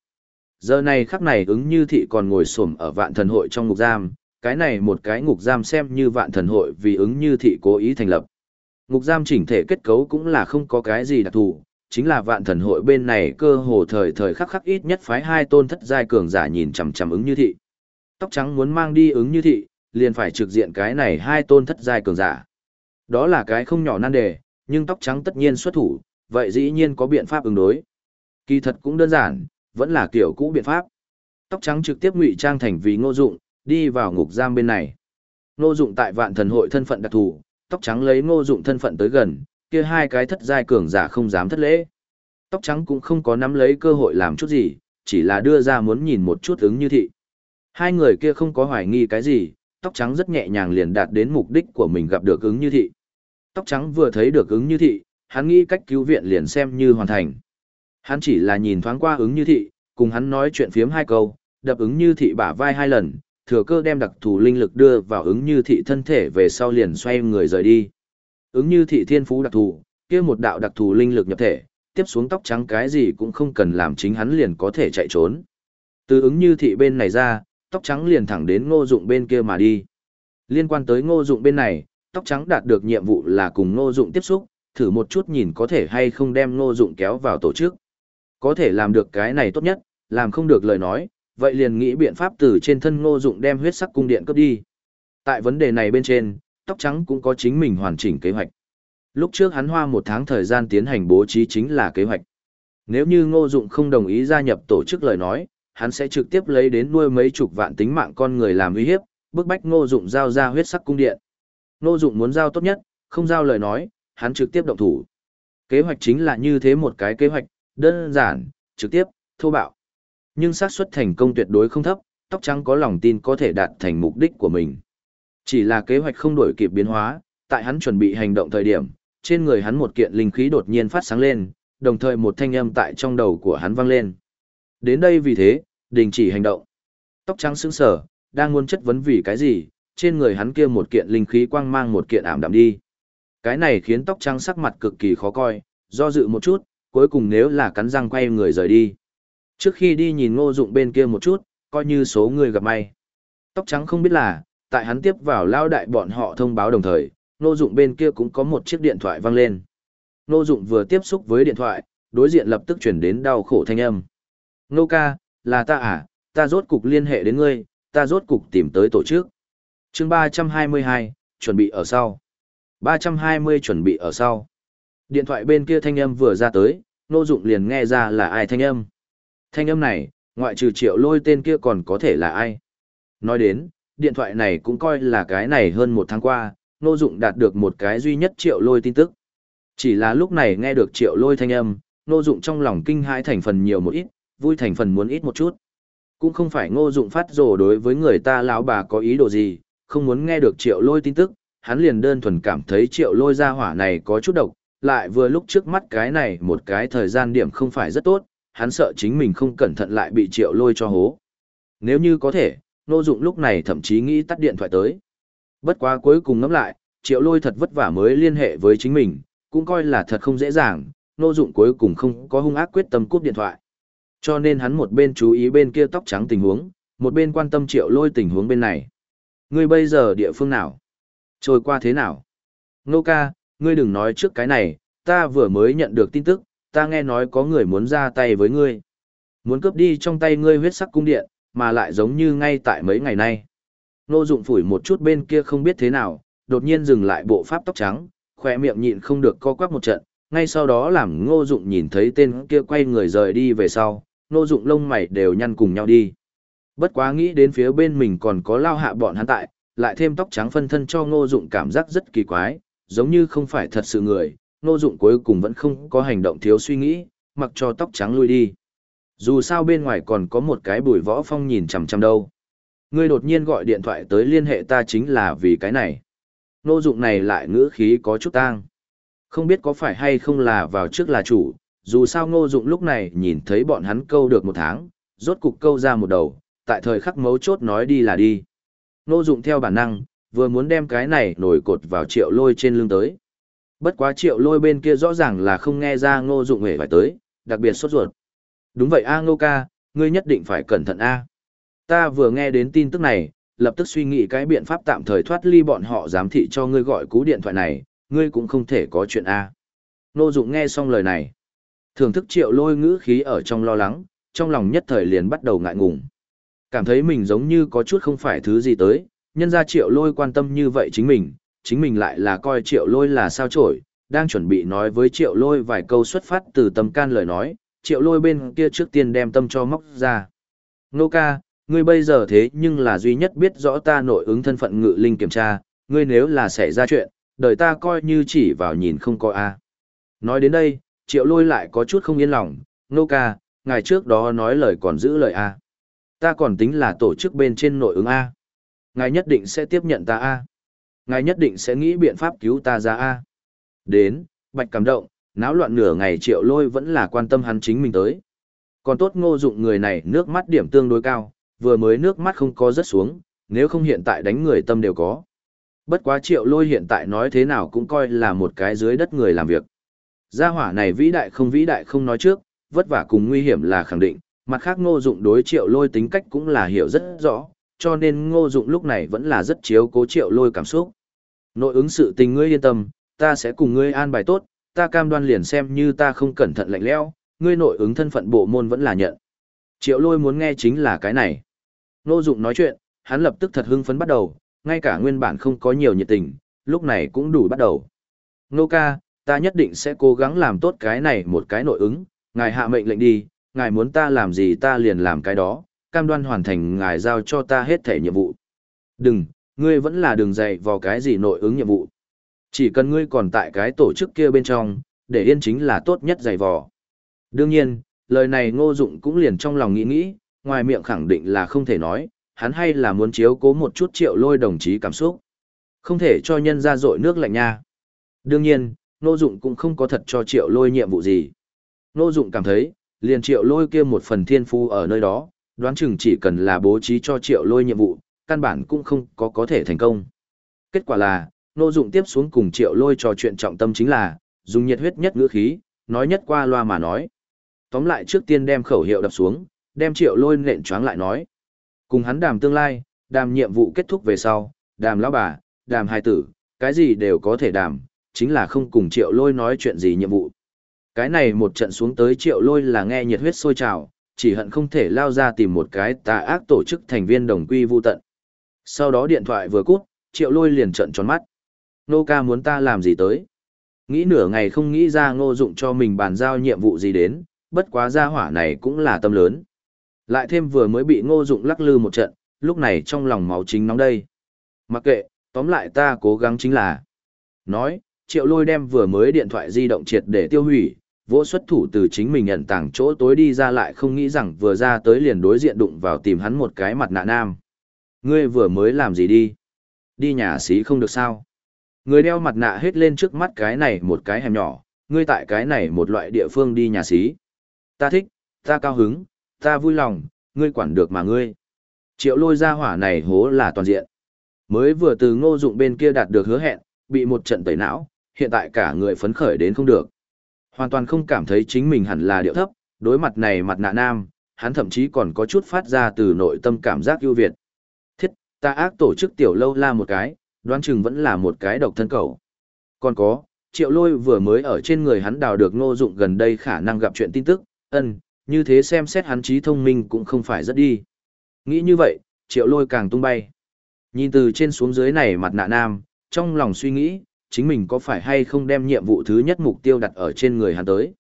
Giờ này khắc này ứng như thị còn ngồi xổm ở vạn thần hội trong ngục giam, cái này một cái ngục giam xem như vạn thần hội vì ứng như thị cố ý thành lập. Ngục giam chỉnh thể kết cấu cũng là không có cái gì đặc thù, chính là vạn thần hội bên này cơ hồ thời thời khắc khắc ít nhất phái hai tôn thất giai cường giả nhìn chằm chằm ứng như thị. Tóc trắng muốn mang đi ứng như thị, liền phải trực diện cái này hai tôn thất giai cường giả. Đó là cái không nhỏ nan đề, nhưng tóc trắng tất nhiên xuất thủ, vậy dĩ nhiên có biện pháp ứng đối. Kỳ thật cũng đơn giản, vẫn là kiểu cũ biện pháp. Tóc trắng trực tiếp ngụy trang thành vì ngô dụng, đi vào ngục giam bên này. Ngô dụng tại vạn thần hội thân phận đặc thù, tóc trắng lấy ngô dụng thân phận tới gần, kia hai cái thất giai cường giả không dám thất lễ. Tóc trắng cũng không có nắm lấy cơ hội làm chút gì, chỉ là đưa ra muốn nhìn một chút ứng như thị. Hai người kia không có hoài nghi cái gì, tóc trắng rất nhẹ nhàng liền đạt đến mục đích của mình gặp được ứng như thị. Tóc trắng vừa thấy được ứng như thị, hắn nghĩ cách cứu viện liền xem như hoàn thành. Hắn chỉ là nhìn thoáng qua ứng như thị, cùng hắn nói chuyện phiếm hai câu, đập ứng như thị bả vai hai lần, thừa cơ đem đặc thù linh lực đưa vào ứng như thị thân thể về sau liền xoay người rời đi. Ứng như thị thiên phú đặc thù, kia một đạo đặc thù linh lực nhập thể, tiếp xuống tóc trắng cái gì cũng không cần làm chính hắn liền có thể chạy trốn. Từ ứng như thị bên này ra, tóc trắng liền thẳng đến ngô dụng bên kia mà đi. Liên quan tới ngô dụng bên này, tóc trắng đạt được nhiệm vụ là cùng ngô dụng tiếp xúc, thử một chút nhìn có thể hay không đem ngô dụng kéo vào tổ chức. Có thể làm được cái này tốt nhất, làm không được lời nói, vậy liền nghĩ biện pháp từ trên thân ngô dụng đem huyết sắc cung điện cướp đi. Tại vấn đề này bên trên, tóc trắng cũng có chính mình hoàn chỉnh kế hoạch. Lúc trước hắn hoa một tháng thời gian tiến hành bố trí chính là kế hoạch. Nếu như ngô dụng không đồng ý gia nhập tổ chức lời nói, hắn sẽ trực tiếp lấy đến nuôi mấy chục vạn tính mạng con người làm uy hiếp, bức bách ngô dụng giao ra huyết sắc cung điện. Ngô dụng muốn giao tốt nhất, không giao lời nói, hắn trực tiếp động thủ. Kế hoạch chính là như thế một cái kế hoạch, đơn giản, trực tiếp, thô bạo. Nhưng xác suất thành công tuyệt đối không thấp, tóc trắng có lòng tin có thể đạt thành mục đích của mình. Chỉ là kế hoạch không đổi kịp biến hóa, tại hắn chuẩn bị hành động thời điểm, trên người hắn một kiện linh khí đột nhiên phát sáng lên, đồng thời một thanh âm tại trong đầu của hắn vang lên. Đến đây vì thế, đình chỉ hành động. Tóc trắng sững sờ, đang muốn chất vấn vì cái gì, trên người hắn kia một kiện linh khí quang mang một kiện ảm đạm đi. Cái này khiến tóc trắng sắc mặt cực kỳ khó coi, do dự một chút, cuối cùng nếu là cắn răng quay người rời đi. Trước khi đi nhìn ngô dụng bên kia một chút, coi như số người gặp may. Tóc trắng không biết là, tại hắn tiếp vào lao đại bọn họ thông báo đồng thời, ngô dụng bên kia cũng có một chiếc điện thoại vang lên. Ngô dụng vừa tiếp xúc với điện thoại, đối diện lập tức chuyển đến đau khổ thanh âm. Ngô ca, là ta à, ta rốt cục liên hệ đến ngươi, ta rốt cục tìm tới tổ chức. chương 322, chuẩn bị ở sau. 320 chuẩn bị ở sau. Điện thoại bên kia thanh âm vừa ra tới, Ngô Dụng liền nghe ra là ai thanh âm. Thanh âm này, ngoại trừ triệu lôi tên kia còn có thể là ai. Nói đến, điện thoại này cũng coi là cái này hơn một tháng qua, Ngô Dụng đạt được một cái duy nhất triệu lôi tin tức. Chỉ là lúc này nghe được triệu lôi thanh âm, Ngô Dụng trong lòng kinh hãi thành phần nhiều một ít, vui thành phần muốn ít một chút. Cũng không phải Ngô Dụng phát rồ đối với người ta lão bà có ý đồ gì, không muốn nghe được triệu lôi tin tức, hắn liền đơn thuần cảm thấy triệu lôi ra hỏa này có chút độc, lại vừa lúc trước mắt cái này một cái thời gian điểm không phải rất tốt, hắn sợ chính mình không cẩn thận lại bị triệu lôi cho hố. Nếu như có thể, nô Dụng lúc này thậm chí nghĩ tắt điện thoại tới. Bất quá cuối cùng ngẫm lại, triệu lôi thật vất vả mới liên hệ với chính mình, cũng coi là thật không dễ dàng, nô Dụng cuối cùng không có hung ác quyết tâm cúp điện thoại. Cho nên hắn một bên chú ý bên kia tóc trắng tình huống, một bên quan tâm triệu lôi tình huống bên này. Ngươi bây giờ địa phương nào? Trôi qua thế nào? Ngô ca, ngươi đừng nói trước cái này, ta vừa mới nhận được tin tức, ta nghe nói có người muốn ra tay với ngươi. Muốn cướp đi trong tay ngươi huyết sắc cung điện, mà lại giống như ngay tại mấy ngày nay. Nô dụng phủi một chút bên kia không biết thế nào, đột nhiên dừng lại bộ pháp tóc trắng, khỏe miệng nhịn không được co quắp một trận, ngay sau đó làm ngô dụng nhìn thấy tên kia quay người rời đi về sau, ngô dụng lông mày đều nhăn cùng nhau đi. Bất quá nghĩ đến phía bên mình còn có lao hạ bọn hắn tại, lại thêm tóc trắng phân thân cho ngô dụng cảm giác rất kỳ quái, giống như không phải thật sự người, ngô dụng cuối cùng vẫn không có hành động thiếu suy nghĩ, mặc cho tóc trắng lui đi. Dù sao bên ngoài còn có một cái bùi võ phong nhìn chằm chằm đâu. Ngươi đột nhiên gọi điện thoại tới liên hệ ta chính là vì cái này. Ngô dụng này lại ngữ khí có chút tang. Không biết có phải hay không là vào trước là chủ, dù sao ngô dụng lúc này nhìn thấy bọn hắn câu được một tháng, rốt cục câu ra một đầu, tại thời khắc mấu chốt nói đi là đi. Ngô dụng theo bản năng, vừa muốn đem cái này nổi cột vào triệu lôi trên lưng tới. Bất quá triệu lôi bên kia rõ ràng là không nghe ra ngô dụng hề phải tới, đặc biệt sốt ruột. Đúng vậy a ngô ca, ngươi nhất định phải cẩn thận a. Ta vừa nghe đến tin tức này, lập tức suy nghĩ cái biện pháp tạm thời thoát ly bọn họ giám thị cho ngươi gọi cú điện thoại này, ngươi cũng không thể có chuyện a. Ngô dụng nghe xong lời này. Thưởng thức triệu lôi ngữ khí ở trong lo lắng, trong lòng nhất thời liền bắt đầu ngại ngùng. Cảm thấy mình giống như có chút không phải thứ gì tới, nhân ra triệu lôi quan tâm như vậy chính mình, chính mình lại là coi triệu lôi là sao trổi, đang chuẩn bị nói với triệu lôi vài câu xuất phát từ tâm can lời nói, triệu lôi bên kia trước tiên đem tâm cho móc ra. Nô ca, ngươi bây giờ thế nhưng là duy nhất biết rõ ta nội ứng thân phận ngự linh kiểm tra, ngươi nếu là xảy ra chuyện, đời ta coi như chỉ vào nhìn không coi a. Nói đến đây, triệu lôi lại có chút không yên lòng, nô ca, ngày trước đó nói lời còn giữ lời a. Ta còn tính là tổ chức bên trên nội ứng a. Ngài nhất định sẽ tiếp nhận ta a. Ngài nhất định sẽ nghĩ biện pháp cứu ta ra a. Đến, bạch cảm động, náo loạn nửa ngày triệu lôi vẫn là quan tâm hắn chính mình tới. Còn tốt ngô dụng người này nước mắt điểm tương đối cao, vừa mới nước mắt không có rất xuống, nếu không hiện tại đánh người tâm đều có. Bất quá triệu lôi hiện tại nói thế nào cũng coi là một cái dưới đất người làm việc. Gia hỏa này vĩ đại không vĩ đại không nói trước, vất vả cùng nguy hiểm là khẳng định, mặt khác ngô dụng đối triệu lôi tính cách cũng là hiểu rất rõ, cho nên ngô dụng lúc này vẫn là rất chiếu cố triệu lôi cảm xúc. Nội ứng sự tình ngươi yên tâm, ta sẽ cùng ngươi an bài tốt, ta cam đoan liền xem như ta không cẩn thận lạnh lẽo, ngươi nội ứng thân phận bộ môn vẫn là nhận. Triệu lôi muốn nghe chính là cái này. Ngô dụng nói chuyện, hắn lập tức thật hưng phấn bắt đầu, ngay cả nguyên bản không có nhiều nhiệt tình, lúc này cũng đủ bắt đầu. Ngô ca, ta nhất định sẽ cố gắng làm tốt cái này một cái nội ứng, ngài hạ mệnh lệnh đi, ngài muốn ta làm gì ta liền làm cái đó, cam đoan hoàn thành ngài giao cho ta hết thể nhiệm vụ. Đừng, ngươi vẫn là đường dạy vào cái gì nội ứng nhiệm vụ. Chỉ cần ngươi còn tại cái tổ chức kia bên trong, để yên chính là tốt nhất dày vò. Đương nhiên, lời này ngô dụng cũng liền trong lòng nghĩ nghĩ, ngoài miệng khẳng định là không thể nói, hắn hay là muốn chiếu cố một chút triệu lôi đồng chí cảm xúc. Không thể cho nhân ra dội nước lạnh nha. Đương nhiên, ngô dụng cũng không có thật cho triệu lôi nhiệm vụ gì. Ngô dụng cảm thấy, liền triệu lôi kia một phần thiên phu ở nơi đó, đoán chừng chỉ cần là bố trí cho triệu lôi nhiệm vụ, căn bản cũng không có có thể thành công. Kết quả là, Nô Dụng tiếp xuống cùng triệu lôi trò chuyện trọng tâm chính là, dùng nhiệt huyết nhất ngữ khí, nói nhất qua loa mà nói. Tóm lại trước tiên đem khẩu hiệu đập xuống, đem triệu lôi nện choáng lại nói. Cùng hắn đàm tương lai, đàm nhiệm vụ kết thúc về sau, đàm lão bà, đàm hài tử, cái gì đều có thể đàm, chính là không cùng triệu lôi nói chuyện gì nhiệm vụ. Cái này một trận xuống tới triệu lôi là nghe nhiệt huyết sôi trào, chỉ hận không thể lao ra tìm một cái tà ác tổ chức thành viên đồng quy vu tận. Sau đó điện thoại vừa cút, triệu lôi liền trận tròn mắt. Nô ca muốn ta làm gì tới? Nghĩ nửa ngày không nghĩ ra ngô dụng cho mình bàn giao nhiệm vụ gì đến, bất quá gia hỏa này cũng là tâm lớn. Lại thêm vừa mới bị ngô dụng lắc lư một trận, lúc này trong lòng máu chính nóng đây. Mặc kệ, tóm lại ta cố gắng chính là. Nói, triệu lôi đem vừa mới điện thoại di động triệt để tiêu hủy, vỗ xuất thủ từ chính mình nhận tảng chỗ tối đi ra lại không nghĩ rằng vừa ra tới liền đối diện đụng vào tìm hắn một cái mặt nạ nam. Ngươi vừa mới làm gì đi? Đi nhà xí không được sao? Người đeo mặt nạ hết lên trước mắt cái này một cái hẻm nhỏ, ngươi tại cái này một loại địa phương đi nhà xí. Ta thích, ta cao hứng, ta vui lòng, ngươi quản được mà ngươi. Triệu lôi ra hỏa này hố là toàn diện. Mới vừa từ ngô dụng bên kia đạt được hứa hẹn, bị một trận tẩy não, hiện tại cả người phấn khởi đến không được. Hoàn toàn không cảm thấy chính mình hẳn là điệu thấp, đối mặt này mặt nạ nam, hắn thậm chí còn có chút phát ra từ nội tâm cảm giác ưu việt. Thiết, ta ác tổ chức tiểu lâu la một cái, đoán chừng vẫn là một cái độc thân cầu. Còn có, triệu lôi vừa mới ở trên người hắn đào được ngô dụng gần đây khả năng gặp chuyện tin tức, ân, như thế xem xét hắn trí thông minh cũng không phải rất đi. Nghĩ như vậy, triệu lôi càng tung bay. Nhìn từ trên xuống dưới này mặt nạ nam, trong lòng suy nghĩ, chính mình có phải hay không đem nhiệm vụ thứ nhất mục tiêu đặt ở trên người hắn tới.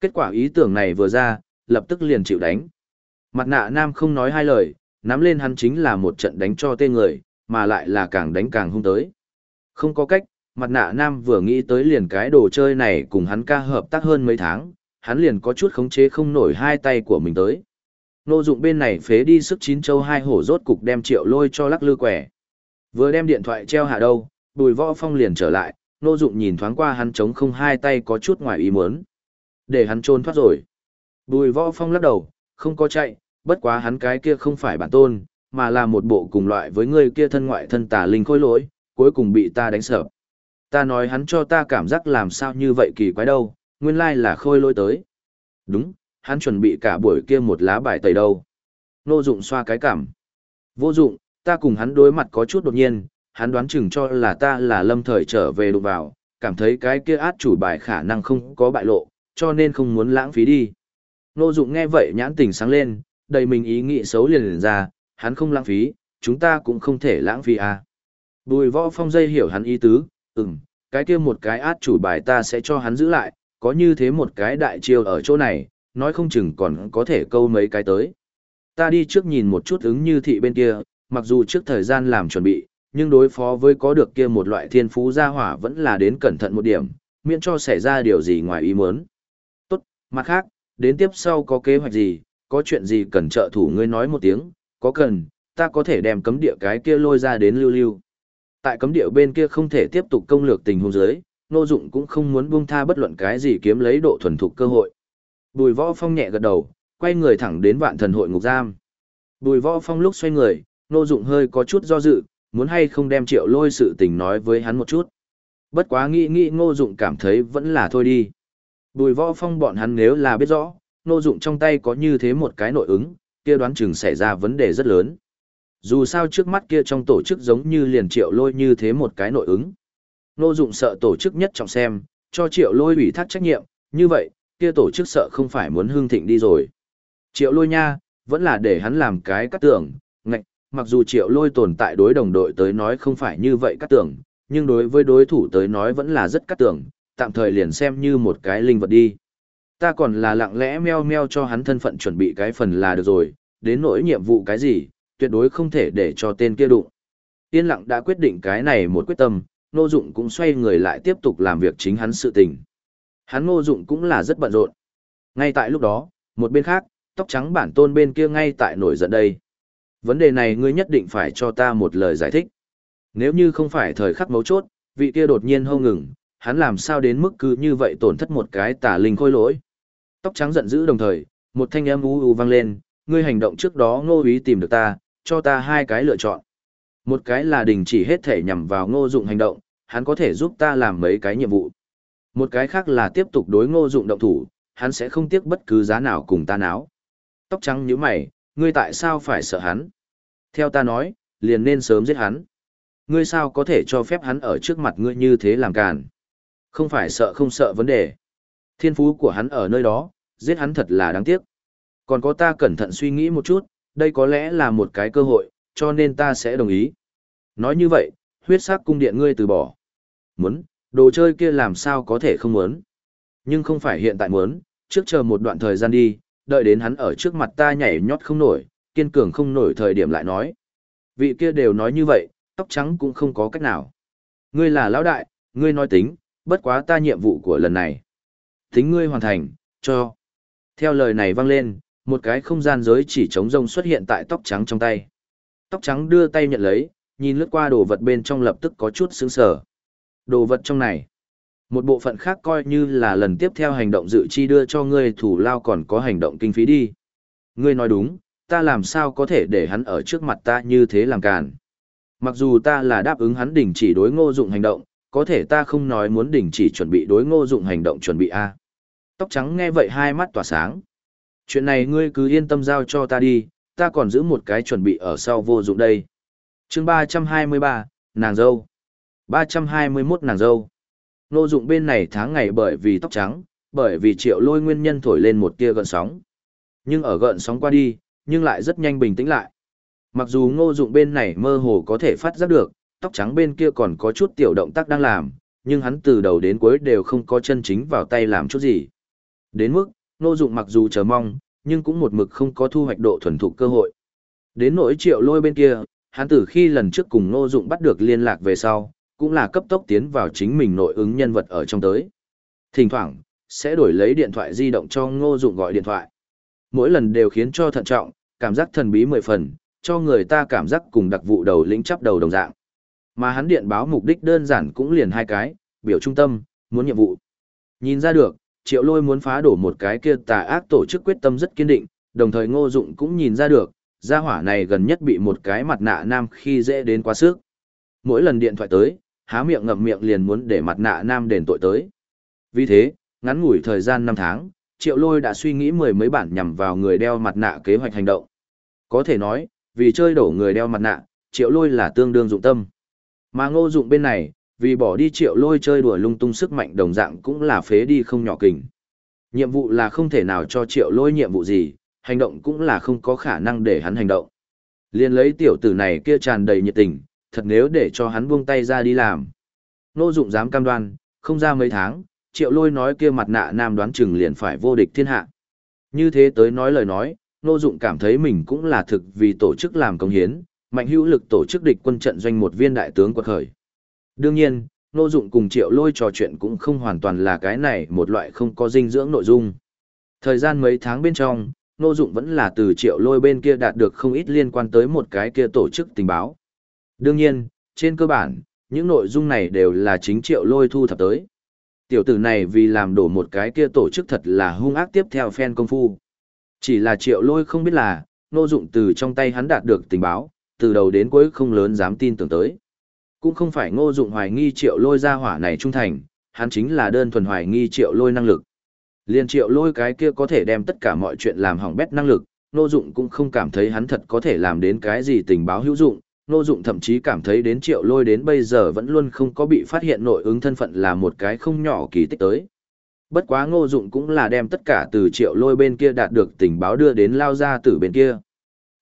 Kết quả ý tưởng này vừa ra, lập tức liền chịu đánh. Mặt nạ nam không nói hai lời, nắm lên hắn chính là một trận đánh cho tên người, mà lại là càng đánh càng hung tới. Không có cách, mặt nạ nam vừa nghĩ tới liền cái đồ chơi này cùng hắn ca hợp tác hơn mấy tháng, hắn liền có chút khống chế không nổi hai tay của mình tới. Nô dụng bên này phế đi sức chín châu hai hổ rốt cục đem triệu lôi cho lắc lư quẻ. Vừa đem điện thoại treo hạ đâu, bùi võ phong liền trở lại, nô dụng nhìn thoáng qua hắn trống không hai tay có chút ngoài ý muốn. Để hắn trốn thoát rồi. Bùi võ phong lắc đầu, không có chạy, bất quá hắn cái kia không phải bản tôn, mà là một bộ cùng loại với người kia thân ngoại thân tà linh khôi lỗi, cuối cùng bị ta đánh sợ. Ta nói hắn cho ta cảm giác làm sao như vậy kỳ quái đâu, nguyên lai là khôi lỗi tới. Đúng, hắn chuẩn bị cả buổi kia một lá bài tẩy đâu. Nô dụng xoa cái cảm. Vô dụng, ta cùng hắn đối mặt có chút đột nhiên, hắn đoán chừng cho là ta là lâm thời trở về đụng vào, cảm thấy cái kia át chủ bài khả năng không có bại lộ, cho nên không muốn lãng phí đi. Nô dụng nghe vậy nhãn tình sáng lên, đầy mình ý nghĩ xấu liền liền ra, hắn không lãng phí, chúng ta cũng không thể lãng phí à. Bùi võ phong dây hiểu hắn ý tứ, ừm, cái kia một cái át chủ bài ta sẽ cho hắn giữ lại, có như thế một cái đại chiêu ở chỗ này, nói không chừng còn có thể câu mấy cái tới. Ta đi trước nhìn một chút ứng như thị bên kia, mặc dù trước thời gian làm chuẩn bị, nhưng đối phó với có được kia một loại thiên phú gia hỏa vẫn là đến cẩn thận một điểm, miễn cho xảy ra điều gì ngoài ý muốn. Tốt, mặt khác, đến tiếp sau có kế hoạch gì, có chuyện gì cần trợ thủ ngươi nói một tiếng, có cần, ta có thể đem cấm địa cái kia lôi ra đến lưu lưu. Tại cấm địa bên kia không thể tiếp tục công lược tình huống dưới, Nô Dụng cũng không muốn buông tha bất luận cái gì kiếm lấy độ thuần thục cơ hội. Bùi Võ Phong nhẹ gật đầu, quay người thẳng đến Vạn Thần hội ngục giam. Bùi Võ Phong lúc xoay người, Nô Dụng hơi có chút do dự, muốn hay không đem Triệu Lôi sự tình nói với hắn một chút. Bất quá nghĩ nghĩ Ngô Dụng cảm thấy vẫn là thôi đi. Bùi Võ Phong bọn hắn nếu là biết rõ, ngô Dụng trong tay có như thế một cái nội ứng, kia đoán chừng xảy ra vấn đề rất lớn. Dù sao trước mắt kia trong tổ chức giống như liền Triệu Lôi như thế một cái nội ứng. ngô Dụng sợ tổ chức nhất trọng xem, cho Triệu Lôi ủy thác trách nhiệm, như vậy, kia tổ chức sợ không phải muốn hưng thịnh đi rồi. Triệu Lôi nha, vẫn là để hắn làm cái cắt tưởng, mặc dù Triệu Lôi tồn tại đối đồng đội tới nói không phải như vậy cắt tưởng, nhưng đối với đối thủ tới nói vẫn là rất cắt tưởng, tạm thời liền xem như một cái linh vật đi. Ta còn là lặng lẽ meo meo cho hắn thân phận chuẩn bị cái phần là được rồi, đến nỗi nhiệm vụ cái gì, tuyệt đối không thể để cho tên kia đụng. Tiên lặng đã quyết định cái này một quyết tâm, Ngô Dụng cũng xoay người lại tiếp tục làm việc chính hắn sự tình. Hắn Ngô Dụng cũng là rất bận rộn. Ngay tại lúc đó, một bên khác, tóc trắng bản tôn bên kia ngay tại nổi giận đây. Vấn đề này ngươi nhất định phải cho ta một lời giải thích. Nếu như không phải thời khắc mấu chốt, vị kia đột nhiên hô ngừng, hắn làm sao đến mức cứ như vậy tổn thất một cái tà linh khôi lỗi. Tóc trắng giận dữ đồng thời, một thanh âm u u vang lên, ngươi hành động trước đó ngô ý tìm được ta, cho ta hai cái lựa chọn. Một cái là đình chỉ hết thể nhằm vào ngô dụng hành động, hắn có thể giúp ta làm mấy cái nhiệm vụ. Một cái khác là tiếp tục đối ngô dụng động thủ, hắn sẽ không tiếc bất cứ giá nào cùng ta náo. Tóc trắng như mày, ngươi tại sao phải sợ hắn? Theo ta nói, liền nên sớm giết hắn. Ngươi sao có thể cho phép hắn ở trước mặt ngươi như thế làm càn? Không phải sợ không sợ vấn đề. Thiên phú của hắn ở nơi đó, giết hắn thật là đáng tiếc. Còn có ta cẩn thận suy nghĩ một chút, đây có lẽ là một cái cơ hội, cho nên ta sẽ đồng ý. Nói như vậy, huyết sắc cung điện ngươi từ bỏ. Muốn, đồ chơi kia làm sao có thể không muốn. Nhưng không phải hiện tại muốn, trước chờ một đoạn thời gian đi, đợi đến hắn ở trước mặt ta nhảy nhót không nổi, kiên cường không nổi thời điểm lại nói. Vị kia đều nói như vậy, tóc trắng cũng không có cách nào. Ngươi là lão đại, ngươi nói tính, bất quá ta nhiệm vụ của lần này. Tính ngươi hoàn thành, cho. Theo lời này vang lên, một cái không gian giới chỉ trống rông xuất hiện tại tóc trắng trong tay. Tóc trắng đưa tay nhận lấy, nhìn lướt qua đồ vật bên trong lập tức có chút sướng sở. Đồ vật trong này. Một bộ phận khác coi như là lần tiếp theo hành động dự chi đưa cho ngươi thủ lao còn có hành động kinh phí đi. Ngươi nói đúng, ta làm sao có thể để hắn ở trước mặt ta như thế làm càn. Mặc dù ta là đáp ứng hắn đình chỉ đối ngô dụng hành động, có thể ta không nói muốn đình chỉ chuẩn bị đối ngô dụng hành động chuẩn bị A. Tóc trắng nghe vậy hai mắt tỏa sáng. Chuyện này ngươi cứ yên tâm giao cho ta đi, ta còn giữ một cái chuẩn bị ở sau vô dụng đây. chương ba trăm hai mươi ba, nàng dâu. ba trăm hai mươi 321 nàng dâu. Ngô dụng bên này tháng ngày bởi vì tóc trắng, bởi vì triệu lôi nguyên nhân thổi lên một tia gợn sóng. Nhưng ở gợn sóng qua đi, nhưng lại rất nhanh bình tĩnh lại. Mặc dù ngô dụng bên này mơ hồ có thể phát giác được, tóc trắng bên kia còn có chút tiểu động tác đang làm, nhưng hắn từ đầu đến cuối đều không có chân chính vào tay làm chút gì. Đến mức, Ngô Dụng mặc dù chờ mong, nhưng cũng một mực không có thu hoạch độ thuần thục cơ hội. Đến nỗi triệu lôi bên kia, hắn từ khi lần trước cùng Ngô Dụng bắt được liên lạc về sau, cũng là cấp tốc tiến vào chính mình nội ứng nhân vật ở trong tới. Thỉnh thoảng, sẽ đổi lấy điện thoại di động cho Ngô Dụng gọi điện thoại. Mỗi lần đều khiến cho thận trọng, cảm giác thần bí mười phần, cho người ta cảm giác cùng đặc vụ đầu lĩnh chấp đầu đồng dạng. Mà hắn điện báo mục đích đơn giản cũng liền hai cái, biểu trung tâm, muốn nhiệm vụ. Nhìn ra được, Triệu Lôi muốn phá đổ một cái kia tà ác tổ chức quyết tâm rất kiên định, đồng thời Ngô Dụng cũng nhìn ra được, gia hỏa này gần nhất bị một cái mặt nạ nam khi dễ đến quá sức. Mỗi lần điện thoại tới, há miệng ngậm miệng liền muốn để mặt nạ nam đền tội tới. Vì thế, ngắn ngủi thời gian 5 tháng, Triệu Lôi đã suy nghĩ mười mấy bản nhằm vào người đeo mặt nạ kế hoạch hành động. Có thể nói, vì chơi đổ người đeo mặt nạ, Triệu Lôi là tương đương dụng tâm. Mà Ngô Dụng bên này, vì bỏ đi Triệu Lôi chơi đùa lung tung sức mạnh đồng dạng cũng là phế đi không nhỏ kình. Nhiệm vụ là không thể nào cho Triệu Lôi nhiệm vụ gì, hành động cũng là không có khả năng để hắn hành động. Liên lấy tiểu tử này kia tràn đầy nhiệt tình, thật nếu để cho hắn buông tay ra đi làm. Nô dụng dám cam đoan, không ra mấy tháng, triệu lôi nói kia mặt nạ nam đoán chừng liền phải vô địch thiên hạ. Như thế tới nói lời nói, nô dụng cảm thấy mình cũng là thực vì tổ chức làm công hiến, mạnh hữu lực tổ chức địch quân trận doanh một viên đại tướng quật khởi. Đương nhiên, nô dụng cùng triệu lôi trò chuyện cũng không hoàn toàn là cái này một loại không có dinh dưỡng nội dung. Thời gian mấy tháng bên trong, nô dụng vẫn là từ triệu lôi bên kia đạt được không ít liên quan tới một cái kia tổ chức tình báo. Đương nhiên, trên cơ bản, những nội dung này đều là chính triệu lôi thu thập tới. Tiểu tử này vì làm đổ một cái kia tổ chức thật là hung ác tiếp theo fan công phu. Chỉ là triệu lôi không biết là, nô dụng từ trong tay hắn đạt được tình báo, từ đầu đến cuối không lớn dám tin tưởng tới. Cũng không phải ngô dụng hoài nghi triệu lôi ra hỏa này trung thành, hắn chính là đơn thuần hoài nghi triệu lôi năng lực. Liên triệu lôi cái kia có thể đem tất cả mọi chuyện làm hỏng bét năng lực, nô Dụng cũng không cảm thấy hắn thật có thể làm đến cái gì tình báo hữu dụng, Ngô Dụng thậm chí cảm thấy đến triệu lôi đến bây giờ vẫn luôn không có bị phát hiện nội ứng thân phận là một cái không nhỏ kỳ tích tới. Bất quá Ngô Dụng cũng là đem tất cả từ triệu lôi bên kia đạt được tình báo đưa đến Lão gia tử bên kia.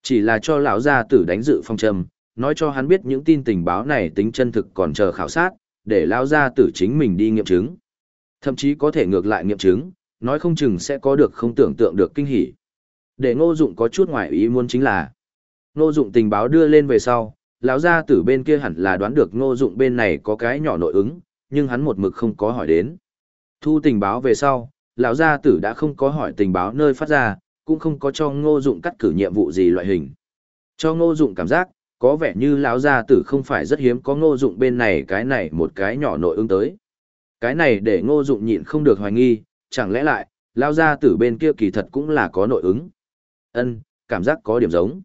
Chỉ là cho lão gia tử đánh dự phong trầm, nói cho hắn biết những tin tình báo này tính chân thực còn chờ khảo sát, để Lão gia tử chính mình đi nghiệm chứng. Thậm chí có thể ngược lại nghiệm chứng, nói không chừng sẽ có được không tưởng tượng được kinh hỉ. Để ngô dụng có chút ngoài ý muốn chính là, ngô dụng tình báo đưa lên về sau, lão gia tử bên kia hẳn là đoán được ngô dụng bên này có cái nhỏ nội ứng, nhưng hắn một mực không có hỏi đến. Thu tình báo về sau, lão gia tử đã không có hỏi tình báo nơi phát ra, cũng không có cho ngô dụng cắt cử nhiệm vụ gì loại hình. Cho ngô dụng cảm giác, có vẻ như lão gia tử không phải rất hiếm có ngô dụng bên này cái này một cái nhỏ nội ứng tới. Cái này để ngô dụng nhịn không được hoài nghi, chẳng lẽ lại, Lão gia tử bên kia kỳ thật cũng là có nội ứng. Ân, cảm giác có điểm giống.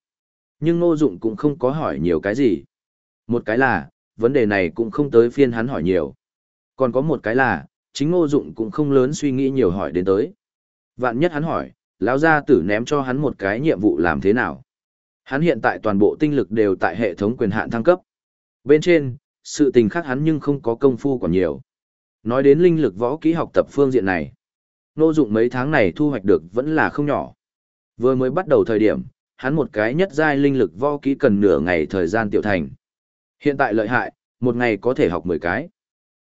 Nhưng ngô dụng cũng không có hỏi nhiều cái gì. Một cái là, vấn đề này cũng không tới phiên hắn hỏi nhiều. Còn có một cái là, chính ngô dụng cũng không lớn suy nghĩ nhiều hỏi đến tới. Vạn nhất hắn hỏi, lão gia tử ném cho hắn một cái nhiệm vụ làm thế nào. Hắn hiện tại toàn bộ tinh lực đều tại hệ thống quyền hạn thăng cấp. Bên trên, sự tình khác hắn nhưng không có công phu còn nhiều. Nói đến linh lực võ kỹ học tập phương diện này. Ngô dụng mấy tháng này thu hoạch được vẫn là không nhỏ. Vừa mới bắt đầu thời điểm, hắn một cái nhất giai linh lực võ kỹ cần nửa ngày thời gian tiểu thành. Hiện tại lợi hại, một ngày có thể học 10 cái.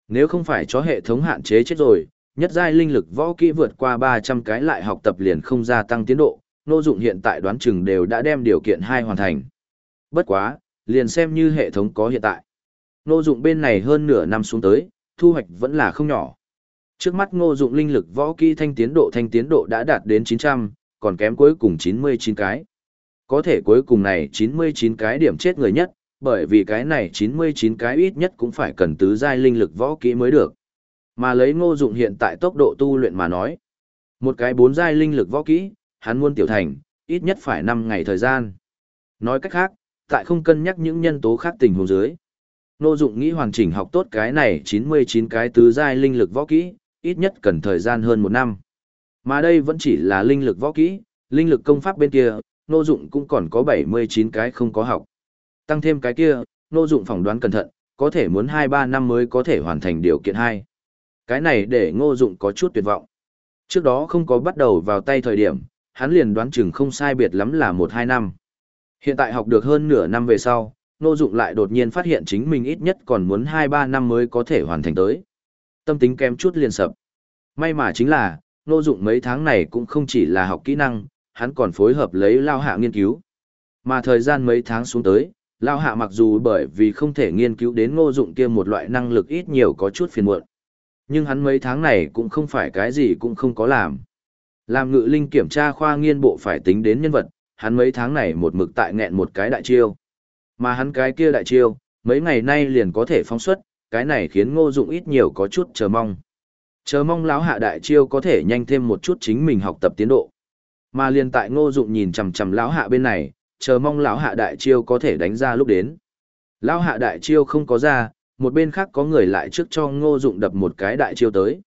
Nếu không phải cho hệ thống hạn chế chết rồi, nhất giai linh lực võ kỹ vượt qua 300 cái lại học tập liền không gia tăng tiến độ, nô dụng hiện tại đoán chừng đều đã đem điều kiện hai hoàn thành. Bất quá, liền xem như hệ thống có hiện tại. Nô dụng bên này hơn nửa năm xuống tới, thu hoạch vẫn là không nhỏ. Trước mắt ngô dụng linh lực võ kỹ thanh tiến độ thanh tiến độ đã đạt đến 900, còn kém cuối cùng 99 cái. Có thể cuối cùng này 99 cái điểm chết người nhất, bởi vì cái này 99 cái ít nhất cũng phải cần tứ giai linh lực võ kỹ mới được. Mà lấy ngô dụng hiện tại tốc độ tu luyện mà nói. Một cái bốn giai linh lực võ kỹ, hắn muốn tiểu thành, ít nhất phải 5 ngày thời gian. Nói cách khác, tại không cân nhắc những nhân tố khác tình huống dưới. Ngô dụng nghĩ hoàn chỉnh học tốt cái này 99 cái tứ giai linh lực võ kỹ, ít nhất cần thời gian hơn một năm. Mà đây vẫn chỉ là linh lực võ kỹ, linh lực công pháp bên kia, nô dụng cũng còn có 79 cái không có học. Tăng thêm cái kia, nô dụng phỏng đoán cẩn thận, có thể muốn 2-3 năm mới có thể hoàn thành điều kiện 2. Cái này để ngô dụng có chút tuyệt vọng. Trước đó không có bắt đầu vào tay thời điểm, hắn liền đoán chừng không sai biệt lắm là 1-2 năm. Hiện tại học được hơn nửa năm về sau, Ngô Dụng lại đột nhiên phát hiện chính mình ít nhất còn muốn 2-3 năm mới có thể hoàn thành tới tâm tính kém chút liền sập. May mà chính là, nô dụng mấy tháng này cũng không chỉ là học kỹ năng, hắn còn phối hợp lấy lao hạ nghiên cứu. Mà thời gian mấy tháng xuống tới, Lao Hạ mặc dù bởi vì không thể nghiên cứu đến ngô dụng kia một loại năng lực ít nhiều có chút phiền muộn. Nhưng hắn mấy tháng này cũng không phải cái gì cũng không có làm. Làm ngự linh kiểm tra khoa nghiên bộ phải tính đến nhân vật, hắn mấy tháng này một mực tại nghẹn một cái đại chiêu. Mà hắn cái kia đại chiêu, mấy ngày nay liền có thể phóng xuất, cái này khiến ngô dụng ít nhiều có chút chờ mong. Chờ mong lão hạ đại chiêu có thể nhanh thêm một chút chính mình học tập tiến độ. Mà liền tại ngô dụng nhìn chằm chằm lão hạ bên này, chờ mong lão hạ đại chiêu có thể đánh ra lúc đến. Lão hạ đại chiêu không có ra, một bên khác có người lại trước cho ngô dụng đập một cái đại chiêu tới.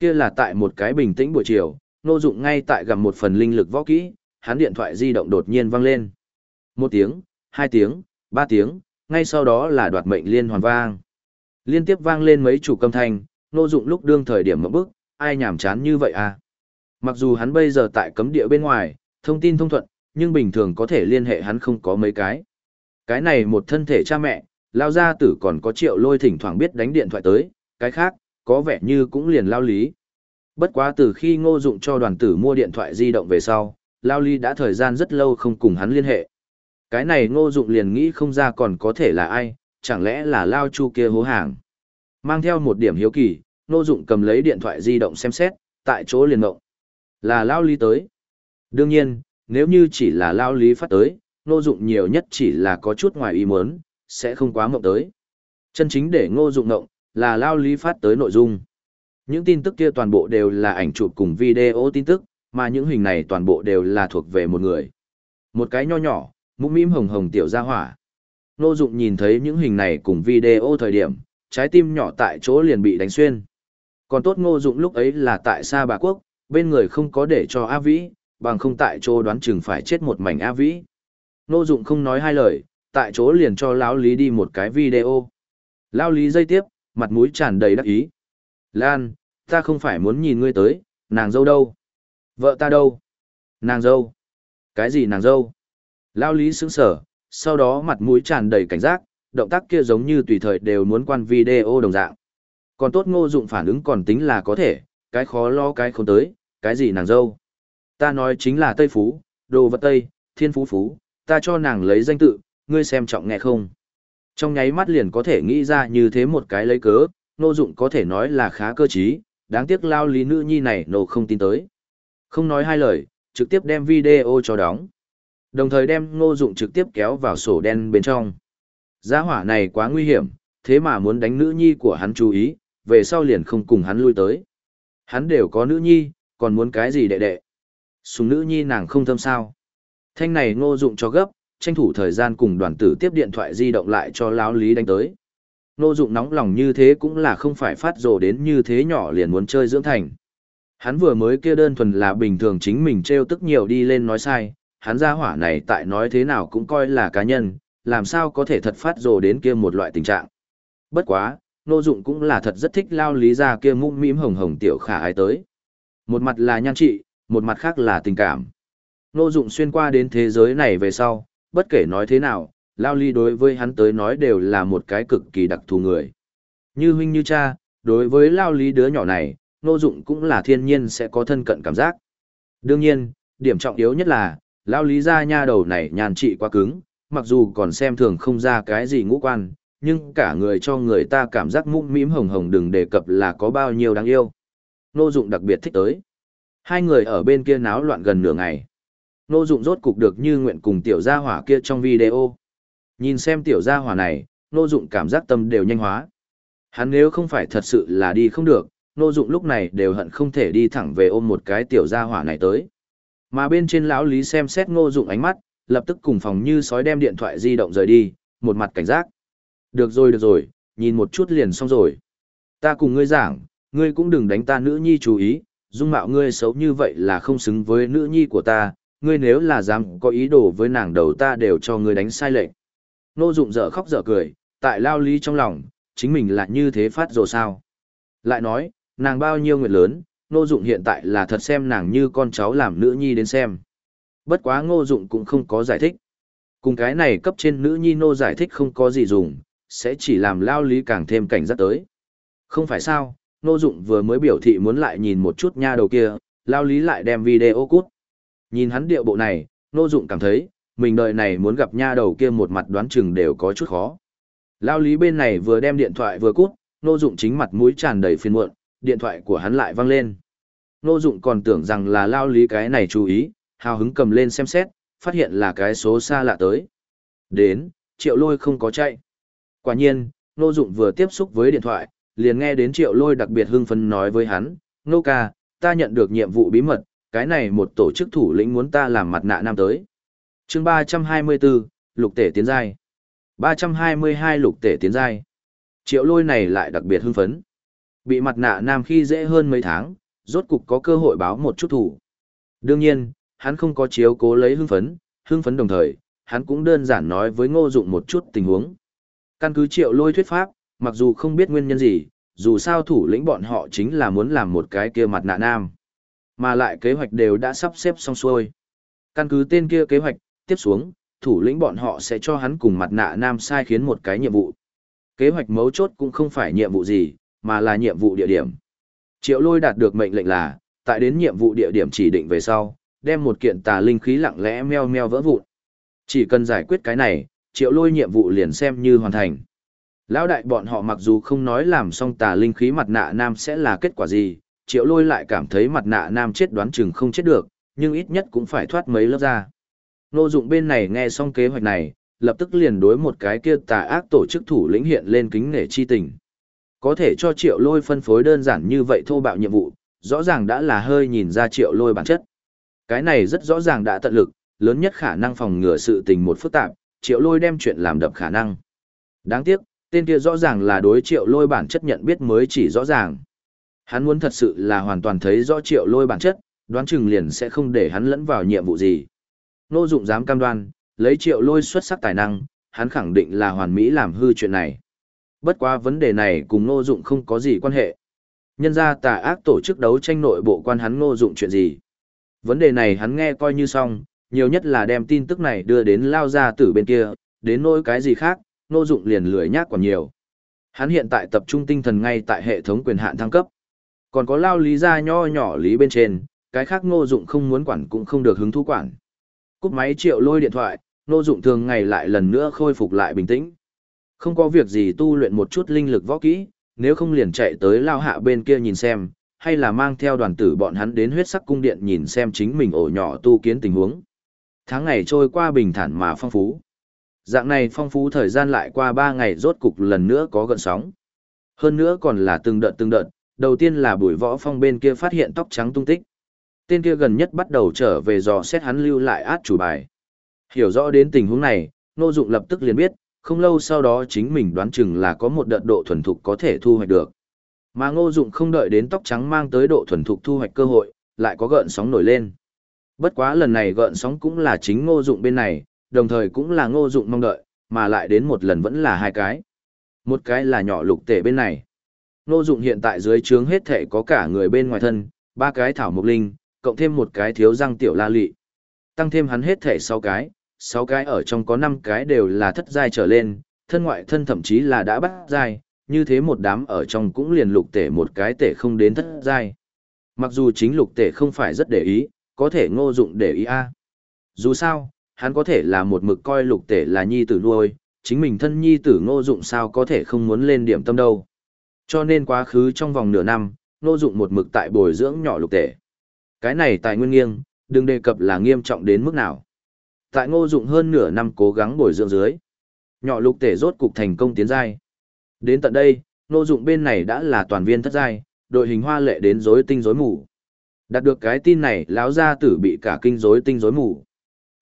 Kia là tại một cái bình tĩnh buổi chiều, ngô dụng ngay tại gặp một phần linh lực võ kỹ, hắn điện thoại di động đột nhiên vang lên. Một tiếng, hai tiếng, ba tiếng, ngay sau đó là đoạt mệnh liên hoàn vang. Liên tiếp vang lên mấy chủ âm thanh, ngô dụng lúc đương thời điểm một bức, ai nhảm chán như vậy à? Mặc dù hắn bây giờ tại cấm địa bên ngoài, thông tin thông thuận, nhưng bình thường có thể liên hệ hắn không có mấy cái. Cái này một thân thể cha mẹ, lao gia tử còn có triệu lôi thỉnh thoảng biết đánh điện thoại tới, cái khác, có vẻ như cũng liền lao lý. Bất quá từ khi ngô dụng cho đoàn tử mua điện thoại di động về sau, lao lý đã thời gian rất lâu không cùng hắn liên hệ. Cái này ngô dụng liền nghĩ không ra còn có thể là ai, chẳng lẽ là lao chu kia hố hàng. Mang theo một điểm hiếu kỳ, ngô dụng cầm lấy điện thoại di động xem xét, tại chỗ liền ngộng. Là lao lý tới. Đương nhiên, nếu như chỉ là lao lý phát tới, ngô dụng nhiều nhất chỉ là có chút ngoài ý muốn, sẽ không quá mộng tới. Chân chính để ngô dụng ngộng, là lao lý phát tới nội dung. Những tin tức kia toàn bộ đều là ảnh chụp cùng video tin tức, mà những hình này toàn bộ đều là thuộc về một người. Một cái nho nhỏ, mũm mĩm hồng hồng tiểu gia hỏa. Ngô dụng nhìn thấy những hình này cùng video thời điểm, trái tim nhỏ tại chỗ liền bị đánh xuyên. Còn tốt ngô dụng lúc ấy là tại xa Bà Quốc, bên người không có để cho A Vĩ, bằng không tại chỗ đoán chừng phải chết một mảnh A Vĩ. Ngô dụng không nói hai lời, tại chỗ liền cho lão lý đi một cái video. Lão lý dây tiếp, mặt mũi tràn đầy đắc ý. Lan, ta không phải muốn nhìn ngươi tới, nàng dâu đâu? Vợ ta đâu? Nàng dâu? Cái gì nàng dâu? Lão lý sững sờ, sau đó mặt mũi tràn đầy cảnh giác, động tác kia giống như tùy thời đều muốn quan video đồng dạng. Còn tốt ngô dụng phản ứng còn tính là có thể, cái khó lo cái không tới, cái gì nàng dâu? Ta nói chính là Tây Phú, đồ vật Tây, thiên phú phú, ta cho nàng lấy danh tự, ngươi xem trọng nghe không? Trong nháy mắt liền có thể nghĩ ra như thế một cái lấy cớ, nô dụng có thể nói là khá cơ trí, đáng tiếc lao lý nữ nhi này nô không tin tới. Không nói hai lời, trực tiếp đem video cho đóng. Đồng thời đem nô dụng trực tiếp kéo vào sổ đen bên trong. Gia hỏa này quá nguy hiểm, thế mà muốn đánh nữ nhi của hắn chú ý, về sau liền không cùng hắn lui tới. Hắn đều có nữ nhi, còn muốn cái gì đệ đệ. Sùng nữ nhi nàng không thâm sao. Thanh này ngô dụng cho gấp, tranh thủ thời gian cùng đoàn tử tiếp điện thoại di động lại cho lão lý đánh tới. Ngô dụng nóng lòng như thế cũng là không phải phát rồ đến như thế nhỏ liền muốn chơi dưỡng thành. Hắn vừa mới kia đơn thuần là bình thường chính mình trêu tức nhiều đi lên nói sai, hắn ra hỏa này tại nói thế nào cũng coi là cá nhân, làm sao có thể thật phát rồ đến kia một loại tình trạng. Bất quá, Ngô Dụng cũng là thật rất thích lao lý ra kia mũm mĩm hồng hồng tiểu khả ái tới. Một mặt là nhan trị, một mặt khác là tình cảm. Nô Dụng xuyên qua đến thế giới này về sau, bất kể nói thế nào, Lao Ly đối với hắn tới nói đều là một cái cực kỳ đặc thù người. Như huynh như cha, đối với Lao Lý đứa nhỏ này, Nô Dụng cũng là thiên nhiên sẽ có thân cận cảm giác. Đương nhiên, điểm trọng yếu nhất là, Lao Lý gia nha đầu này nhàn trị quá cứng, mặc dù còn xem thường không ra cái gì ngũ quan, nhưng cả người cho người ta cảm giác mũm mĩm hồng hồng đừng đề cập là có bao nhiêu đáng yêu. Ngô Dụng đặc biệt thích tới. Hai người ở bên kia náo loạn gần nửa ngày. Nô dụng rốt cục được như nguyện cùng tiểu gia hỏa kia trong video. Nhìn xem tiểu gia hỏa này, nô dụng cảm giác tâm đều nhanh hóa. Hắn nếu không phải thật sự là đi không được, nô dụng lúc này đều hận không thể đi thẳng về ôm một cái tiểu gia hỏa này tới. Mà bên trên lão lý xem xét nô dụng ánh mắt, lập tức cùng phòng như sói đem điện thoại di động rời đi, một mặt cảnh giác. Được rồi được rồi, nhìn một chút liền xong rồi. Ta cùng ngươi giảng, ngươi cũng đừng đánh ta nữ nhi chú ý, dung mạo ngươi xấu như vậy là không xứng với nữ nhi của ta, ngươi nếu là dám có ý đồ với nàng đầu ta đều cho ngươi đánh sai lệnh. Nô dụng dở khóc dở cười, tại lao lý trong lòng, chính mình là như thế phát rồi sao. Lại nói, nàng bao nhiêu nguyện lớn, nô dụng hiện tại là thật xem nàng như con cháu làm nữ nhi đến xem. Bất quá ngô dụng cũng không có giải thích. Cùng cái này cấp trên nữ nhi nô giải thích không có gì dùng, sẽ chỉ làm lao lý càng thêm cảnh giác tới. Không phải sao, nô dụng vừa mới biểu thị muốn lại nhìn một chút nha đầu kia, lao lý lại đem video cút. Nhìn hắn điệu bộ này, Nô Dụng cảm thấy, mình đời này muốn gặp nha đầu kia một mặt đoán chừng đều có chút khó. Lao lý bên này vừa đem điện thoại vừa cút, nô dụng chính mặt mũi tràn đầy phiền muộn, điện thoại của hắn lại vang lên. Nô dụng còn tưởng rằng là lao lý cái này chú ý, hào hứng cầm lên xem xét, phát hiện là cái số xa lạ tới. Đến, triệu lôi không có chạy. Quả nhiên, nô dụng vừa tiếp xúc với điện thoại, liền nghe đến triệu lôi đặc biệt hưng phấn nói với hắn, nô ca, ta nhận được nhiệm vụ bí mật, cái này một tổ chức thủ lĩnh muốn ta làm mặt nạ nam tới. chương 324, lục tể tiến giai. 322 lục tể tiến giai. Triệu lôi này lại đặc biệt hưng phấn. Bị mặt nạ nam khi dễ hơn mấy tháng, rốt cục có cơ hội báo một chút thủ. Đương nhiên, hắn không có chiếu cố lấy hưng phấn, hưng phấn đồng thời, hắn cũng đơn giản nói với ngô dụng một chút tình huống. Căn cứ triệu lôi thuyết pháp, mặc dù không biết nguyên nhân gì, dù sao thủ lĩnh bọn họ chính là muốn làm một cái kia mặt nạ nam. Mà lại kế hoạch đều đã sắp xếp xong xuôi. Căn cứ tên kia kế hoạch, tiếp xuống, thủ lĩnh bọn họ sẽ cho hắn cùng mặt nạ nam sai khiến một cái nhiệm vụ. Kế hoạch mấu chốt cũng không phải nhiệm vụ gì, mà là nhiệm vụ địa điểm. Triệu lôi đạt được mệnh lệnh là, tại đến nhiệm vụ địa điểm chỉ định về sau, đem một kiện tà linh khí lặng lẽ meo meo vỡ vụn. Chỉ cần giải quyết cái này, triệu lôi nhiệm vụ liền xem như hoàn thành. Lão đại bọn họ mặc dù không nói làm xong tà linh khí mặt nạ nam sẽ là kết quả gì, triệu lôi lại cảm thấy mặt nạ nam chết đoán chừng không chết được, nhưng ít nhất cũng phải thoát mấy lớp ra. Nô dụng bên này nghe xong kế hoạch này, lập tức liền đối một cái kia tà ác tổ chức thủ lĩnh hiện lên kính nể chi tình. Có thể cho triệu lôi phân phối đơn giản như vậy thô bạo nhiệm vụ, rõ ràng đã là hơi nhìn ra triệu lôi bản chất. Cái này rất rõ ràng đã tận lực, lớn nhất khả năng phòng ngừa sự tình một phức tạp, triệu lôi đem chuyện làm đập khả năng. Đáng tiếc, tên kia rõ ràng là đối triệu lôi bản chất nhận biết mới chỉ rõ ràng. Hắn muốn thật sự là hoàn toàn thấy rõ triệu lôi bản chất, đoán chừng liền sẽ không để hắn lẫn vào nhiệm vụ gì. Nô dụng dám cam đoan, lấy triệu lôi xuất sắc tài năng, hắn khẳng định là hoàn mỹ làm hư chuyện này. Bất quá vấn đề này cùng nô dụng không có gì quan hệ. Nhân ra tà ác tổ chức đấu tranh nội bộ quan hắn nô dụng chuyện gì. Vấn đề này hắn nghe coi như xong, nhiều nhất là đem tin tức này đưa đến lao ra tử bên kia, đến nỗi cái gì khác, nô dụng liền lười nhác còn nhiều. Hắn hiện tại tập trung tinh thần ngay tại hệ thống quyền hạn thăng cấp. Còn có lao lý ra nho nhỏ lý bên trên, cái khác nô dụng không muốn quản cũng không được hứng thú quản. Cúp máy triệu lôi điện thoại, nô dụng thường ngày lại lần nữa khôi phục lại bình tĩnh. Không có việc gì tu luyện một chút linh lực võ kỹ, nếu không liền chạy tới lao hạ bên kia nhìn xem, hay là mang theo đoàn tử bọn hắn đến huyết sắc cung điện nhìn xem chính mình ổ nhỏ tu kiến tình huống. Tháng ngày trôi qua bình thản mà phong phú. Dạng này phong phú thời gian lại qua 3 ngày rốt cục lần nữa có gợn sóng. Hơn nữa còn là từng đợt từng đợt, đầu tiên là bùi võ phong bên kia phát hiện tóc trắng tung tích. Tên kia gần nhất bắt đầu trở về dò xét hắn lưu lại át chủ bài. Hiểu rõ đến tình huống này, Nô Dụng lập tức liền biết, không lâu sau đó chính mình đoán chừng là có một đợt độ thuần thục có thể thu hoạch được. Mà Ngô Dụng không đợi đến tóc trắng mang tới độ thuần thục thu hoạch cơ hội, lại có gợn sóng nổi lên. Bất quá lần này gợn sóng cũng là chính Ngô Dụng bên này, đồng thời cũng là Ngô Dụng mong đợi, mà lại đến một lần vẫn là hai cái. Một cái là nhỏ lục tể bên này. Ngô Dụng hiện tại dưới trướng hết thể có cả người bên ngoài thân, ba cái thảo mục linh, cộng thêm một cái thiếu răng tiểu la lị. Tăng thêm hắn hết thể sáu cái, sáu cái ở trong có năm cái đều là thất giai trở lên, thân ngoại thân thậm chí là đã bắt giai, như thế một đám ở trong cũng liền lục tể một cái tể không đến thất giai. Mặc dù chính lục tể không phải rất để ý, có thể ngô dụng để ý a. Dù sao, hắn có thể là một mực coi lục tể là nhi tử nuôi, chính mình thân nhi tử ngô dụng sao có thể không muốn lên điểm tâm đâu. Cho nên quá khứ trong vòng nửa năm, ngô dụng một mực tại bồi dưỡng nhỏ lục tể. Cái này tài nguyên nghiêng, đừng đề cập là nghiêm trọng đến mức nào. Tại ngô dụng hơn nửa năm cố gắng bồi dưỡng dưới. Nhỏ lục tể rốt cục thành công tiến giai. Đến tận đây, ngô dụng bên này đã là toàn viên thất giai, đội hình hoa lệ đến rối tinh rối mù. Đạt được cái tin này, lão gia tử bị cả kinh rối tinh rối mù.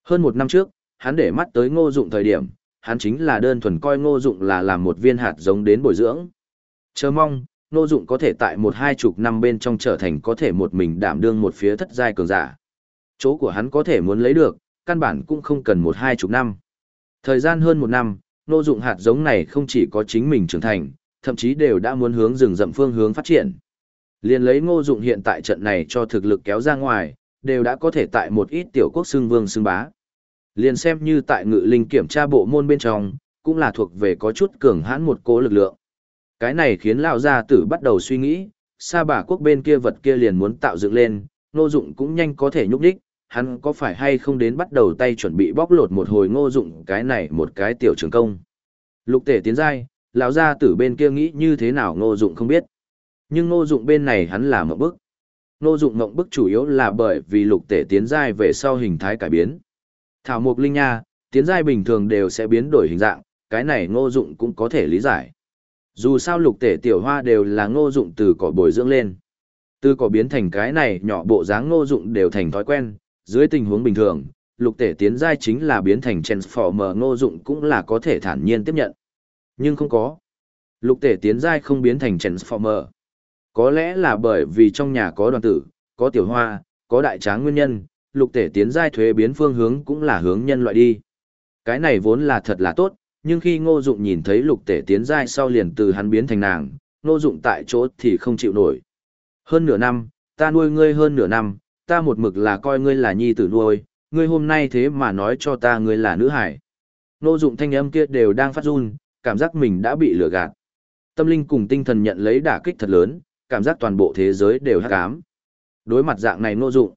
Hơn một năm trước, hắn để mắt tới ngô dụng thời điểm, hắn chính là đơn thuần coi ngô dụng là làm một viên hạt giống đến bồi dưỡng. Chờ mong, ngô dụng có thể tại một hai chục năm bên trong trở thành có thể một mình đảm đương một phía thất giai cường giả. Chỗ của hắn có thể muốn lấy được, căn bản cũng không cần một hai chục năm. Thời gian hơn một năm, ngô dụng hạt giống này không chỉ có chính mình trưởng thành, thậm chí đều đã muốn hướng rừng rậm phương hướng phát triển. Liên lấy ngô dụng hiện tại trận này cho thực lực kéo ra ngoài, đều đã có thể tại một ít tiểu quốc xưng vương xưng bá. liền xem như tại ngự linh kiểm tra bộ môn bên trong, cũng là thuộc về có chút cường hãn một cố lực lượng. Cái này khiến lão gia tử bắt đầu suy nghĩ, sa bà quốc bên kia vật kia liền muốn tạo dựng lên, ngô dụng cũng nhanh có thể nhúc đích, hắn có phải hay không đến bắt đầu tay chuẩn bị bóc lột một hồi ngô dụng cái này một cái tiểu trường công. Lục tể tiến giai, lão gia tử bên kia nghĩ như thế nào ngô dụng không biết. Nhưng ngô dụng bên này hắn là một bức. Ngô dụng mộng bức chủ yếu là bởi vì lục tể tiến giai về sau hình thái cải biến. Thảo mục linh nha, tiến giai bình thường đều sẽ biến đổi hình dạng, cái này ngô dụng cũng có thể lý giải. Dù sao lục tể tiểu hoa đều là ngô dụng từ cỏ bồi dưỡng lên. Từ cỏ biến thành cái này nhỏ bộ dáng ngô dụng đều thành thói quen, dưới tình huống bình thường, lục tể tiến giai chính là biến thành transformer ngô dụng cũng là có thể thản nhiên tiếp nhận. Nhưng không có. Lục tể tiến giai không biến thành transformer. Có lẽ là bởi vì trong nhà có đoàn tử, có tiểu hoa, có đại tráng nguyên nhân, lục tể tiến giai thuế biến phương hướng cũng là hướng nhân loại đi. Cái này vốn là thật là tốt, nhưng khi ngô dụng nhìn thấy lục tể tiến giai sau liền từ hắn biến thành nàng, ngô dụng tại chỗ thì không chịu nổi. Hơn nửa năm, ta nuôi ngươi hơn nửa năm, ta một mực là coi ngươi là nhi tử nuôi, ngươi hôm nay thế mà nói cho ta ngươi là nữ hải. Ngô dụng thanh âm kia đều đang phát run, cảm giác mình đã bị lừa gạt. Tâm linh cùng tinh thần nhận lấy đả kích thật lớn, cảm giác toàn bộ thế giới đều hắc ám. Đối mặt dạng này ngô dụng,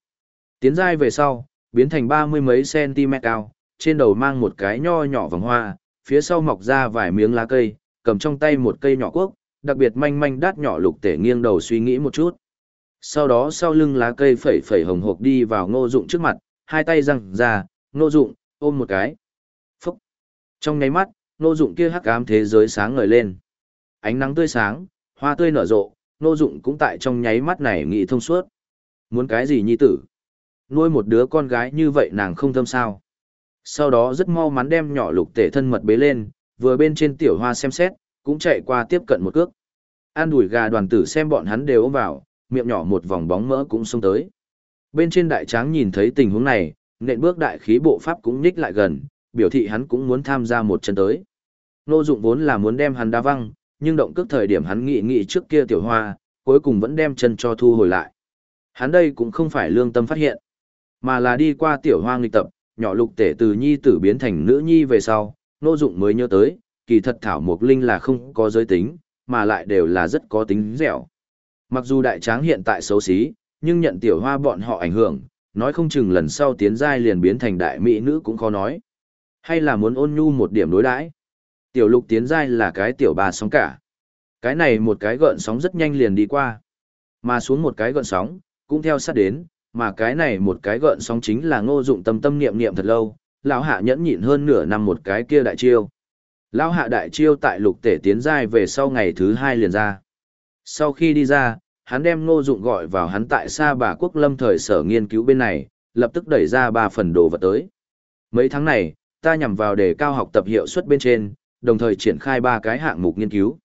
tiến giai về sau, biến thành ba mươi mấy cm cao, trên đầu mang một cái nho nhỏ vòng hoa, phía sau mọc ra vài miếng lá cây, cầm trong tay một cây nhỏ cuốc, đặc biệt manh manh đát nhỏ lục tể nghiêng đầu suy nghĩ một chút. Sau đó sau lưng lá cây phẩy phẩy hồng hộc đi vào ngô dụng trước mặt, hai tay răng ra, ngô dụng, ôm một cái. Phúc! Trong nháy mắt, ngô dụng kia hắc ám thế giới sáng ngời lên. Ánh nắng tươi sáng, hoa tươi nở rộ, Nô dụng cũng tại trong nháy mắt này nghĩ thông suốt. Muốn cái gì nhi tử? Nuôi một đứa con gái như vậy nàng không thâm sao? Sau đó rất mau mắn đem nhỏ lục tể thân mật bế lên, vừa bên trên tiểu hoa xem xét, cũng chạy qua tiếp cận một cước. An đuổi gà đoàn tử xem bọn hắn đều ôm vào, miệng nhỏ một vòng bóng mỡ cũng xông tới. Bên trên đại tráng nhìn thấy tình huống này, nện bước đại khí bộ pháp cũng nhích lại gần, biểu thị hắn cũng muốn tham gia một chân tới. Nô dụng vốn là muốn đem hắn đá văng, nhưng động cước thời điểm hắn nghị nghị trước kia tiểu hoa, cuối cùng vẫn đem chân cho thu hồi lại. Hắn đây cũng không phải lương tâm phát hiện, mà là đi qua tiểu hoa nghịch tập, nhỏ lục tể từ nhi tử biến thành nữ nhi về sau, nô dụng mới nhớ tới, kỳ thật thảo mộc linh là không có giới tính, mà lại đều là rất có tính dẻo. Mặc dù đại tráng hiện tại xấu xí, nhưng nhận tiểu hoa bọn họ ảnh hưởng, nói không chừng lần sau tiến giai liền biến thành đại mỹ nữ cũng khó nói. Hay là muốn ôn nhu một điểm đối đãi. Tiểu lục tiến giai là cái tiểu ba sóng cả. Cái này một cái gợn sóng rất nhanh liền đi qua. Mà xuống một cái gợn sóng, cũng theo sát đến, mà cái này một cái gợn sóng chính là ngô dụng tâm tâm niệm niệm thật lâu, lão hạ nhẫn nhịn hơn nửa năm một cái kia đại chiêu. Lão hạ đại chiêu tại lục tể tiến giai về sau ngày thứ hai liền ra. Sau khi đi ra, hắn đem ngô dụng gọi vào hắn tại xa bà quốc lâm thời sở nghiên cứu bên này, lập tức đẩy ra ba phần đồ vật tới. Mấy tháng này, ta nhằm vào đề cao học tập hiệu suất bên trên, đồng thời triển khai ba cái hạng mục nghiên cứu.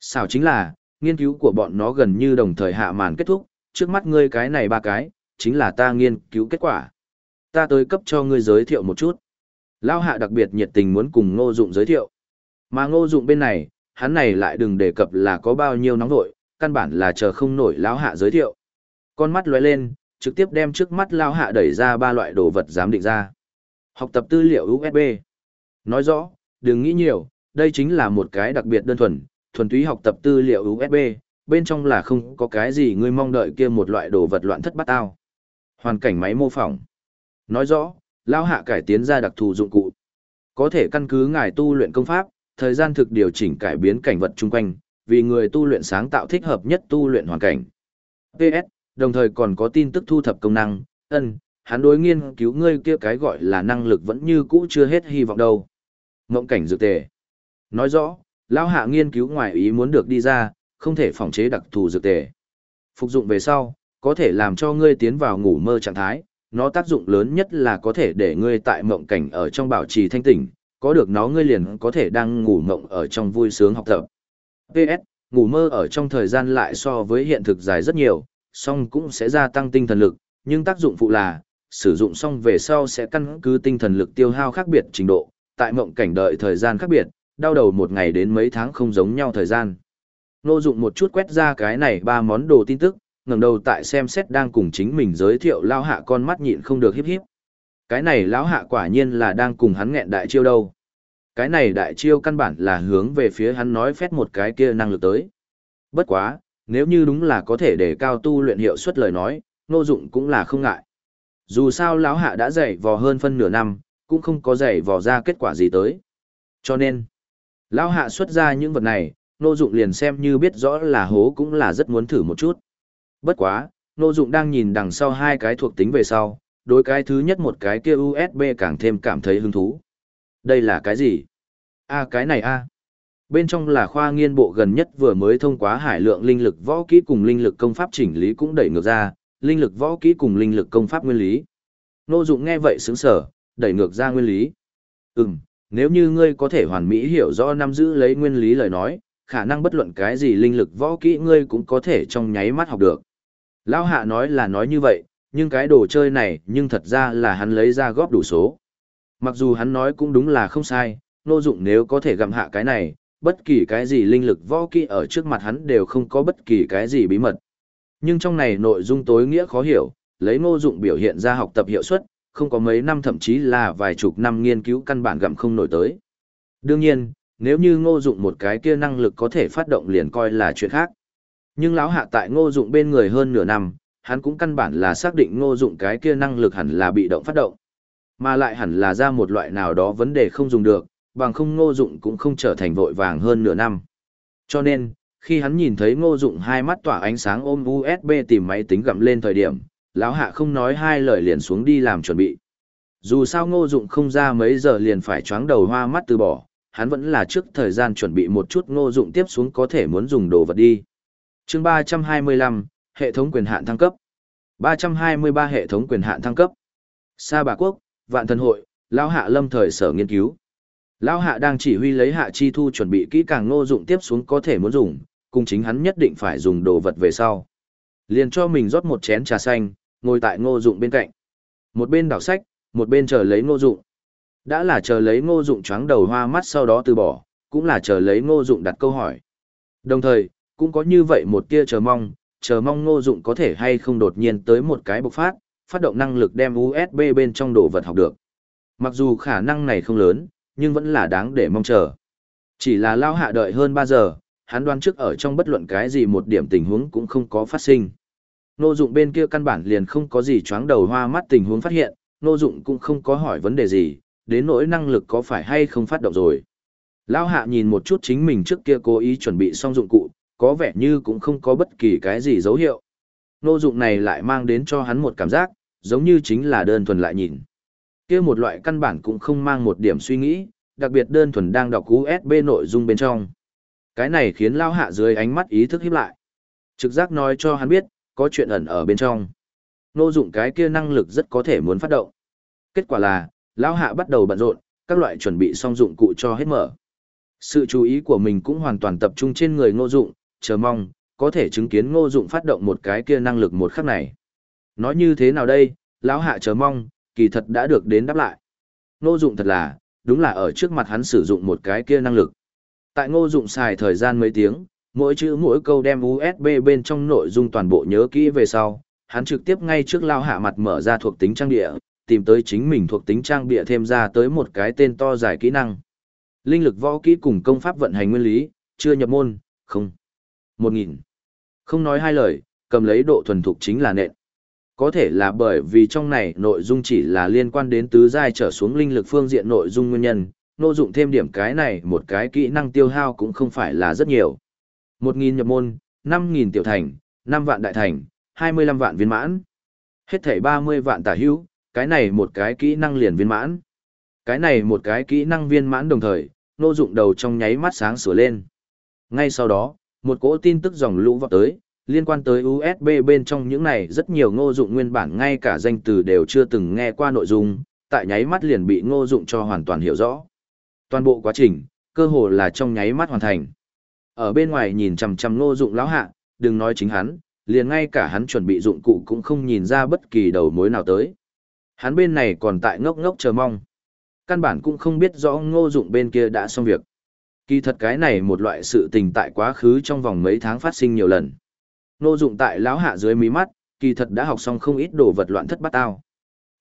Sao chính là, nghiên cứu của bọn nó gần như đồng thời hạ màn kết thúc, trước mắt ngươi cái này ba cái, chính là ta nghiên cứu kết quả. Ta tới cấp cho ngươi giới thiệu một chút. Lao hạ đặc biệt nhiệt tình muốn cùng ngô dụng giới thiệu. Mà ngô dụng bên này, hắn này lại đừng đề cập là có bao nhiêu nóng nổi, căn bản là chờ không nổi lão hạ giới thiệu. Con mắt lóe lên, trực tiếp đem trước mắt lão hạ đẩy ra ba loại đồ vật giám định ra. Học tập tư liệu USB. Nói rõ, đừng nghĩ nhiều, đây chính là một cái đặc biệt đơn thuần, thuần túy học tập tư liệu USB, bên trong là không có cái gì ngươi mong đợi kia một loại đồ vật loạn thất bát ao. Hoàn cảnh máy mô phỏng. Nói rõ, lão hạ cải tiến ra đặc thù dụng cụ. Có thể căn cứ ngài tu luyện công pháp, thời gian thực điều chỉnh cải biến cảnh vật chung quanh, vì người tu luyện sáng tạo thích hợp nhất tu luyện hoàn cảnh. PS, đồng thời còn có tin tức thu thập công năng, ân, hắn đối nghiên cứu ngươi kia cái gọi là năng lực vẫn như cũ chưa hết hy vọng đâu. Mộng cảnh dược tề. Nói rõ, lão hạ nghiên cứu ngoài ý muốn được đi ra, không thể phòng chế đặc thù dược tề. Phục dụng về sau, có thể làm cho ngươi tiến vào ngủ mơ trạng thái, nó tác dụng lớn nhất là có thể để ngươi tại mộng cảnh ở trong bảo trì thanh tỉnh, có được nó ngươi liền có thể đang ngủ mộng ở trong vui sướng học tập. PS, ngủ mơ ở trong thời gian lại so với hiện thực dài rất nhiều, song cũng sẽ gia tăng tinh thần lực, nhưng tác dụng phụ là, sử dụng xong về sau sẽ căn cứ tinh thần lực tiêu hao khác biệt trình độ, tại mộng cảnh đợi thời gian khác biệt, đau đầu một ngày đến mấy tháng không giống nhau thời gian. Nô dụng một chút quét ra cái này ba món đồ tin tức, ngẩng đầu tại xem xét đang cùng chính mình giới thiệu lao hạ con mắt nhịn không được híp híp. Cái này lão hạ quả nhiên là đang cùng hắn nghẹn đại chiêu đâu. Cái này đại chiêu căn bản là hướng về phía hắn nói phét một cái kia năng lực tới. Bất quá, nếu như đúng là có thể để cao tu luyện hiệu suất lời nói, nô dụng cũng là không ngại. Dù sao lão hạ đã dạy vò hơn phân nửa năm, cũng không có dạy vò ra kết quả gì tới. Cho nên, lão hạ xuất ra những vật này, Nô Dụng liền xem như biết rõ là hố cũng là rất muốn thử một chút. Bất quá, Nô Dụng đang nhìn đằng sau hai cái thuộc tính về sau, đối cái thứ nhất một cái kia USB càng thêm cảm thấy hứng thú. Đây là cái gì? A cái này a. Bên trong là khoa nghiên bộ gần nhất vừa mới thông qua hải lượng linh lực võ kỹ cùng linh lực công pháp chỉnh lý cũng đẩy ngược ra, linh lực võ kỹ cùng linh lực công pháp nguyên lý. Nô Dụng nghe vậy sững sờ, đẩy ngược ra nguyên lý. Ừm, nếu như ngươi có thể hoàn mỹ hiểu rõ năm giữ lấy nguyên lý lời nói, khả năng bất luận cái gì linh lực võ kỹ ngươi cũng có thể trong nháy mắt học được. Lão Hạ nói là nói như vậy, nhưng cái đồ chơi này nhưng thật ra là hắn lấy ra góp đủ số. Mặc dù hắn nói cũng đúng là không sai, nô dụng nếu có thể gặm hạ cái này, bất kỳ cái gì linh lực võ kỹ ở trước mặt hắn đều không có bất kỳ cái gì bí mật. Nhưng trong này nội dung tối nghĩa khó hiểu, lấy ngô dụng biểu hiện ra học tập hiệu suất, không có mấy năm thậm chí là vài chục năm nghiên cứu căn bản gặm không nổi tới. Đương nhiên, nếu như ngô dụng một cái kia năng lực có thể phát động liền coi là chuyện khác. Nhưng lão hạ tại ngô dụng bên người hơn nửa năm, hắn cũng căn bản là xác định ngô dụng cái kia năng lực hẳn là bị động phát động. Mà lại hẳn là ra một loại nào đó vấn đề không dùng được, bằng không ngô dụng cũng không trở thành vội vàng hơn nửa năm. Cho nên, khi hắn nhìn thấy ngô dụng hai mắt tỏa ánh sáng ôm USB tìm máy tính gặm lên thời điểm, lão hạ không nói hai lời liền xuống đi làm chuẩn bị. Dù sao ngô dụng không ra mấy giờ liền phải choáng đầu hoa mắt từ bỏ, hắn vẫn là trước thời gian chuẩn bị một chút ngô dụng tiếp xuống có thể muốn dùng đồ vật đi. chương 325, hệ thống quyền hạn thăng cấp. 323 hệ thống quyền hạn thăng cấp. Sa Bà Quốc, Vạn Thần Hội, Lão Hạ Lâm thời sở nghiên cứu. Lão Hạ đang chỉ huy lấy Hạ Chi Thu chuẩn bị kỹ càng ngô dụng tiếp xuống có thể muốn dùng, cùng chính hắn nhất định phải dùng đồ vật về sau. Liền cho mình rót một chén trà xanh, ngồi tại ngô dụng bên cạnh. Một bên đảo sách, một bên chờ lấy ngô dụng. Đã là chờ lấy ngô dụng choáng đầu hoa mắt sau đó từ bỏ, cũng là chờ lấy ngô dụng đặt câu hỏi. Đồng thời, cũng có như vậy một tia chờ mong, chờ mong ngô dụng có thể hay không đột nhiên tới một cái bộc phát, phát động năng lực đem USB bên trong đồ vật học được. Mặc dù khả năng này không lớn, nhưng vẫn là đáng để mong chờ. Chỉ là lao hạ đợi hơn 3 giờ, hắn đoán trước ở trong bất luận cái gì một điểm tình huống cũng không có phát sinh. Nô dụng bên kia căn bản liền không có gì choáng đầu hoa mắt tình huống phát hiện, nô dụng cũng không có hỏi vấn đề gì, đến nỗi năng lực có phải hay không phát động rồi. Lao hạ nhìn một chút chính mình trước kia cố ý chuẩn bị xong dụng cụ, có vẻ như cũng không có bất kỳ cái gì dấu hiệu. Nô dụng này lại mang đến cho hắn một cảm giác, giống như chính là đơn thuần lại nhìn. kia một loại căn bản cũng không mang một điểm suy nghĩ, đặc biệt đơn thuần đang đọc USB nội dung bên trong. Cái này khiến lao hạ dưới ánh mắt ý thức hiếp lại. Trực giác nói cho hắn biết, có chuyện ẩn ở bên trong. Nô dụng cái kia năng lực rất có thể muốn phát động. Kết quả là, Lão hạ bắt đầu bận rộn, các loại chuẩn bị xong dụng cụ cho hết mở. Sự chú ý của mình cũng hoàn toàn tập trung trên người ngô dụng, chờ mong, có thể chứng kiến ngô dụng phát động một cái kia năng lực một khắc này. Nói như thế nào đây, lão hạ chờ mong, kỳ thật đã được đến đáp lại. Ngô dụng thật là, đúng là ở trước mặt hắn sử dụng một cái kia năng lực. Tại ngô dụng xài thời gian mấy tiếng, mỗi chữ mỗi câu đem USB bên trong nội dung toàn bộ nhớ kỹ về sau, hắn trực tiếp ngay trước lao hạ mặt mở ra thuộc tính trang địa, tìm tới chính mình thuộc tính trang bịa thêm ra tới một cái tên to dài kỹ năng. Linh lực võ kỹ cùng công pháp vận hành nguyên lý, chưa nhập môn, không. Một nghìn. Không nói hai lời, cầm lấy độ thuần thục chính là nện. Có thể là bởi vì trong này nội dung chỉ là liên quan đến tứ giai trở xuống linh lực phương diện nội dung nguyên nhân, nô dụng thêm điểm cái này một cái kỹ năng tiêu hao cũng không phải là rất nhiều. Một nghìn nhập môn, năm nghìn tiểu thành, năm vạn đại thành, hai mươi lăm vạn viên mãn. Hết thảy ba mươi vạn tả hữu, cái này một cái kỹ năng liền viên mãn. Cái này một cái kỹ năng viên mãn đồng thời, nô dụng đầu trong nháy mắt sáng sửa lên. Ngay sau đó, một cỗ tin tức dòng lũ vọt tới, liên quan tới USB bên trong những này rất nhiều ngô dụng nguyên bản ngay cả danh từ đều chưa từng nghe qua nội dung, tại nháy mắt liền bị ngô dụng cho hoàn toàn hiểu rõ. Toàn bộ quá trình, cơ hồ là trong nháy mắt hoàn thành. Ở bên ngoài nhìn chằm chằm ngô dụng lão hạ, đừng nói chính hắn, liền ngay cả hắn chuẩn bị dụng cụ cũng không nhìn ra bất kỳ đầu mối nào tới. Hắn bên này còn tại ngốc ngốc chờ mong. Căn bản cũng không biết rõ ngô dụng bên kia đã xong việc. Kỳ thật cái này một loại sự tình tại quá khứ trong vòng mấy tháng phát sinh nhiều lần. Ngô dụng tại lão hạ dưới mí mắt, kỳ thật đã học xong không ít đồ vật loạn thất bát tao.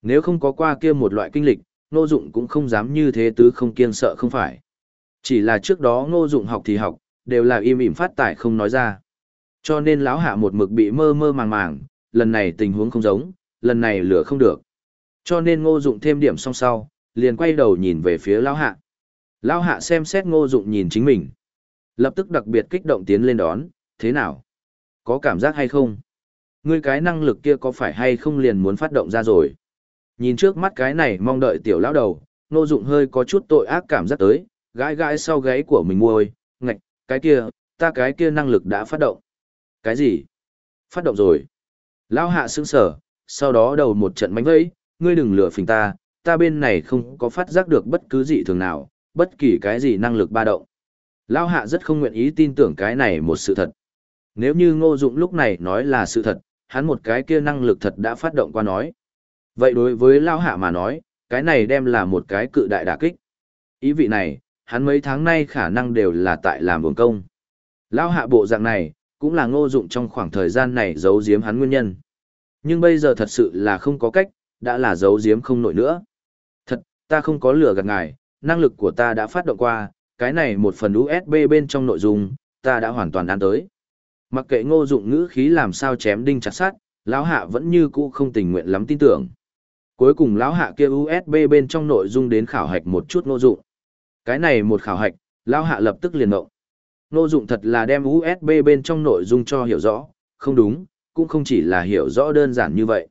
Nếu không có qua kia một loại kinh lịch, Ngô dụng cũng không dám như thế tứ không kiên sợ không phải. Chỉ là trước đó Ngô dụng học thì học, đều là im ỉm phát tải không nói ra. Cho nên lão hạ một mực bị mơ mơ màng màng, lần này tình huống không giống, lần này lửa không được. Cho nên ngô dụng thêm điểm song sau, liền quay đầu nhìn về phía lão hạ. Lão hạ xem xét ngô dụng nhìn chính mình. Lập tức đặc biệt kích động tiến lên đón, thế nào? Có cảm giác hay không? Ngươi cái năng lực kia có phải hay không liền muốn phát động ra rồi? Nhìn trước mắt cái này mong đợi tiểu lão đầu, ngô dụng hơi có chút tội ác cảm giác tới, gãi gãi sau gáy của mình môi, cái kia, ta cái kia năng lực đã phát động. Cái gì? Phát động rồi. Lão hạ sững sở, sau đó đầu một trận mánh vẫy, ngươi đừng lừa phình ta, ta bên này không có phát giác được bất cứ gì thường nào, bất kỳ cái gì năng lực ba động. Lão hạ rất không nguyện ý tin tưởng cái này một sự thật. Nếu như ngô dụng lúc này nói là sự thật, hắn một cái kia năng lực thật đã phát động qua nói. Vậy đối với Lão hạ mà nói, cái này đem là một cái cự đại đả kích. Ý vị này, hắn mấy tháng nay khả năng đều là tại làm buồng công. Lão hạ bộ dạng này, cũng là ngô dụng trong khoảng thời gian này giấu giếm hắn nguyên nhân. Nhưng bây giờ thật sự là không có cách, đã là giấu giếm không nổi nữa. Thật, ta không có lừa gạt ngài, năng lực của ta đã phát động qua, cái này một phần USB bên trong nội dung, ta đã hoàn toàn ăn tới. Mặc kệ ngô dụng ngữ khí làm sao chém đinh chặt sát, lão hạ vẫn như cũ không tình nguyện lắm tin tưởng. Cuối cùng lão hạ kia USB bên trong nội dung đến khảo hạch một chút ngô dụng. Cái này một khảo hạch, lão hạ lập tức liền ngộng. nô dụng thật là đem USB bên trong nội dung cho hiểu rõ, không đúng, cũng không chỉ là hiểu rõ đơn giản như vậy.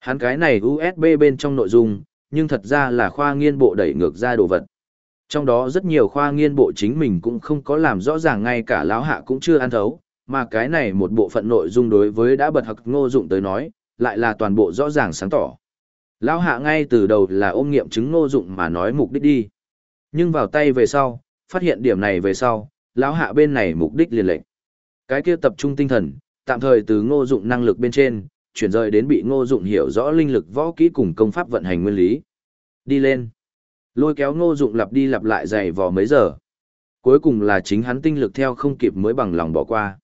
Hắn cái này USB bên trong nội dung, nhưng thật ra là khoa nghiên bộ đẩy ngược ra đồ vật. Trong đó rất nhiều khoa nghiên bộ chính mình cũng không có làm rõ ràng ngay cả lão hạ cũng chưa ăn thấu, mà cái này một bộ phận nội dung đối với đã bật học ngô dụng tới nói, lại là toàn bộ rõ ràng sáng tỏ. Lão hạ ngay từ đầu là ôm nghiệm chứng ngô dụng mà nói mục đích đi. Nhưng vào tay về sau, phát hiện điểm này về sau, lão hạ bên này mục đích liền lệnh. Cái kia tập trung tinh thần, tạm thời từ ngô dụng năng lực bên trên, chuyển rời đến bị ngô dụng hiểu rõ linh lực võ kỹ cùng công pháp vận hành nguyên lý. Đi lên. Lôi kéo ngô dụng lặp đi lặp lại dày vò mấy giờ. Cuối cùng là chính hắn tinh lực theo không kịp mới bằng lòng bỏ qua.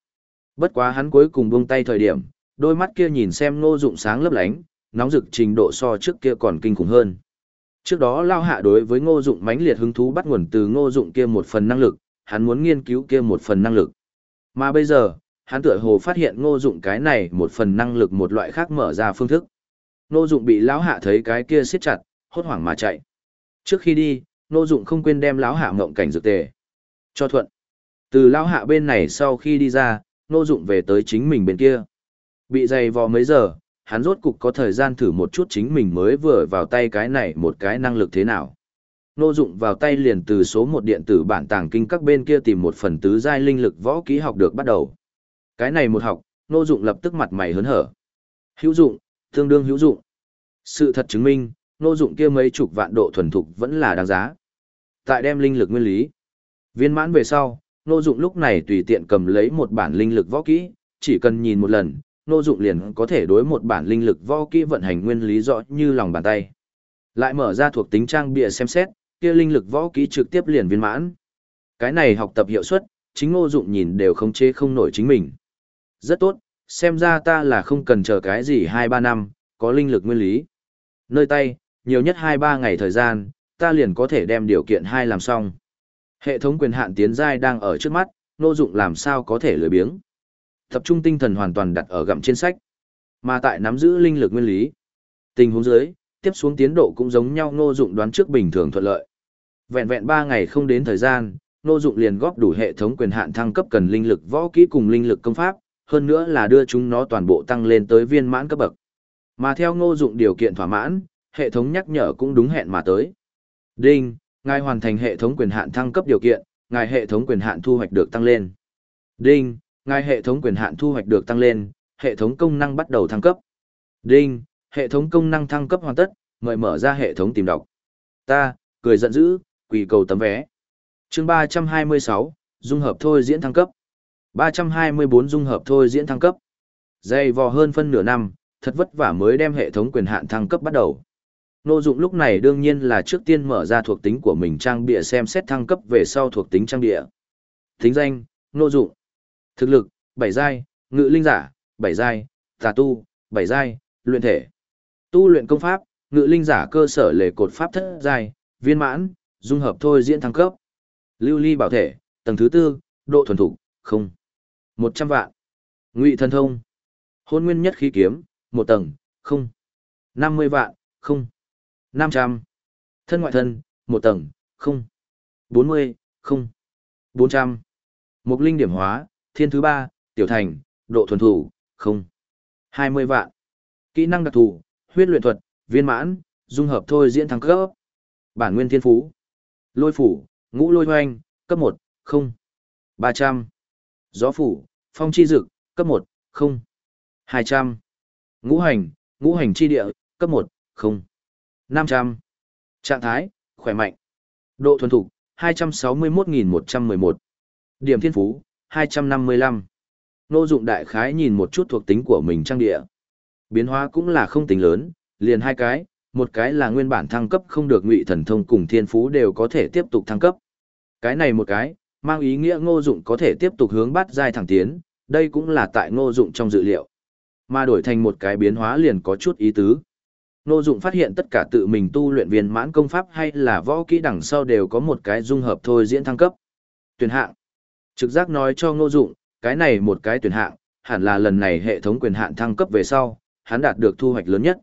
Bất quá hắn cuối cùng buông tay thời điểm, đôi mắt kia nhìn xem ngô dụng sáng lấp lánh, nóng rực trình độ so trước kia còn kinh khủng hơn. Trước đó lao hạ đối với ngô dụng mãnh liệt hứng thú bắt nguồn từ ngô dụng kia một phần năng lực, hắn muốn nghiên cứu kia một phần năng lực. Mà bây giờ, hắn tựa hồ phát hiện ngô dụng cái này một phần năng lực một loại khác mở ra phương thức. Ngô dụng bị lão hạ thấy cái kia siết chặt, hốt hoảng mà chạy. Trước khi đi, ngô dụng không quên đem lão hạ ngộng cảnh dược tề. Cho thuận. Từ lão hạ bên này sau khi đi ra, ngô dụng về tới chính mình bên kia. Bị dày vò mấy giờ, hắn rốt cục có thời gian thử một chút chính mình mới vừa vào tay cái này một cái năng lực thế nào. Nô dụng vào tay liền từ số một điện tử bản tàng kinh các bên kia tìm một phần tứ giai linh lực võ kỹ học được bắt đầu. Cái này một học, nô dụng lập tức mặt mày hớn hở. Hữu dụng, tương đương hữu dụng. Sự thật chứng minh, nô dụng kia mấy chục vạn độ thuần thục vẫn là đáng giá. Tại đem linh lực nguyên lý. Viên mãn về sau, nô dụng lúc này tùy tiện cầm lấy một bản linh lực võ kỹ, chỉ cần nhìn một lần, nô dụng liền có thể đối một bản linh lực võ kỹ vận hành nguyên lý rõ như lòng bàn tay. Lại mở ra thuộc tính trang bìa xem xét, kia linh lực võ kỹ trực tiếp liền viên mãn. Cái này học tập hiệu suất, chính ngô dụng nhìn đều không chế không nổi chính mình. Rất tốt, xem ra ta là không cần chờ cái gì 2-3 năm, có linh lực nguyên lý. Nơi tay, nhiều nhất 2-3 ngày thời gian, ta liền có thể đem điều kiện hai làm xong. Hệ thống quyền hạn tiến giai đang ở trước mắt, ngô dụng làm sao có thể lười biếng. Tập trung tinh thần hoàn toàn đặt ở gặm trên sách. Mà tại nắm giữ linh lực nguyên lý. Tình huống dưới, tiếp xuống tiến độ cũng giống nhau ngô dụng đoán trước bình thường thuận lợi. Vẹn vẹn 3 ngày không đến thời gian, ngô dụng liền góp đủ hệ thống quyền hạn thăng cấp cần linh lực võ kỹ cùng linh lực công pháp, hơn nữa là đưa chúng nó toàn bộ tăng lên tới viên mãn cấp bậc. Mà theo ngô dụng điều kiện thỏa mãn, hệ thống nhắc nhở cũng đúng hẹn mà tới. Đinh, ngài hoàn thành hệ thống quyền hạn thăng cấp điều kiện, ngài hệ thống quyền hạn thu hoạch được tăng lên. Đinh, ngài hệ thống quyền hạn thu hoạch được tăng lên, hệ thống công năng bắt đầu thăng cấp. Đinh, hệ thống công năng thăng cấp hoàn tất, mời mở ra hệ thống tìm đọc. Ta, cười giận dữ, quỳ cầu tấm vé. chương 326, dung hợp thôi diễn thăng cấp. 324 dung hợp thôi diễn thăng cấp. Dày vò hơn phân nửa năm, thật vất vả mới đem hệ thống quyền hạn thăng cấp bắt đầu. Nô dụng lúc này đương nhiên là trước tiên mở ra thuộc tính của mình trang bịa xem xét thăng cấp về sau thuộc tính trang bịa. Tính danh, nô dụng. Thực lực, bảy giai, ngự linh giả, bảy giai, tà tu, bảy giai, luyện thể. Tu luyện công pháp, ngự linh giả cơ sở lề cột pháp thất giai, viên mãn, dung hợp thôi diễn thăng cấp. Lưu ly bảo thể, tầng thứ tư, độ thuần thủ, không. một trăm vạn. Ngụy thần thông. Hôn nguyên nhất khí kiếm, một tầng, không. năm mươi vạn, không. 500. Thân ngoại thân, một tầng, không. 40, không. 400. Mục linh điểm hóa, thiên thứ ba, tiểu thành, độ thuần thủ, không. 20 vạn. Kỹ năng đặc thù, huyết luyện thuật, viên mãn, dung hợp thôi diễn thăng cấp. Bản nguyên thiên phú. Lôi phủ, ngũ lôi hoanh, cấp một không. 300. Gió phủ, phong chi dực, cấp một không. 200. Ngũ hành, ngũ hành chi địa, cấp một không. 500. Trạng thái, khỏe mạnh. Độ thuần thục, 261.111. Điểm thiên phú, 255. Nô dụng đại khái nhìn một chút thuộc tính của mình trang địa. Biến hóa cũng là không tính lớn, liền hai cái, một cái là nguyên bản thăng cấp không được ngụy thần thông cùng thiên phú đều có thể tiếp tục thăng cấp. Cái này một cái, mang ý nghĩa ngô dụng có thể tiếp tục hướng bắt giai thẳng tiến, đây cũng là tại ngô dụng trong dự liệu. Mà đổi thành một cái biến hóa liền có chút ý tứ. Ngô dụng phát hiện tất cả tự mình tu luyện viên mãn công pháp hay là võ kỹ đằng sau đều có một cái dung hợp thôi diễn thăng cấp. Tuyển hạng. Trực giác nói cho ngô dụng, cái này một cái tuyển hạng, hẳn là lần này hệ thống quyền hạn thăng cấp về sau, hắn đạt được thu hoạch lớn nhất.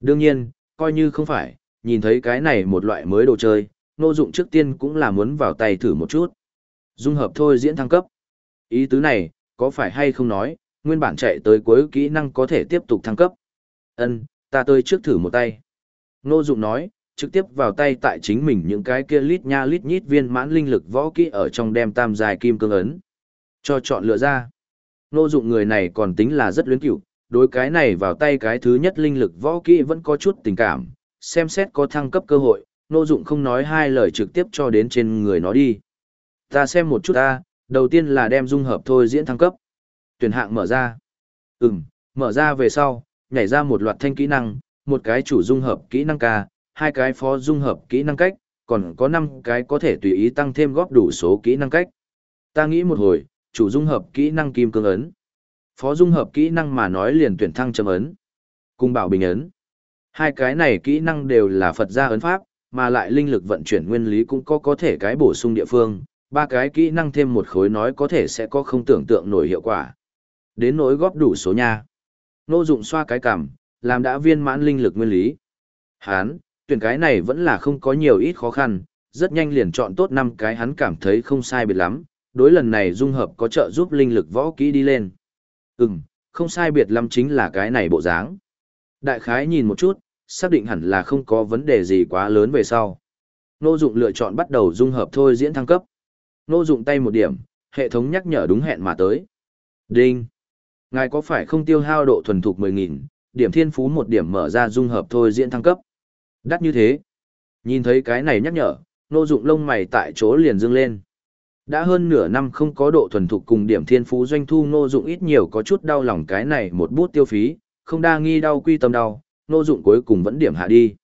Đương nhiên, coi như không phải, nhìn thấy cái này một loại mới đồ chơi, Ngô Dụng trước tiên cũng là muốn vào tay thử một chút. Dung hợp thôi diễn thăng cấp. Ý tứ này, có phải hay không nói, nguyên bản chạy tới cuối kỹ năng có thể tiếp tục thăng cấp. Ân, ta tới trước thử một tay. Ngô Dụng nói, trực tiếp vào tay tại chính mình những cái kia lít nha lít nhít viên mãn linh lực võ kỹ ở trong đem tam dài kim cương ấn. Cho chọn lựa ra. nô Dụng người này còn tính là rất luyến cựu, đối cái này vào tay cái thứ nhất linh lực võ kỹ vẫn có chút tình cảm, xem xét có thăng cấp cơ hội, nô Dụng không nói hai lời trực tiếp cho đến trên người nó đi. Ta xem một chút ta, đầu tiên là đem dung hợp thôi diễn thăng cấp. Tuyển hạng mở ra. Ừm, mở ra về sau, nhảy ra một loạt thanh kỹ năng, một cái chủ dung hợp kỹ năng ca, hai cái phó dung hợp kỹ năng cách, còn có năm cái có thể tùy ý tăng thêm góp đủ số kỹ năng cách. Ta nghĩ một hồi, chủ dung hợp kỹ năng kim cương ấn. Phó dung hợp kỹ năng mà nói liền tuyển thăng châm ấn. Cung bảo bình ấn. Hai cái này kỹ năng đều là Phật gia ấn pháp, mà lại linh lực vận chuyển nguyên lý cũng có có thể cái bổ sung địa phương, ba cái kỹ năng thêm một khối nói có thể sẽ có không tưởng tượng nổi hiệu quả. Đến nỗi góp đủ số nha. Nô dụng xoa cái cằm, làm đã viên mãn linh lực nguyên lý. Hán, tuyển cái này vẫn là không có nhiều ít khó khăn, rất nhanh liền chọn tốt năm cái hắn cảm thấy không sai biệt lắm, đối lần này dung hợp có trợ giúp linh lực võ kỹ đi lên. Ừm, không sai biệt lắm chính là cái này bộ dáng. Đại khái nhìn một chút, xác định hẳn là không có vấn đề gì quá lớn về sau. Nô dụng lựa chọn bắt đầu dung hợp thôi diễn thăng cấp. Nô dụng tay một điểm, hệ thống nhắc nhở đúng hẹn mà tới. Đinh. Ngài có phải không tiêu hao độ thuần thục 10.000, điểm thiên phú một điểm mở ra dung hợp thôi diễn thăng cấp. Đắt như thế. Nhìn thấy cái này nhắc nhở, nô dụng lông mày tại chỗ liền dương lên. Đã hơn nửa năm không có độ thuần thục cùng điểm thiên phú doanh thu nô dụng ít nhiều có chút đau lòng cái này một bút tiêu phí, không đa nghi đau quy tâm đau, nô dụng cuối cùng vẫn điểm hạ đi.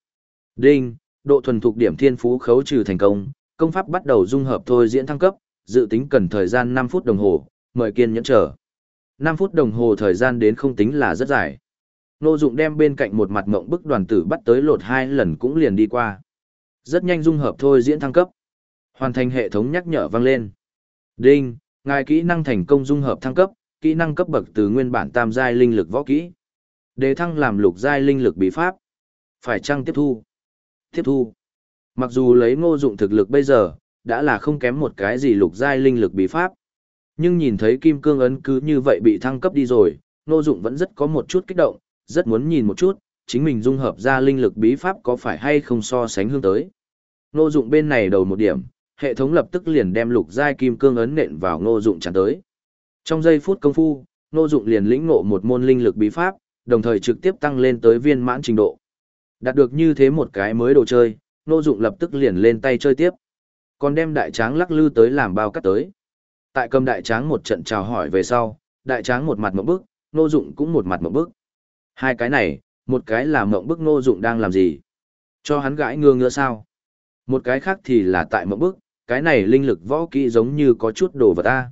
Đinh, độ thuần thục điểm thiên phú khấu trừ thành công, công pháp bắt đầu dung hợp thôi diễn thăng cấp, dự tính cần thời gian 5 phút đồng hồ, mời kiên nhẫn chờ. 5 phút đồng hồ thời gian đến không tính là rất dài. Nô dụng đem bên cạnh một mặt ngộng bức đoàn tử bắt tới lột hai lần cũng liền đi qua. Rất nhanh dung hợp thôi diễn thăng cấp. Hoàn thành hệ thống nhắc nhở vang lên. Đinh, ngài kỹ năng thành công dung hợp thăng cấp, kỹ năng cấp bậc từ nguyên bản tam giai linh lực võ kỹ. Đề thăng làm lục giai linh lực bí pháp. Phải chăng tiếp thu? Tiếp thu. Mặc dù lấy ngô dụng thực lực bây giờ, đã là không kém một cái gì lục giai linh lực bí pháp. Nhưng nhìn thấy kim cương ấn cứ như vậy bị thăng cấp đi rồi, ngô dụng vẫn rất có một chút kích động, rất muốn nhìn một chút, chính mình dung hợp ra linh lực bí pháp có phải hay không so sánh hướng tới. Ngô dụng bên này đầu một điểm, hệ thống lập tức liền đem lục giai kim cương ấn nện vào ngô dụng chẳng tới. Trong giây phút công phu, ngô dụng liền lĩnh ngộ một môn linh lực bí pháp, đồng thời trực tiếp tăng lên tới viên mãn trình độ. Đạt được như thế một cái mới đồ chơi, ngô dụng lập tức liền lên tay chơi tiếp. Còn đem đại tráng lắc lư tới làm bao cắt tới. Tại cầm đại tráng một trận chào hỏi về sau, đại tráng một mặt một bước ngô dụng cũng một mặt một bước Hai cái này, một cái là mộng bức ngô dụng đang làm gì? Cho hắn gãi ngơ ngỡ sao? Một cái khác thì là tại mộng bức, cái này linh lực võ kỹ giống như có chút đồ vật ta.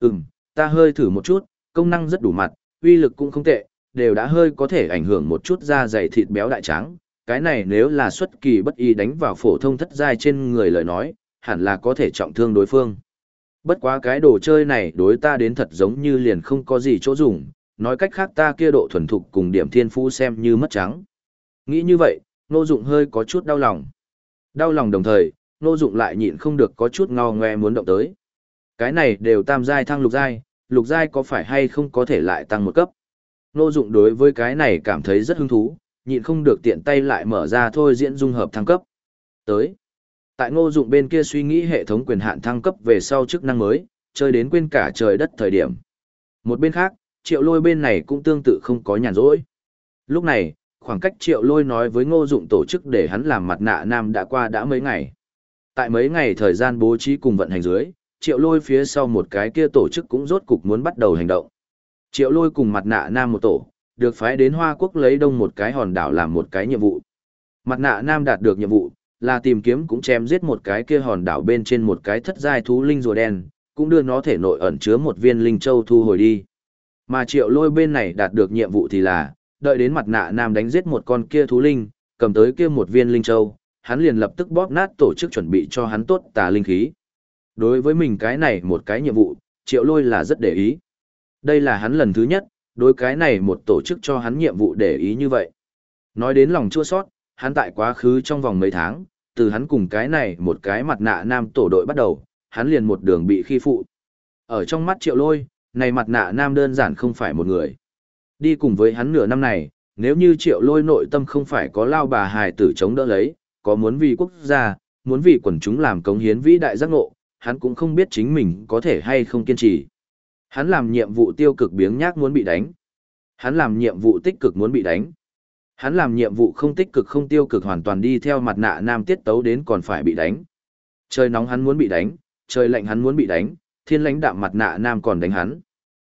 Ừm, ta hơi thử một chút, công năng rất đủ mặt, uy lực cũng không tệ, đều đã hơi có thể ảnh hưởng một chút da dày thịt béo đại trắng. Cái này nếu là xuất kỳ bất y đánh vào phổ thông thất giai trên người lời nói, hẳn là có thể trọng thương đối phương. Bất quá cái đồ chơi này đối ta đến thật giống như liền không có gì chỗ dùng, nói cách khác ta kia độ thuần thục cùng điểm thiên phú xem như mất trắng. Nghĩ như vậy, Ngô Dụng hơi có chút đau lòng. Đau lòng đồng thời, Ngô Dụng lại nhịn không được có chút ngao ngoe muốn động tới. Cái này đều tam giai thăng lục giai, lục giai có phải hay không có thể lại tăng một cấp. Ngô Dụng đối với cái này cảm thấy rất hứng thú, nhịn không được tiện tay lại mở ra thôi diễn dung hợp thăng cấp. Tới. Tại Ngô Dụng bên kia suy nghĩ hệ thống quyền hạn thăng cấp về sau chức năng mới, chơi đến quên cả trời đất thời điểm. Một bên khác, Triệu Lôi bên này cũng tương tự không có nhàn rỗi. Lúc này, khoảng cách Triệu Lôi nói với Ngô Dụng tổ chức để hắn làm mặt nạ nam đã qua đã mấy ngày. Tại mấy ngày thời gian bố trí cùng vận hành dưới, Triệu Lôi phía sau một cái kia tổ chức cũng rốt cục muốn bắt đầu hành động. Triệu Lôi cùng mặt nạ nam một tổ, được phái đến Hoa Quốc lấy đông một cái hòn đảo làm một cái nhiệm vụ. Mặt nạ nam đạt được nhiệm vụ, là tìm kiếm cũng chém giết một cái kia hòn đảo bên trên một cái thất giai thú linh rùa đen, cũng đưa nó thể nội ẩn chứa một viên linh châu thu hồi đi. Mà triệu lôi bên này đạt được nhiệm vụ thì là, đợi đến mặt nạ nam đánh giết một con kia thú linh, cầm tới kia một viên linh châu, hắn liền lập tức bóp nát tổ chức chuẩn bị cho hắn tốt tà linh khí. Đối với mình cái này một cái nhiệm vụ, triệu lôi là rất để ý. Đây là hắn lần thứ nhất, đối cái này một tổ chức cho hắn nhiệm vụ để ý như vậy. Nói đến lòng chua sót, hắn tại quá khứ trong vòng mấy tháng, từ hắn cùng cái này một cái mặt nạ nam tổ đội bắt đầu, hắn liền một đường bị khi phụ. Ở trong mắt triệu lôi, này mặt nạ nam đơn giản không phải một người. Đi cùng với hắn nửa năm này, nếu như triệu lôi nội tâm không phải có lao bà hài tử chống đỡ lấy, có muốn vì quốc gia, muốn vì quần chúng làm cống hiến vĩ đại giác ngộ, hắn cũng không biết chính mình có thể hay không kiên trì. Hắn làm nhiệm vụ tiêu cực biếng nhác muốn bị đánh. Hắn làm nhiệm vụ tích cực muốn bị đánh. Hắn làm nhiệm vụ không tích cực không tiêu cực hoàn toàn đi theo mặt nạ nam tiết tấu đến còn phải bị đánh. Trời nóng hắn muốn bị đánh, trời lạnh hắn muốn bị đánh, thiên lãnh đạm mặt nạ nam còn đánh hắn.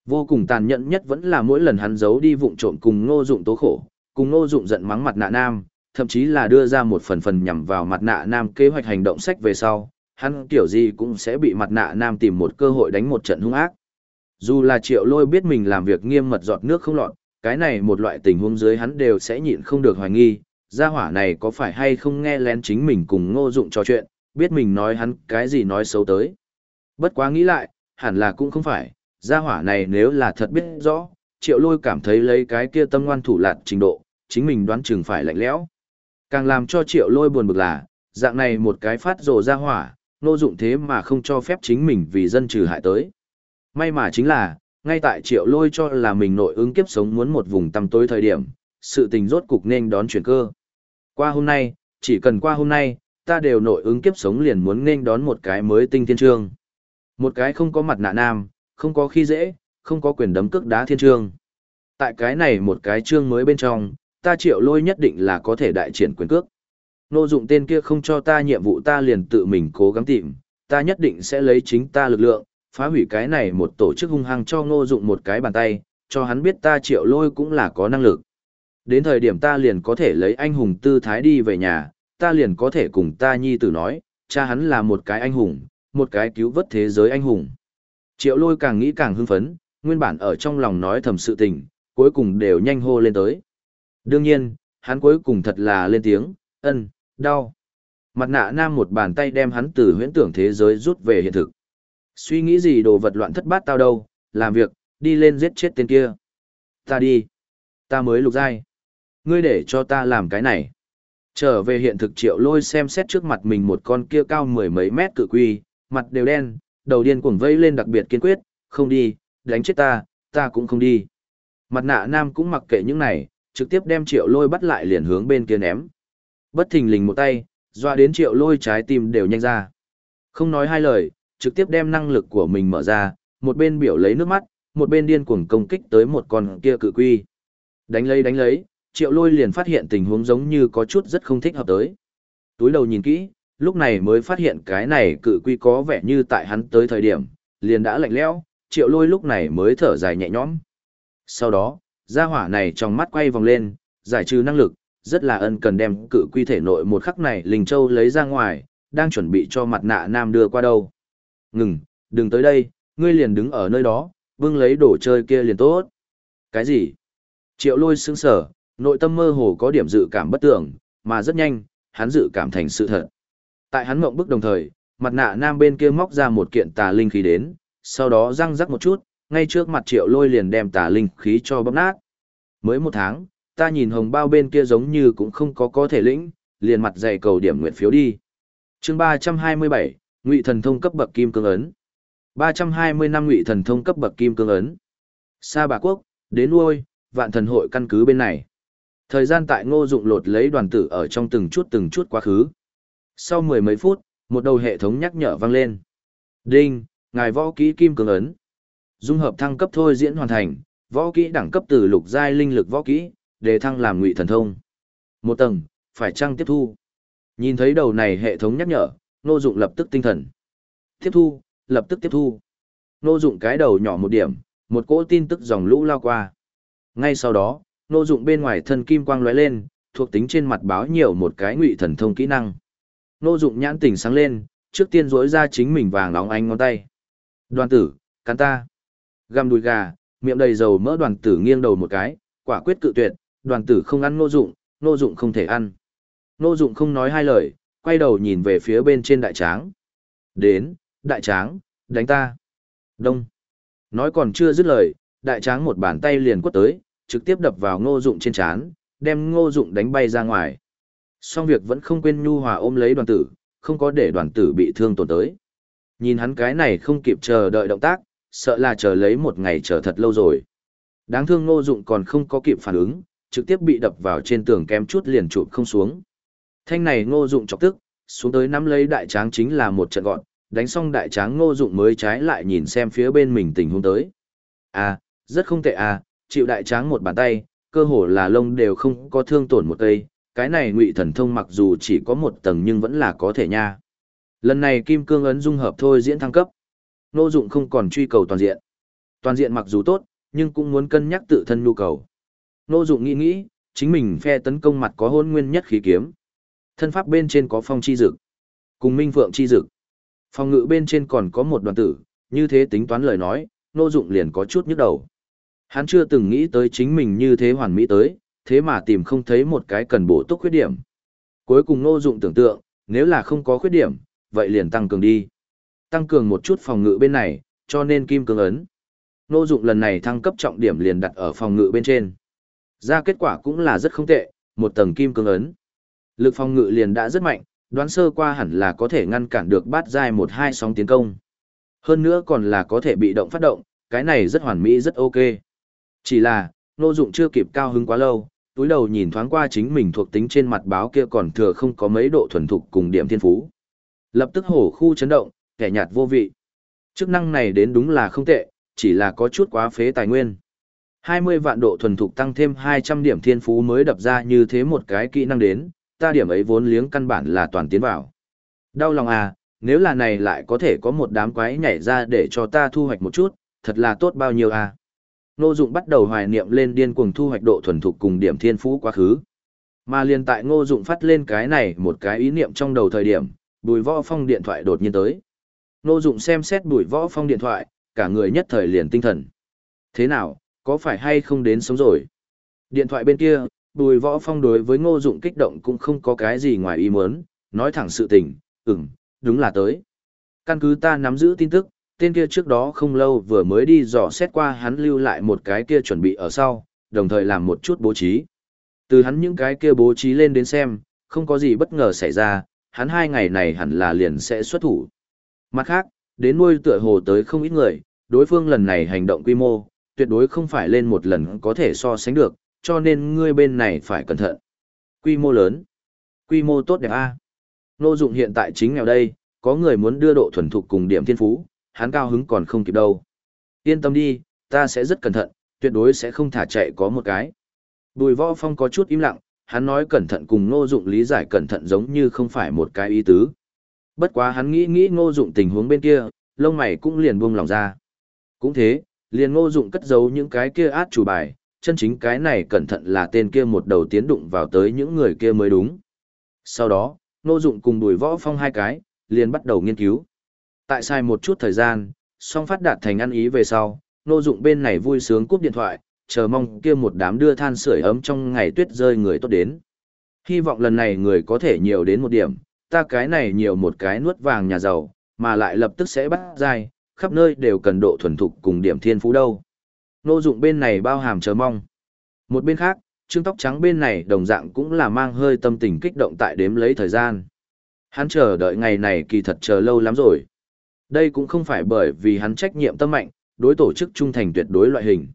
Vô cùng tàn nhẫn nhất vẫn là mỗi lần hắn giấu đi vụng trộm cùng ngô dụng tố khổ, cùng ngô dụng giận mắng mặt nạ nam, thậm chí là đưa ra một phần phần nhằm vào mặt nạ nam kế hoạch hành động sách về sau, hắn kiểu gì cũng sẽ bị mặt nạ nam tìm một cơ hội đánh một trận hung ác. Dù là triệu lôi biết mình làm việc nghiêm mật giọt nước không lọt, cái này một loại tình huống dưới hắn đều sẽ nhịn không được hoài nghi, gia hỏa này có phải hay không nghe lén chính mình cùng ngô dụng trò chuyện, biết mình nói hắn cái gì nói xấu tới. Bất quá nghĩ lại, hẳn là cũng không phải, gia hỏa này nếu là thật biết rõ, triệu lôi cảm thấy lấy cái kia tâm ngoan thủ lạt trình độ, chính mình đoán chừng phải lạnh lẽo. Càng làm cho triệu lôi buồn bực là, dạng này một cái phát rồ gia hỏa, nô dụng thế mà không cho phép chính mình vì dân trừ hại tới. May mà chính là, ngay tại triệu lôi cho là mình nội ứng kiếp sống muốn một vùng tăm tối thời điểm, sự tình rốt cục nên đón chuyển cơ. Qua hôm nay, chỉ cần qua hôm nay, ta đều nội ứng kiếp sống liền muốn nên đón một cái mới tinh thiên trương. Một cái không có mặt nạ nam, không có khi dễ, không có quyền đấm cước đá thiên trương. Tại cái này một cái trương mới bên trong, ta triệu lôi nhất định là có thể đại triển quyền cước. Nô dụng tên kia không cho ta nhiệm vụ ta liền tự mình cố gắng tìm, ta nhất định sẽ lấy chính ta lực lượng, phá hủy cái này một tổ chức hung hăng cho ngô dụng một cái bàn tay, cho hắn biết ta triệu lôi cũng là có năng lực. Đến thời điểm ta liền có thể lấy anh hùng tư thái đi về nhà, ta liền có thể cùng ta nhi tử nói, cha hắn là một cái anh hùng, một cái cứu vớt thế giới anh hùng. Triệu lôi càng nghĩ càng hưng phấn, nguyên bản ở trong lòng nói thầm sự tình, cuối cùng đều nhanh hô lên tới. Đương nhiên, hắn cuối cùng thật là lên tiếng, ân, đau. Mặt nạ nam một bàn tay đem hắn từ huyễn tưởng thế giới rút về hiện thực. Suy nghĩ gì đồ vật loạn thất bát tao đâu, làm việc, đi lên giết chết tên kia. Ta đi. Ta mới lục giai. Ngươi để cho ta làm cái này. Trở về hiện thực triệu lôi xem xét trước mặt mình một con kia cao mười mấy mét cự quy, mặt đều đen, đầu điên cuồng vây lên đặc biệt kiên quyết, không đi, đánh chết ta, ta cũng không đi. Mặt nạ nam cũng mặc kệ những này, trực tiếp đem triệu lôi bắt lại liền hướng bên kia ném. Bất thình lình một tay, doa đến triệu lôi trái tim đều nhanh ra. Không nói hai lời, trực tiếp đem năng lực của mình mở ra, một bên biểu lấy nước mắt, một bên điên cuồng công kích tới một con kia cự quy. Đánh lấy đánh lấy, triệu lôi liền phát hiện tình huống giống như có chút rất không thích hợp tới. Túi đầu nhìn kỹ, lúc này mới phát hiện cái này cự quy có vẻ như tại hắn tới thời điểm, liền đã lạnh lẽo, triệu lôi lúc này mới thở dài nhẹ nhõm. Sau đó, gia hỏa này trong mắt quay vòng lên, giải trừ năng lực, rất là ân cần đem cự quy thể nội một khắc này Linh Châu lấy ra ngoài, đang chuẩn bị cho mặt nạ nam đưa qua đâu. Ngừng, đừng tới đây, ngươi liền đứng ở nơi đó, vương lấy đồ chơi kia liền tốt. Cái gì? Triệu lôi sững sở, nội tâm mơ hồ có điểm dự cảm bất tưởng, mà rất nhanh, hắn dự cảm thành sự thật. Tại hắn mộng bức đồng thời, mặt nạ nam bên kia móc ra một kiện tà linh khí đến, sau đó răng rắc một chút, ngay trước mặt triệu lôi liền đem tà linh khí cho bóp nát. Mới một tháng, ta nhìn hồng bao bên kia giống như cũng không có có thể lĩnh, liền mặt dày cầu điểm nguyện phiếu đi. chương 327, Ngụy Thần Thông cấp bậc kim cương ấn. 320 năm Ngụy Thần Thông cấp bậc kim cương ấn. Sa Bà Quốc, đến nuôi, vạn thần hội căn cứ bên này. Thời gian tại ngô dụng lột lấy đoàn tử ở trong từng chút từng chút quá khứ. Sau mười mấy phút, một đầu hệ thống nhắc nhở vang lên. Đinh, ngài võ kỹ kim cường ấn. Dung hợp thăng cấp thôi diễn hoàn thành, võ kỹ đẳng cấp từ lục giai linh lực võ kỹ, để thăng làm ngụy thần thông. Một tầng, phải chăng tiếp thu? Nhìn thấy đầu này hệ thống nhắc nhở, nô Dụng lập tức tinh thần. Tiếp thu, lập tức tiếp thu. Nô Dụng cái đầu nhỏ một điểm, một cỗ tin tức dòng lũ lao qua. Ngay sau đó, nô Dụng bên ngoài thân kim quang lóe lên, thuộc tính trên mặt báo nhiều một cái ngụy thần thông kỹ năng. Nô Dụng nhãn tỉnh sáng lên, trước tiên rỗi ra chính mình vàng nóng ánh ngón tay. Đoàn tử, cắn ta. Găm đùi gà, miệng đầy dầu mỡ đoàn tử nghiêng đầu một cái, quả quyết cự tuyệt, đoàn tử không ăn Nô Dụng, Nô Dụng không thể ăn. Nô Dụng không nói hai lời, quay đầu nhìn về phía bên trên đại tráng. Đến, đại tráng, đánh ta. Đông. Nói còn chưa dứt lời, đại tráng một bàn tay liền quất tới, trực tiếp đập vào ngô dụng trên chán, đem ngô dụng đánh bay ra ngoài. Song việc vẫn không quên nhu hòa ôm lấy đoàn tử, không có để đoàn tử bị thương tổn tới. Nhìn hắn cái này không kịp chờ đợi động tác, sợ là chờ lấy một ngày chờ thật lâu rồi. Đáng thương ngô dụng còn không có kịp phản ứng, trực tiếp bị đập vào trên tường kém chút liền chụp không xuống. Thanh này ngô dụng chọc tức, xuống tới nắm lấy đại tráng chính là một trận gọn, đánh xong đại tráng ngô dụng mới trái lại nhìn xem phía bên mình tình huống tới. À, rất không tệ à, chịu đại tráng một bàn tay, cơ hồ là lông đều không có thương tổn một cây, cái này ngụy thần thông mặc dù chỉ có một tầng nhưng vẫn là có thể nha. Lần này kim cương ấn dung hợp thôi diễn thăng cấp. nô dụng không còn truy cầu toàn diện. Toàn diện mặc dù tốt, nhưng cũng muốn cân nhắc tự thân nhu cầu. nô dụng nghĩ nghĩ, chính mình phe tấn công mặt có hôn nguyên nhất khí kiếm. Thân pháp bên trên có phong chi dực, cùng minh phượng chi dực. Phòng ngự bên trên còn có một đoàn tử, như thế tính toán lời nói, nô dụng liền có chút nhức đầu. Hắn chưa từng nghĩ tới chính mình như thế hoàn mỹ tới, thế mà tìm không thấy một cái cần bổ túc khuyết điểm. Cuối cùng nô dụng tưởng tượng, nếu là không có khuyết điểm, vậy liền tăng cường đi. Tăng cường một chút phòng ngự bên này, cho nên kim cương ấn. Nô dụng lần này thăng cấp trọng điểm liền đặt ở phòng ngự bên trên. Ra kết quả cũng là rất không tệ, một tầng kim cương ấn. Lực phòng ngự liền đã rất mạnh, đoán sơ qua hẳn là có thể ngăn cản được bát giai một hai sóng tiến công. Hơn nữa còn là có thể bị động phát động, cái này rất hoàn mỹ rất ok. Chỉ là, nô dụng chưa kịp cao hứng quá lâu, túi đầu nhìn thoáng qua chính mình thuộc tính trên mặt báo kia còn thừa không có mấy độ thuần thục cùng điểm thiên phú. Lập tức hổ khu chấn động, kẻ nhạt vô vị. Chức năng này đến đúng là không tệ, chỉ là có chút quá phế tài nguyên. 20 vạn độ thuần thục tăng thêm 200 điểm thiên phú mới đập ra như thế một cái kỹ năng đến, ta điểm ấy vốn liếng căn bản là toàn tiến vào. Đau lòng à, nếu là này lại có thể có một đám quái nhảy ra để cho ta thu hoạch một chút, thật là tốt bao nhiêu à. Ngô Dụng bắt đầu hoài niệm lên điên cuồng thu hoạch độ thuần thục cùng điểm thiên phú quá khứ. Mà liền tại Ngô Dụng phát lên cái này một cái ý niệm trong đầu thời điểm, Bùi Võ Phong điện thoại đột nhiên tới. Ngô Dụng xem xét Bùi Võ Phong điện thoại, cả người nhất thời liền tinh thần. Thế nào, có phải hay không đến sống rồi? Điện thoại bên kia, Bùi Võ Phong đối với Ngô Dụng kích động cũng không có cái gì ngoài ý muốn, nói thẳng sự tình, ừm, đúng là tới. Căn cứ ta nắm giữ tin tức, tên kia trước đó không lâu vừa mới đi dò xét qua hắn lưu lại một cái kia chuẩn bị ở sau, đồng thời làm một chút bố trí. Từ hắn những cái kia bố trí lên đến xem, không có gì bất ngờ xảy ra, hắn hai ngày này hẳn là liền sẽ xuất thủ. Mặt khác, đến nuôi tựa hồ tới không ít người, đối phương lần này hành động quy mô, tuyệt đối không phải lên một lần có thể so sánh được, cho nên ngươi bên này phải cẩn thận. Quy mô lớn. Quy mô tốt đẹp A. Nô dụng hiện tại chính nghèo đây, có người muốn đưa độ thuần thục cùng điểm thiên phú, hắn cao hứng còn không kịp đâu. Yên tâm đi, ta sẽ rất cẩn thận, tuyệt đối sẽ không thả chạy có một cái. Bùi võ phong có chút im lặng, hắn nói cẩn thận cùng ngô dụng lý giải cẩn thận giống như không phải một cái ý tứ. Bất quá hắn nghĩ nghĩ ngô dụng tình huống bên kia, lông mày cũng liền buông lòng ra. Cũng thế, liền ngô dụng cất giấu những cái kia át chủ bài, chân chính cái này cẩn thận là tên kia một đầu tiến đụng vào tới những người kia mới đúng. Sau đó, Ngô Dụng cùng Bùi Võ Phong hai cái, liền bắt đầu nghiên cứu. Tại sai một chút thời gian, song phát đạt thành ăn ý về sau, Nô Dụng bên này vui sướng cúp điện thoại, chờ mong kia một đám đưa than sưởi ấm trong ngày tuyết rơi người tốt đến. Hy vọng lần này người có thể nhiều đến một điểm, ta cái này nhiều một cái nuốt vàng nhà giàu, mà lại lập tức sẽ bắt dai, khắp nơi đều cần độ thuần thục cùng điểm thiên phú đâu. Nô dụng bên này bao hàm chờ mong. Một bên khác, trương tóc trắng bên này đồng dạng cũng là mang hơi tâm tình kích động tại đếm lấy thời gian. Hắn chờ đợi ngày này kỳ thật chờ lâu lắm rồi. Đây cũng không phải bởi vì hắn trách nhiệm tâm mạnh, đối tổ chức trung thành tuyệt đối loại hình.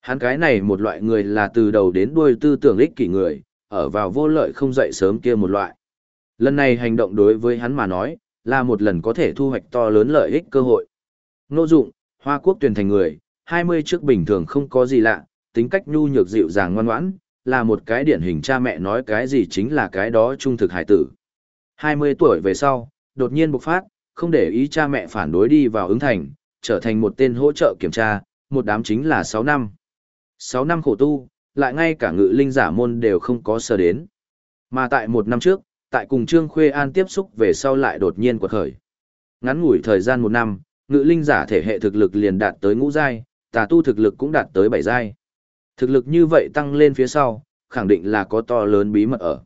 Hắn cái này một loại người là từ đầu đến đuôi tư tưởng ích kỷ người, ở vào vô lợi không dậy sớm kia một loại. Lần này hành động đối với hắn mà nói, là một lần có thể thu hoạch to lớn lợi ích cơ hội. Nô dụng, Hoa Quốc tuyển thành người, 20 trước bình thường không có gì lạ, tính cách nhu nhược dịu dàng ngoan ngoãn, là một cái điển hình cha mẹ nói cái gì chính là cái đó trung thực hải tử. 20 tuổi về sau, đột nhiên bộc phát, không để ý cha mẹ phản đối đi vào ứng thành, trở thành một tên hỗ trợ kiểm tra, một đám chính là 6 năm. 6 năm khổ tu, lại ngay cả ngự linh giả môn đều không có sơ đến. Mà tại một năm trước, tại cùng Trương Khuê An tiếp xúc về sau lại đột nhiên quật khởi. Ngắn ngủi thời gian một năm, ngự linh giả thể hệ thực lực liền đạt tới ngũ giai, tà tu thực lực cũng đạt tới bảy giai. Thực lực như vậy tăng lên phía sau, khẳng định là có to lớn bí mật ở.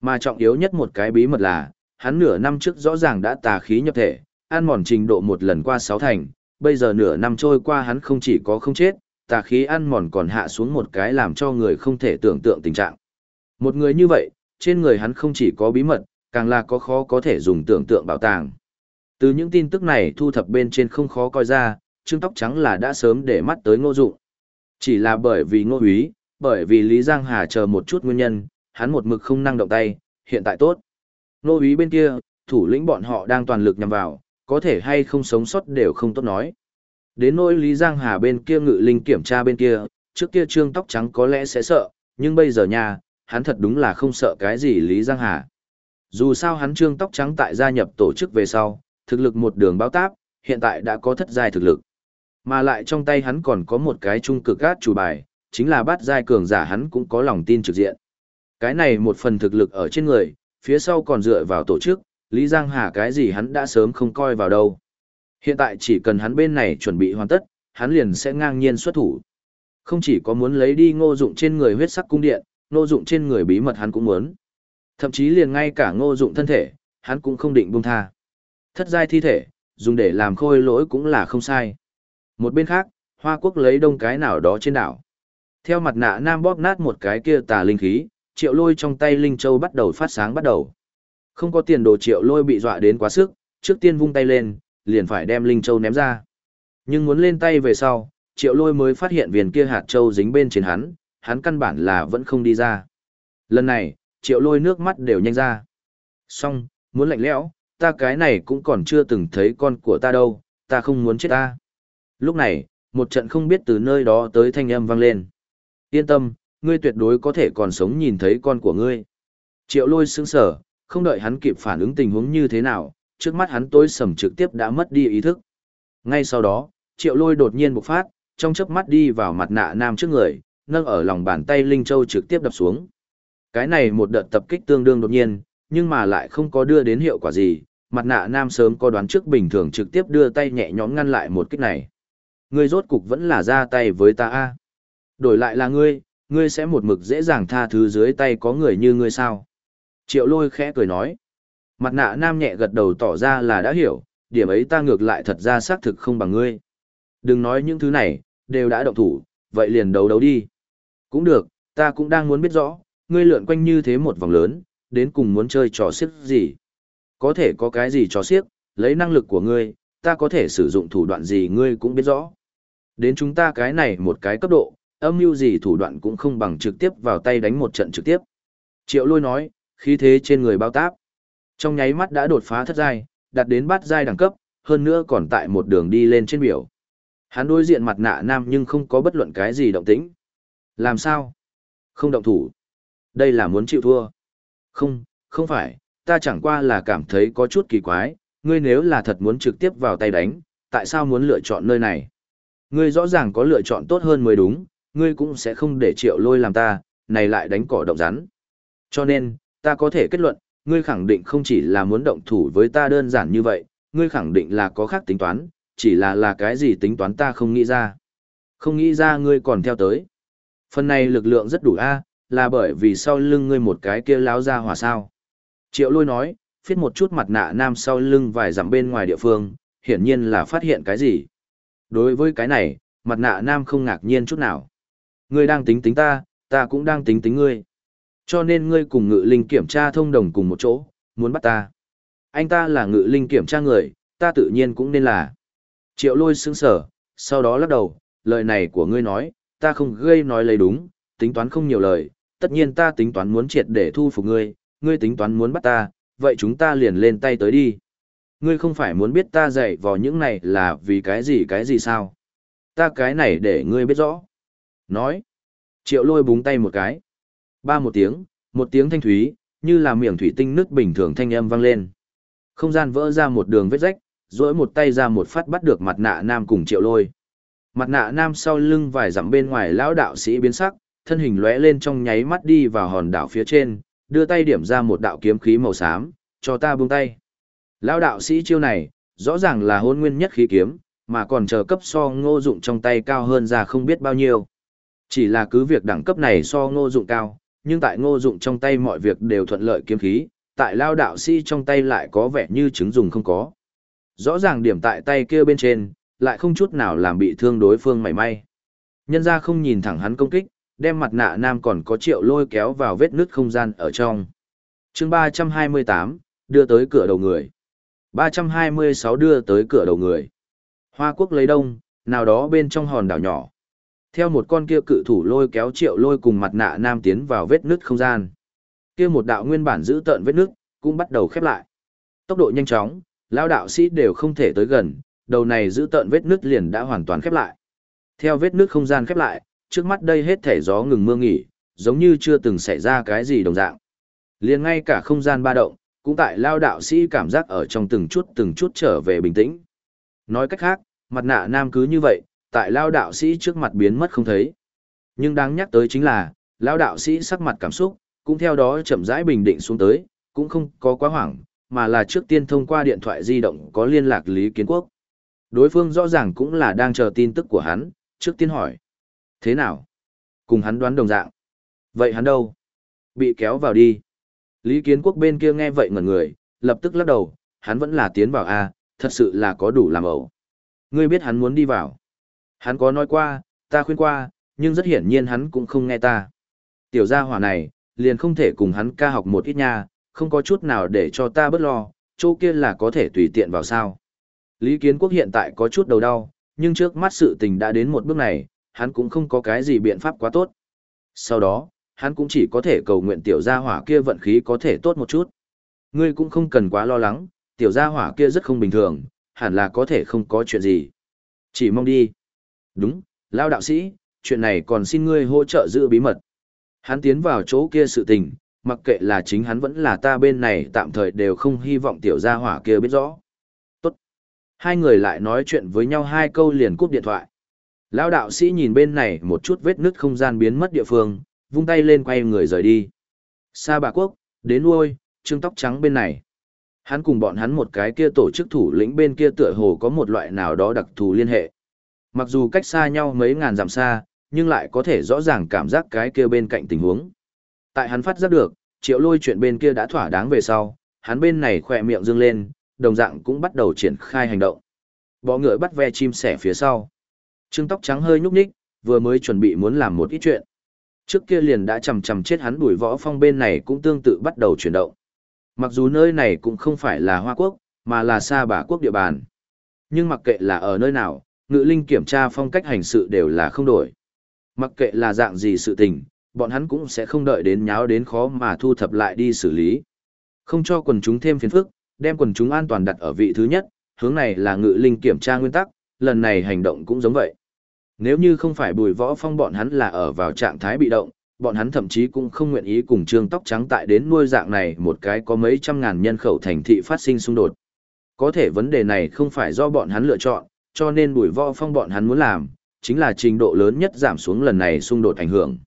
Mà trọng yếu nhất một cái bí mật là, hắn nửa năm trước rõ ràng đã tà khí nhập thể, ăn mòn trình độ một lần qua sáu thành, bây giờ nửa năm trôi qua hắn không chỉ có không chết, tà khí ăn mòn còn hạ xuống một cái làm cho người không thể tưởng tượng tình trạng. Một người như vậy, trên người hắn không chỉ có bí mật, càng là có khó có thể dùng tưởng tượng bảo tàng. Từ những tin tức này thu thập bên trên không khó coi ra, Trương Tóc Trắng là đã sớm để mắt tới ngô dụng. Chỉ là bởi vì ngô úy, bởi vì Lý Giang Hà chờ một chút nguyên nhân, hắn một mực không năng động tay, hiện tại tốt nô úy bên kia, thủ lĩnh bọn họ đang toàn lực nhằm vào, có thể hay không sống sót đều không tốt nói. Đến nỗi Lý Giang Hà bên kia ngự linh kiểm tra bên kia, trước kia Trương Tóc Trắng có lẽ sẽ sợ, nhưng bây giờ nha, hắn thật đúng là không sợ cái gì Lý Giang Hà. Dù sao hắn Trương Tóc Trắng tại gia nhập tổ chức về sau, thực lực một đường báo táp, hiện tại đã có thất giai thực lực. Mà lại trong tay hắn còn có một cái trung cực gát chủ bài, chính là bát giai cường giả hắn cũng có lòng tin trực diện. Cái này một phần thực lực ở trên người, phía sau còn dựa vào tổ chức, Lý Giang Hà cái gì hắn đã sớm không coi vào đâu. Hiện tại chỉ cần hắn bên này chuẩn bị hoàn tất, hắn liền sẽ ngang nhiên xuất thủ. Không chỉ có muốn lấy đi ngô dụng trên người huyết sắc cung điện, ngô dụng trên người bí mật hắn cũng muốn. Thậm chí liền ngay cả ngô dụng thân thể, hắn cũng không định buông tha. Thất giai thi thể, dùng để làm khôi lỗi cũng là không sai. Một bên khác, Hoa Quốc lấy đông cái nào đó trên đảo. Theo mặt nạ nam bóp nát một cái kia tà linh khí, triệu lôi trong tay linh châu bắt đầu phát sáng bắt đầu. Không có tiền đồ triệu lôi bị dọa đến quá sức, trước tiên vung tay lên, liền phải đem linh châu ném ra. Nhưng muốn lên tay về sau, triệu lôi mới phát hiện viên kia hạt châu dính bên trên hắn, hắn căn bản là vẫn không đi ra. Lần này, triệu lôi nước mắt đều nhanh ra. Xong, muốn lạnh lẽo, ta cái này cũng còn chưa từng thấy con của ta đâu, ta không muốn chết ta. Lúc này, một trận không biết từ nơi đó tới thanh âm vang lên. Yên tâm, ngươi tuyệt đối có thể còn sống nhìn thấy con của ngươi. Triệu lôi sững sở, không đợi hắn kịp phản ứng tình huống như thế nào, trước mắt hắn tối sầm trực tiếp đã mất đi ý thức. Ngay sau đó, triệu lôi đột nhiên bộc phát, trong chớp mắt đi vào mặt nạ nam trước người, nâng ở lòng bàn tay Linh Châu trực tiếp đập xuống. Cái này một đợt tập kích tương đương đột nhiên, nhưng mà lại không có đưa đến hiệu quả gì, mặt nạ nam sớm có đoán trước bình thường trực tiếp đưa tay nhẹ nhõm ngăn lại một kích này. Ngươi rốt cục vẫn là ra tay với ta a. Đổi lại là ngươi, ngươi sẽ một mực dễ dàng tha thứ dưới tay có người như ngươi sao? Triệu lôi khẽ cười nói. Mặt nạ nam nhẹ gật đầu tỏ ra là đã hiểu, điểm ấy ta ngược lại thật ra xác thực không bằng ngươi. Đừng nói những thứ này, đều đã động thủ, vậy liền đấu đấu đi. Cũng được, ta cũng đang muốn biết rõ, ngươi lượn quanh như thế một vòng lớn, đến cùng muốn chơi trò xiếc gì. Có thể có cái gì trò xiếc, lấy năng lực của ngươi, ta có thể sử dụng thủ đoạn gì ngươi cũng biết rõ. Đến chúng ta cái này một cái cấp độ, âm mưu gì thủ đoạn cũng không bằng trực tiếp vào tay đánh một trận trực tiếp. Triệu lôi nói, khí thế trên người bao táp. Trong nháy mắt đã đột phá thất giai, đạt đến bát giai đẳng cấp, hơn nữa còn tại một đường đi lên trên biểu. Hắn đối diện mặt nạ nam nhưng không có bất luận cái gì động tĩnh. Làm sao? Không động thủ. Đây là muốn chịu thua. Không, không phải, ta chẳng qua là cảm thấy có chút kỳ quái, ngươi nếu là thật muốn trực tiếp vào tay đánh, tại sao muốn lựa chọn nơi này? Ngươi rõ ràng có lựa chọn tốt hơn mới đúng, ngươi cũng sẽ không để triệu lôi làm ta, này lại đánh cỏ động rắn. Cho nên, ta có thể kết luận, ngươi khẳng định không chỉ là muốn động thủ với ta đơn giản như vậy, ngươi khẳng định là có khác tính toán, chỉ là là cái gì tính toán ta không nghĩ ra. Không nghĩ ra ngươi còn theo tới. Phần này lực lượng rất đủ a, là bởi vì sau lưng ngươi một cái kia láo ra hỏa sao. Triệu lôi nói, phiết một chút mặt nạ nam sau lưng vài dặm bên ngoài địa phương, hiển nhiên là phát hiện cái gì. Đối với cái này, mặt nạ nam không ngạc nhiên chút nào. Ngươi đang tính tính ta, ta cũng đang tính tính ngươi. Cho nên ngươi cùng ngự linh kiểm tra thông đồng cùng một chỗ, muốn bắt ta. Anh ta là ngự linh kiểm tra người, ta tự nhiên cũng nên là. Triệu lôi sững sở, sau đó lắc đầu, lời này của ngươi nói, ta không gây nói lấy đúng, tính toán không nhiều lời, tất nhiên ta tính toán muốn triệt để thu phục ngươi, ngươi tính toán muốn bắt ta, vậy chúng ta liền lên tay tới đi. Ngươi không phải muốn biết ta dạy vào những này là vì cái gì cái gì sao? Ta cái này để ngươi biết rõ. Nói. Triệu lôi búng tay một cái. Ba một tiếng, một tiếng thanh thúy, như là miệng thủy tinh nứt bình thường thanh âm vang lên. Không gian vỡ ra một đường vết rách, rỗi một tay ra một phát bắt được mặt nạ nam cùng triệu lôi. Mặt nạ nam sau lưng vài dặm bên ngoài lão đạo sĩ biến sắc, thân hình lóe lên trong nháy mắt đi vào hòn đảo phía trên, đưa tay điểm ra một đạo kiếm khí màu xám, cho ta buông tay. Lão đạo sĩ chiêu này, rõ ràng là hôn nguyên nhất khí kiếm, mà còn chờ cấp so ngô dụng trong tay cao hơn ra không biết bao nhiêu. Chỉ là cứ việc đẳng cấp này so ngô dụng cao, nhưng tại ngô dụng trong tay mọi việc đều thuận lợi kiếm khí, tại lao đạo sĩ trong tay lại có vẻ như trứng dùng không có. Rõ ràng điểm tại tay kia bên trên, lại không chút nào làm bị thương đối phương mảy may. Nhân ra không nhìn thẳng hắn công kích, đem mặt nạ nam còn có triệu lôi kéo vào vết nứt không gian ở trong. chương 328, đưa tới cửa đầu người. 326 đưa tới cửa đầu người. Hoa quốc lấy đông, nào đó bên trong hòn đảo nhỏ. Theo một con kia cự thủ lôi kéo triệu lôi cùng mặt nạ nam tiến vào vết nứt không gian. Kia một đạo nguyên bản giữ tợn vết nứt, cũng bắt đầu khép lại. Tốc độ nhanh chóng, lao đạo sĩ đều không thể tới gần, đầu này giữ tợn vết nứt liền đã hoàn toàn khép lại. Theo vết nứt không gian khép lại, trước mắt đây hết thể gió ngừng mưa nghỉ, giống như chưa từng xảy ra cái gì đồng dạng. Liền ngay cả không gian ba động, cũng tại lao đạo sĩ cảm giác ở trong từng chút từng chút trở về bình tĩnh. Nói cách khác, mặt nạ nam cứ như vậy, tại lao đạo sĩ trước mặt biến mất không thấy. Nhưng đáng nhắc tới chính là, lao đạo sĩ sắc mặt cảm xúc, cũng theo đó chậm rãi bình định xuống tới, cũng không có quá hoảng, mà là trước tiên thông qua điện thoại di động có liên lạc Lý Kiến Quốc. Đối phương rõ ràng cũng là đang chờ tin tức của hắn, trước tiên hỏi. Thế nào? Cùng hắn đoán đồng dạng. Vậy hắn đâu? Bị kéo vào đi. Lý Kiến Quốc bên kia nghe vậy ngẩn người, lập tức lắc đầu, hắn vẫn là tiến vào A, thật sự là có đủ làm ẩu. Ngươi biết hắn muốn đi vào. Hắn có nói qua, ta khuyên qua, nhưng rất hiển nhiên hắn cũng không nghe ta. Tiểu gia hỏa này, liền không thể cùng hắn ca học một ít nha, không có chút nào để cho ta bớt lo, chỗ kia là có thể tùy tiện vào sao. Lý Kiến Quốc hiện tại có chút đầu đau, nhưng trước mắt sự tình đã đến một bước này, hắn cũng không có cái gì biện pháp quá tốt. Sau đó, hắn cũng chỉ có thể cầu nguyện tiểu gia hỏa kia vận khí có thể tốt một chút. Ngươi cũng không cần quá lo lắng, tiểu gia hỏa kia rất không bình thường, hẳn là có thể không có chuyện gì. Chỉ mong đi. Đúng, lao đạo sĩ, chuyện này còn xin ngươi hỗ trợ giữ bí mật. Hắn tiến vào chỗ kia sự tình, mặc kệ là chính hắn vẫn là ta bên này tạm thời đều không hy vọng tiểu gia hỏa kia biết rõ. Tốt. Hai người lại nói chuyện với nhau hai câu liền cúp điện thoại. Lão đạo sĩ nhìn bên này một chút vết nứt không gian biến mất địa phương, vung tay lên quay người rời đi. Sa bà quốc, đến nuôi, trương tóc trắng bên này. Hắn cùng bọn hắn một cái kia tổ chức thủ lĩnh bên kia tựa hồ có một loại nào đó đặc thù liên hệ. Mặc dù cách xa nhau mấy ngàn dặm xa, nhưng lại có thể rõ ràng cảm giác cái kia bên cạnh tình huống. Tại hắn phát giác được, triệu lôi chuyện bên kia đã thỏa đáng về sau, hắn bên này khỏe miệng dương lên, đồng dạng cũng bắt đầu triển khai hành động. Bọ ngựa bắt ve chim sẻ phía sau. Trương tóc trắng hơi nhúc nhích, vừa mới chuẩn bị muốn làm một ít chuyện. Trước kia liền đã chầm chầm chết hắn đuổi võ phong bên này cũng tương tự bắt đầu chuyển động. Mặc dù nơi này cũng không phải là Hoa Quốc, mà là xa bà quốc địa bàn. Nhưng mặc kệ là ở nơi nào, ngự linh kiểm tra phong cách hành sự đều là không đổi. Mặc kệ là dạng gì sự tình, bọn hắn cũng sẽ không đợi đến nháo đến khó mà thu thập lại đi xử lý. Không cho quần chúng thêm phiền phức, đem quần chúng an toàn đặt ở vị thứ nhất, hướng này là ngự linh kiểm tra nguyên tắc, lần này hành động cũng giống vậy. Nếu như không phải bùi võ phong bọn hắn là ở vào trạng thái bị động, bọn hắn thậm chí cũng không nguyện ý cùng trương tóc trắng tại đến nuôi dạng này một cái có mấy trăm ngàn nhân khẩu thành thị phát sinh xung đột. Có thể vấn đề này không phải do bọn hắn lựa chọn, cho nên bùi võ phong bọn hắn muốn làm, chính là trình độ lớn nhất giảm xuống lần này xung đột ảnh hưởng.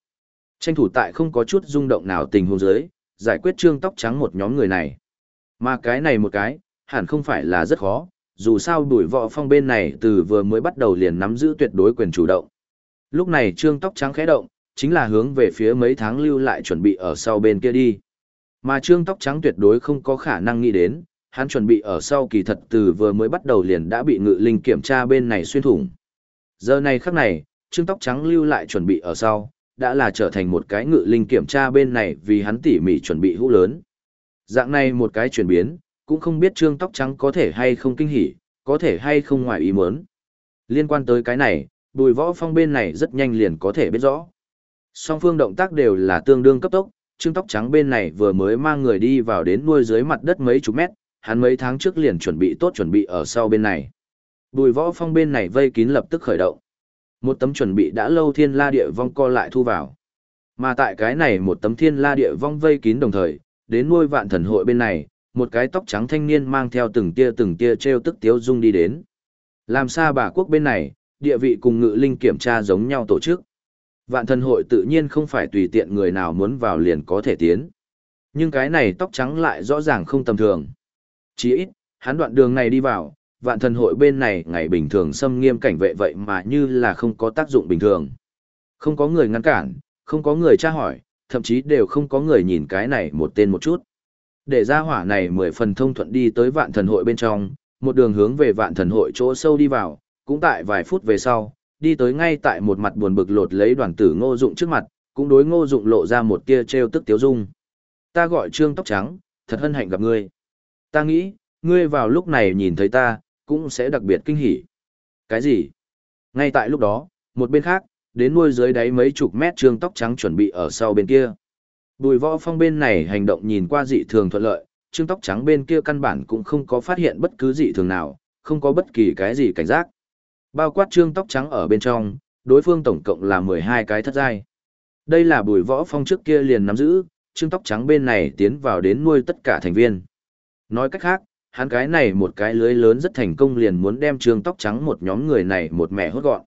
Tranh thủ tại không có chút rung động nào tình huống dưới, giải quyết trương tóc trắng một nhóm người này. Mà cái này một cái, hẳn không phải là rất khó, dù sao đuổi võ phong bên này từ vừa mới bắt đầu liền nắm giữ tuyệt đối quyền chủ động. Lúc này trương tóc trắng khẽ động, chính là hướng về phía mấy tháng lưu lại chuẩn bị ở sau bên kia đi. Mà trương tóc trắng tuyệt đối không có khả năng nghĩ đến, hắn chuẩn bị ở sau kỳ thật từ vừa mới bắt đầu liền đã bị ngự linh kiểm tra bên này xuyên thủng. Giờ này khắc này, trương tóc trắng lưu lại chuẩn bị ở sau, đã là trở thành một cái ngự linh kiểm tra bên này vì hắn tỉ mỉ chuẩn bị hũ lớn. Dạng này một cái chuyển biến, cũng không biết trương tóc trắng có thể hay không kinh hỉ, có thể hay không ngoài ý muốn. Liên quan tới cái này, bùi võ phong bên này rất nhanh liền có thể biết rõ. Song phương động tác đều là tương đương cấp tốc, trương tóc trắng bên này vừa mới mang người đi vào đến nuôi dưới mặt đất mấy chục mét, hắn mấy tháng trước liền chuẩn bị tốt chuẩn bị ở sau bên này. Bùi võ phong bên này vây kín lập tức khởi động. Một tấm chuẩn bị đã lâu thiên la địa vong co lại thu vào. Mà tại cái này một tấm thiên la địa vong vây kín đồng thời, đến nuôi vạn thần hội bên này, một cái tóc trắng thanh niên mang theo từng tia từng tia treo tức tiếu dung đi đến. Làm sao bà quốc bên này, địa vị cùng ngự linh kiểm tra giống nhau tổ chức. Vạn thần hội tự nhiên không phải tùy tiện người nào muốn vào liền có thể tiến. Nhưng cái này tóc trắng lại rõ ràng không tầm thường chí ít, hắn đoạn đường này đi vào, vạn thần hội bên này ngày bình thường xâm nghiêm cảnh vệ vậy mà như là không có tác dụng bình thường. Không có người ngăn cản, không có người tra hỏi, thậm chí đều không có người nhìn cái này một tên một chút. Để ra hỏa này mười phần thông thuận đi tới vạn thần hội bên trong, một đường hướng về vạn thần hội chỗ sâu đi vào, cũng tại vài phút về sau, đi tới ngay tại một mặt buồn bực lột lấy đoàn tử ngô dụng trước mặt, cũng đối ngô dụng lộ ra một tia treo tức tiếu dung. Ta gọi trương tóc trắng, thật hân hạnh gặp ngươi. Ta nghĩ, ngươi vào lúc này nhìn thấy ta, cũng sẽ đặc biệt kinh hỉ. Cái gì? Ngay tại lúc đó, một bên khác, đến nuôi dưới đáy mấy chục mét trương tóc trắng chuẩn bị ở sau bên kia. Bùi võ phong bên này hành động nhìn qua dị thường thuận lợi, trương tóc trắng bên kia căn bản cũng không có phát hiện bất cứ dị thường nào, không có bất kỳ cái gì cảnh giác. Bao quát trương tóc trắng ở bên trong, đối phương tổng cộng là 12 cái thất giai. Đây là bùi võ phong trước kia liền nắm giữ, trương tóc trắng bên này tiến vào đến nuôi tất cả thành viên. Nói cách khác, hắn cái này một cái lưới lớn rất thành công liền muốn đem trường tóc trắng một nhóm người này một mẹ hốt gọn.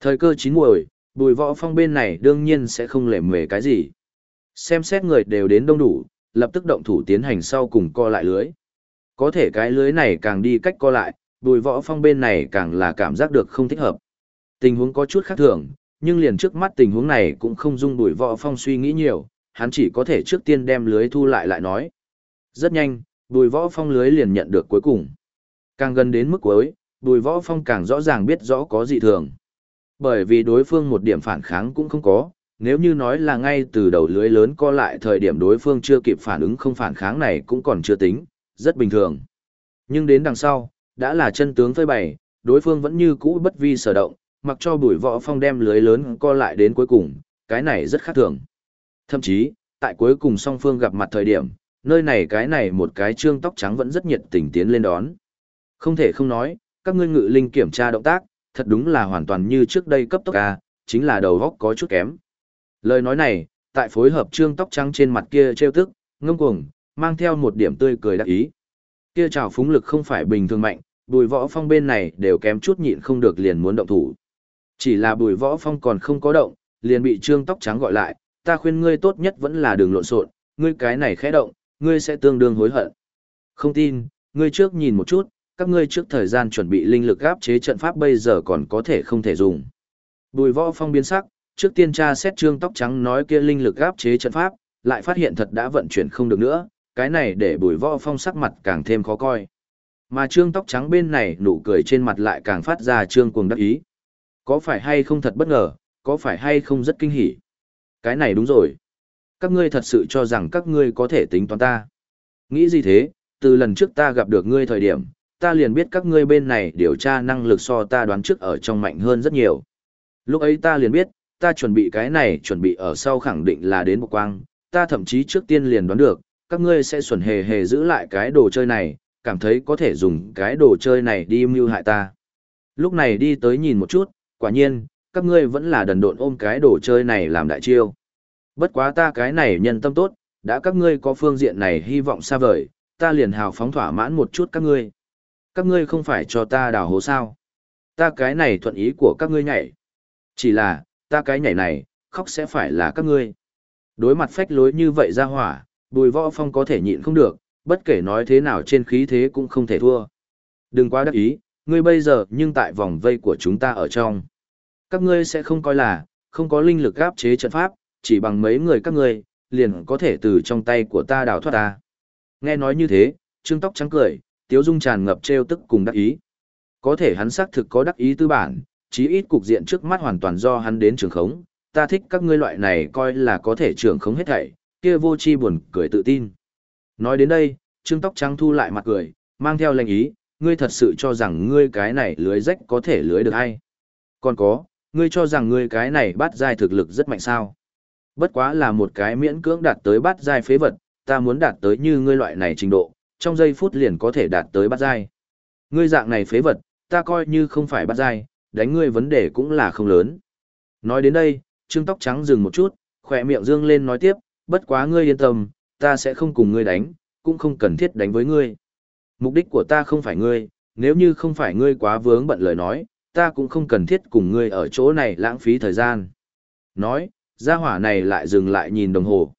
Thời cơ chín muồi, bùi võ phong bên này đương nhiên sẽ không lề mề cái gì. Xem xét người đều đến đông đủ, lập tức động thủ tiến hành sau cùng co lại lưới. Có thể cái lưới này càng đi cách co lại, bùi võ phong bên này càng là cảm giác được không thích hợp. Tình huống có chút khác thường, nhưng liền trước mắt tình huống này cũng không dung bùi võ phong suy nghĩ nhiều, hắn chỉ có thể trước tiên đem lưới thu lại lại nói. Rất nhanh, bùi võ phong lưới liền nhận được cuối cùng. Càng gần đến mức cuối, bùi võ phong càng rõ ràng biết rõ có dị thường. Bởi vì đối phương một điểm phản kháng cũng không có, nếu như nói là ngay từ đầu lưới lớn co lại thời điểm đối phương chưa kịp phản ứng không phản kháng này cũng còn chưa tính, rất bình thường. Nhưng đến đằng sau, đã là chân tướng phơi bày, đối phương vẫn như cũ bất vi sở động, mặc cho bùi võ phong đem lưới lớn co lại đến cuối cùng, cái này rất khác thường. Thậm chí, tại cuối cùng song phương gặp mặt thời điểm, nơi này cái này một cái trương tóc trắng vẫn rất nhiệt tình tiến lên đón. Không thể không nói, các ngươi ngự linh kiểm tra động tác, thật đúng là hoàn toàn như trước đây cấp tốc ca, chính là đầu góc có chút kém. Lời nói này, tại phối hợp trương tóc trắng trên mặt kia trêu tức, ngông cuồng, mang theo một điểm tươi cười đắc ý. Kia trào phúng lực không phải bình thường mạnh, bùi võ phong bên này đều kém chút nhịn không được liền muốn động thủ. Chỉ là bùi võ phong còn không có động, liền bị trương tóc trắng gọi lại, ta khuyên ngươi tốt nhất vẫn là đường lộn xộn, ngươi cái này khẽ động, ngươi sẽ tương đương hối hận. Không tin, ngươi trước nhìn một chút, các ngươi trước thời gian chuẩn bị linh lực áp chế trận pháp bây giờ còn có thể không thể dùng. Bùi võ phong biến sắc, trước tiên tra xét trương tóc trắng nói kia linh lực áp chế trận pháp, lại phát hiện thật đã vận chuyển không được nữa, cái này để bùi võ phong sắc mặt càng thêm khó coi. Mà trương tóc trắng bên này nụ cười trên mặt lại càng phát ra trương cuồng đắc ý. Có phải hay không thật bất ngờ, có phải hay không rất kinh hỉ. Cái này đúng rồi. Các ngươi thật sự cho rằng các ngươi có thể tính toán ta. Nghĩ gì thế, từ lần trước ta gặp được ngươi thời điểm, ta liền biết các ngươi bên này điều tra năng lực so ta đoán trước ở trong mạnh hơn rất nhiều. Lúc ấy ta liền biết, ta chuẩn bị cái này chuẩn bị ở sau khẳng định là đến một quang, ta thậm chí trước tiên liền đoán được, các ngươi sẽ xuẩn hề hề giữ lại cái đồ chơi này, cảm thấy có thể dùng cái đồ chơi này đi mưu hại ta. Lúc này đi tới nhìn một chút, quả nhiên, các ngươi vẫn là đần độn ôm cái đồ chơi này làm đại chiêu. Bất quá ta cái này nhân tâm tốt, đã các ngươi có phương diện này hy vọng xa vời, ta liền hào phóng thỏa mãn một chút các ngươi. Các ngươi không phải cho ta đào hố sao. Ta cái này thuận ý của các ngươi nhảy. Chỉ là, ta cái nhảy này, khóc sẽ phải là các ngươi. Đối mặt phách lối như vậy ra hỏa, bùi võ phong có thể nhịn không được, bất kể nói thế nào trên khí thế cũng không thể thua. Đừng quá đắc ý, ngươi bây giờ nhưng tại vòng vây của chúng ta ở trong. Các ngươi sẽ không coi là, không có linh lực áp chế trận pháp, chỉ bằng mấy người các ngươi, liền có thể từ trong tay của ta đào thoát ta. Nghe nói như thế, trương tóc trắng cười, tiếu dung tràn ngập trêu tức cùng đắc ý. Có thể hắn xác thực có đắc ý tư bản, chí ít cục diện trước mắt hoàn toàn do hắn đến trường khống, ta thích các ngươi loại này coi là có thể trường khống hết thảy, kia vô chi buồn cười tự tin. Nói đến đây, Trương Tóc Trắng thu lại mặt cười, mang theo lệnh ý, ngươi thật sự cho rằng ngươi cái này lưới rách có thể lưới được hay? Còn có, ngươi cho rằng ngươi cái này bắt dai thực lực rất mạnh sao? Bất quá là một cái miễn cưỡng đạt tới bát giai phế vật, ta muốn đạt tới như ngươi loại này trình độ, trong giây phút liền có thể đạt tới bát giai. Ngươi dạng này phế vật, ta coi như không phải bát giai, đánh ngươi vấn đề cũng là không lớn. Nói đến đây, Trương Tóc Trắng dừng một chút, khỏe miệng dương lên nói tiếp, bất quá ngươi yên tâm, ta sẽ không cùng ngươi đánh, cũng không cần thiết đánh với ngươi. Mục đích của ta không phải ngươi, nếu như không phải ngươi quá vướng bận lời nói, ta cũng không cần thiết cùng ngươi ở chỗ này lãng phí thời gian. Nói, gia hỏa này lại dừng lại nhìn đồng hồ.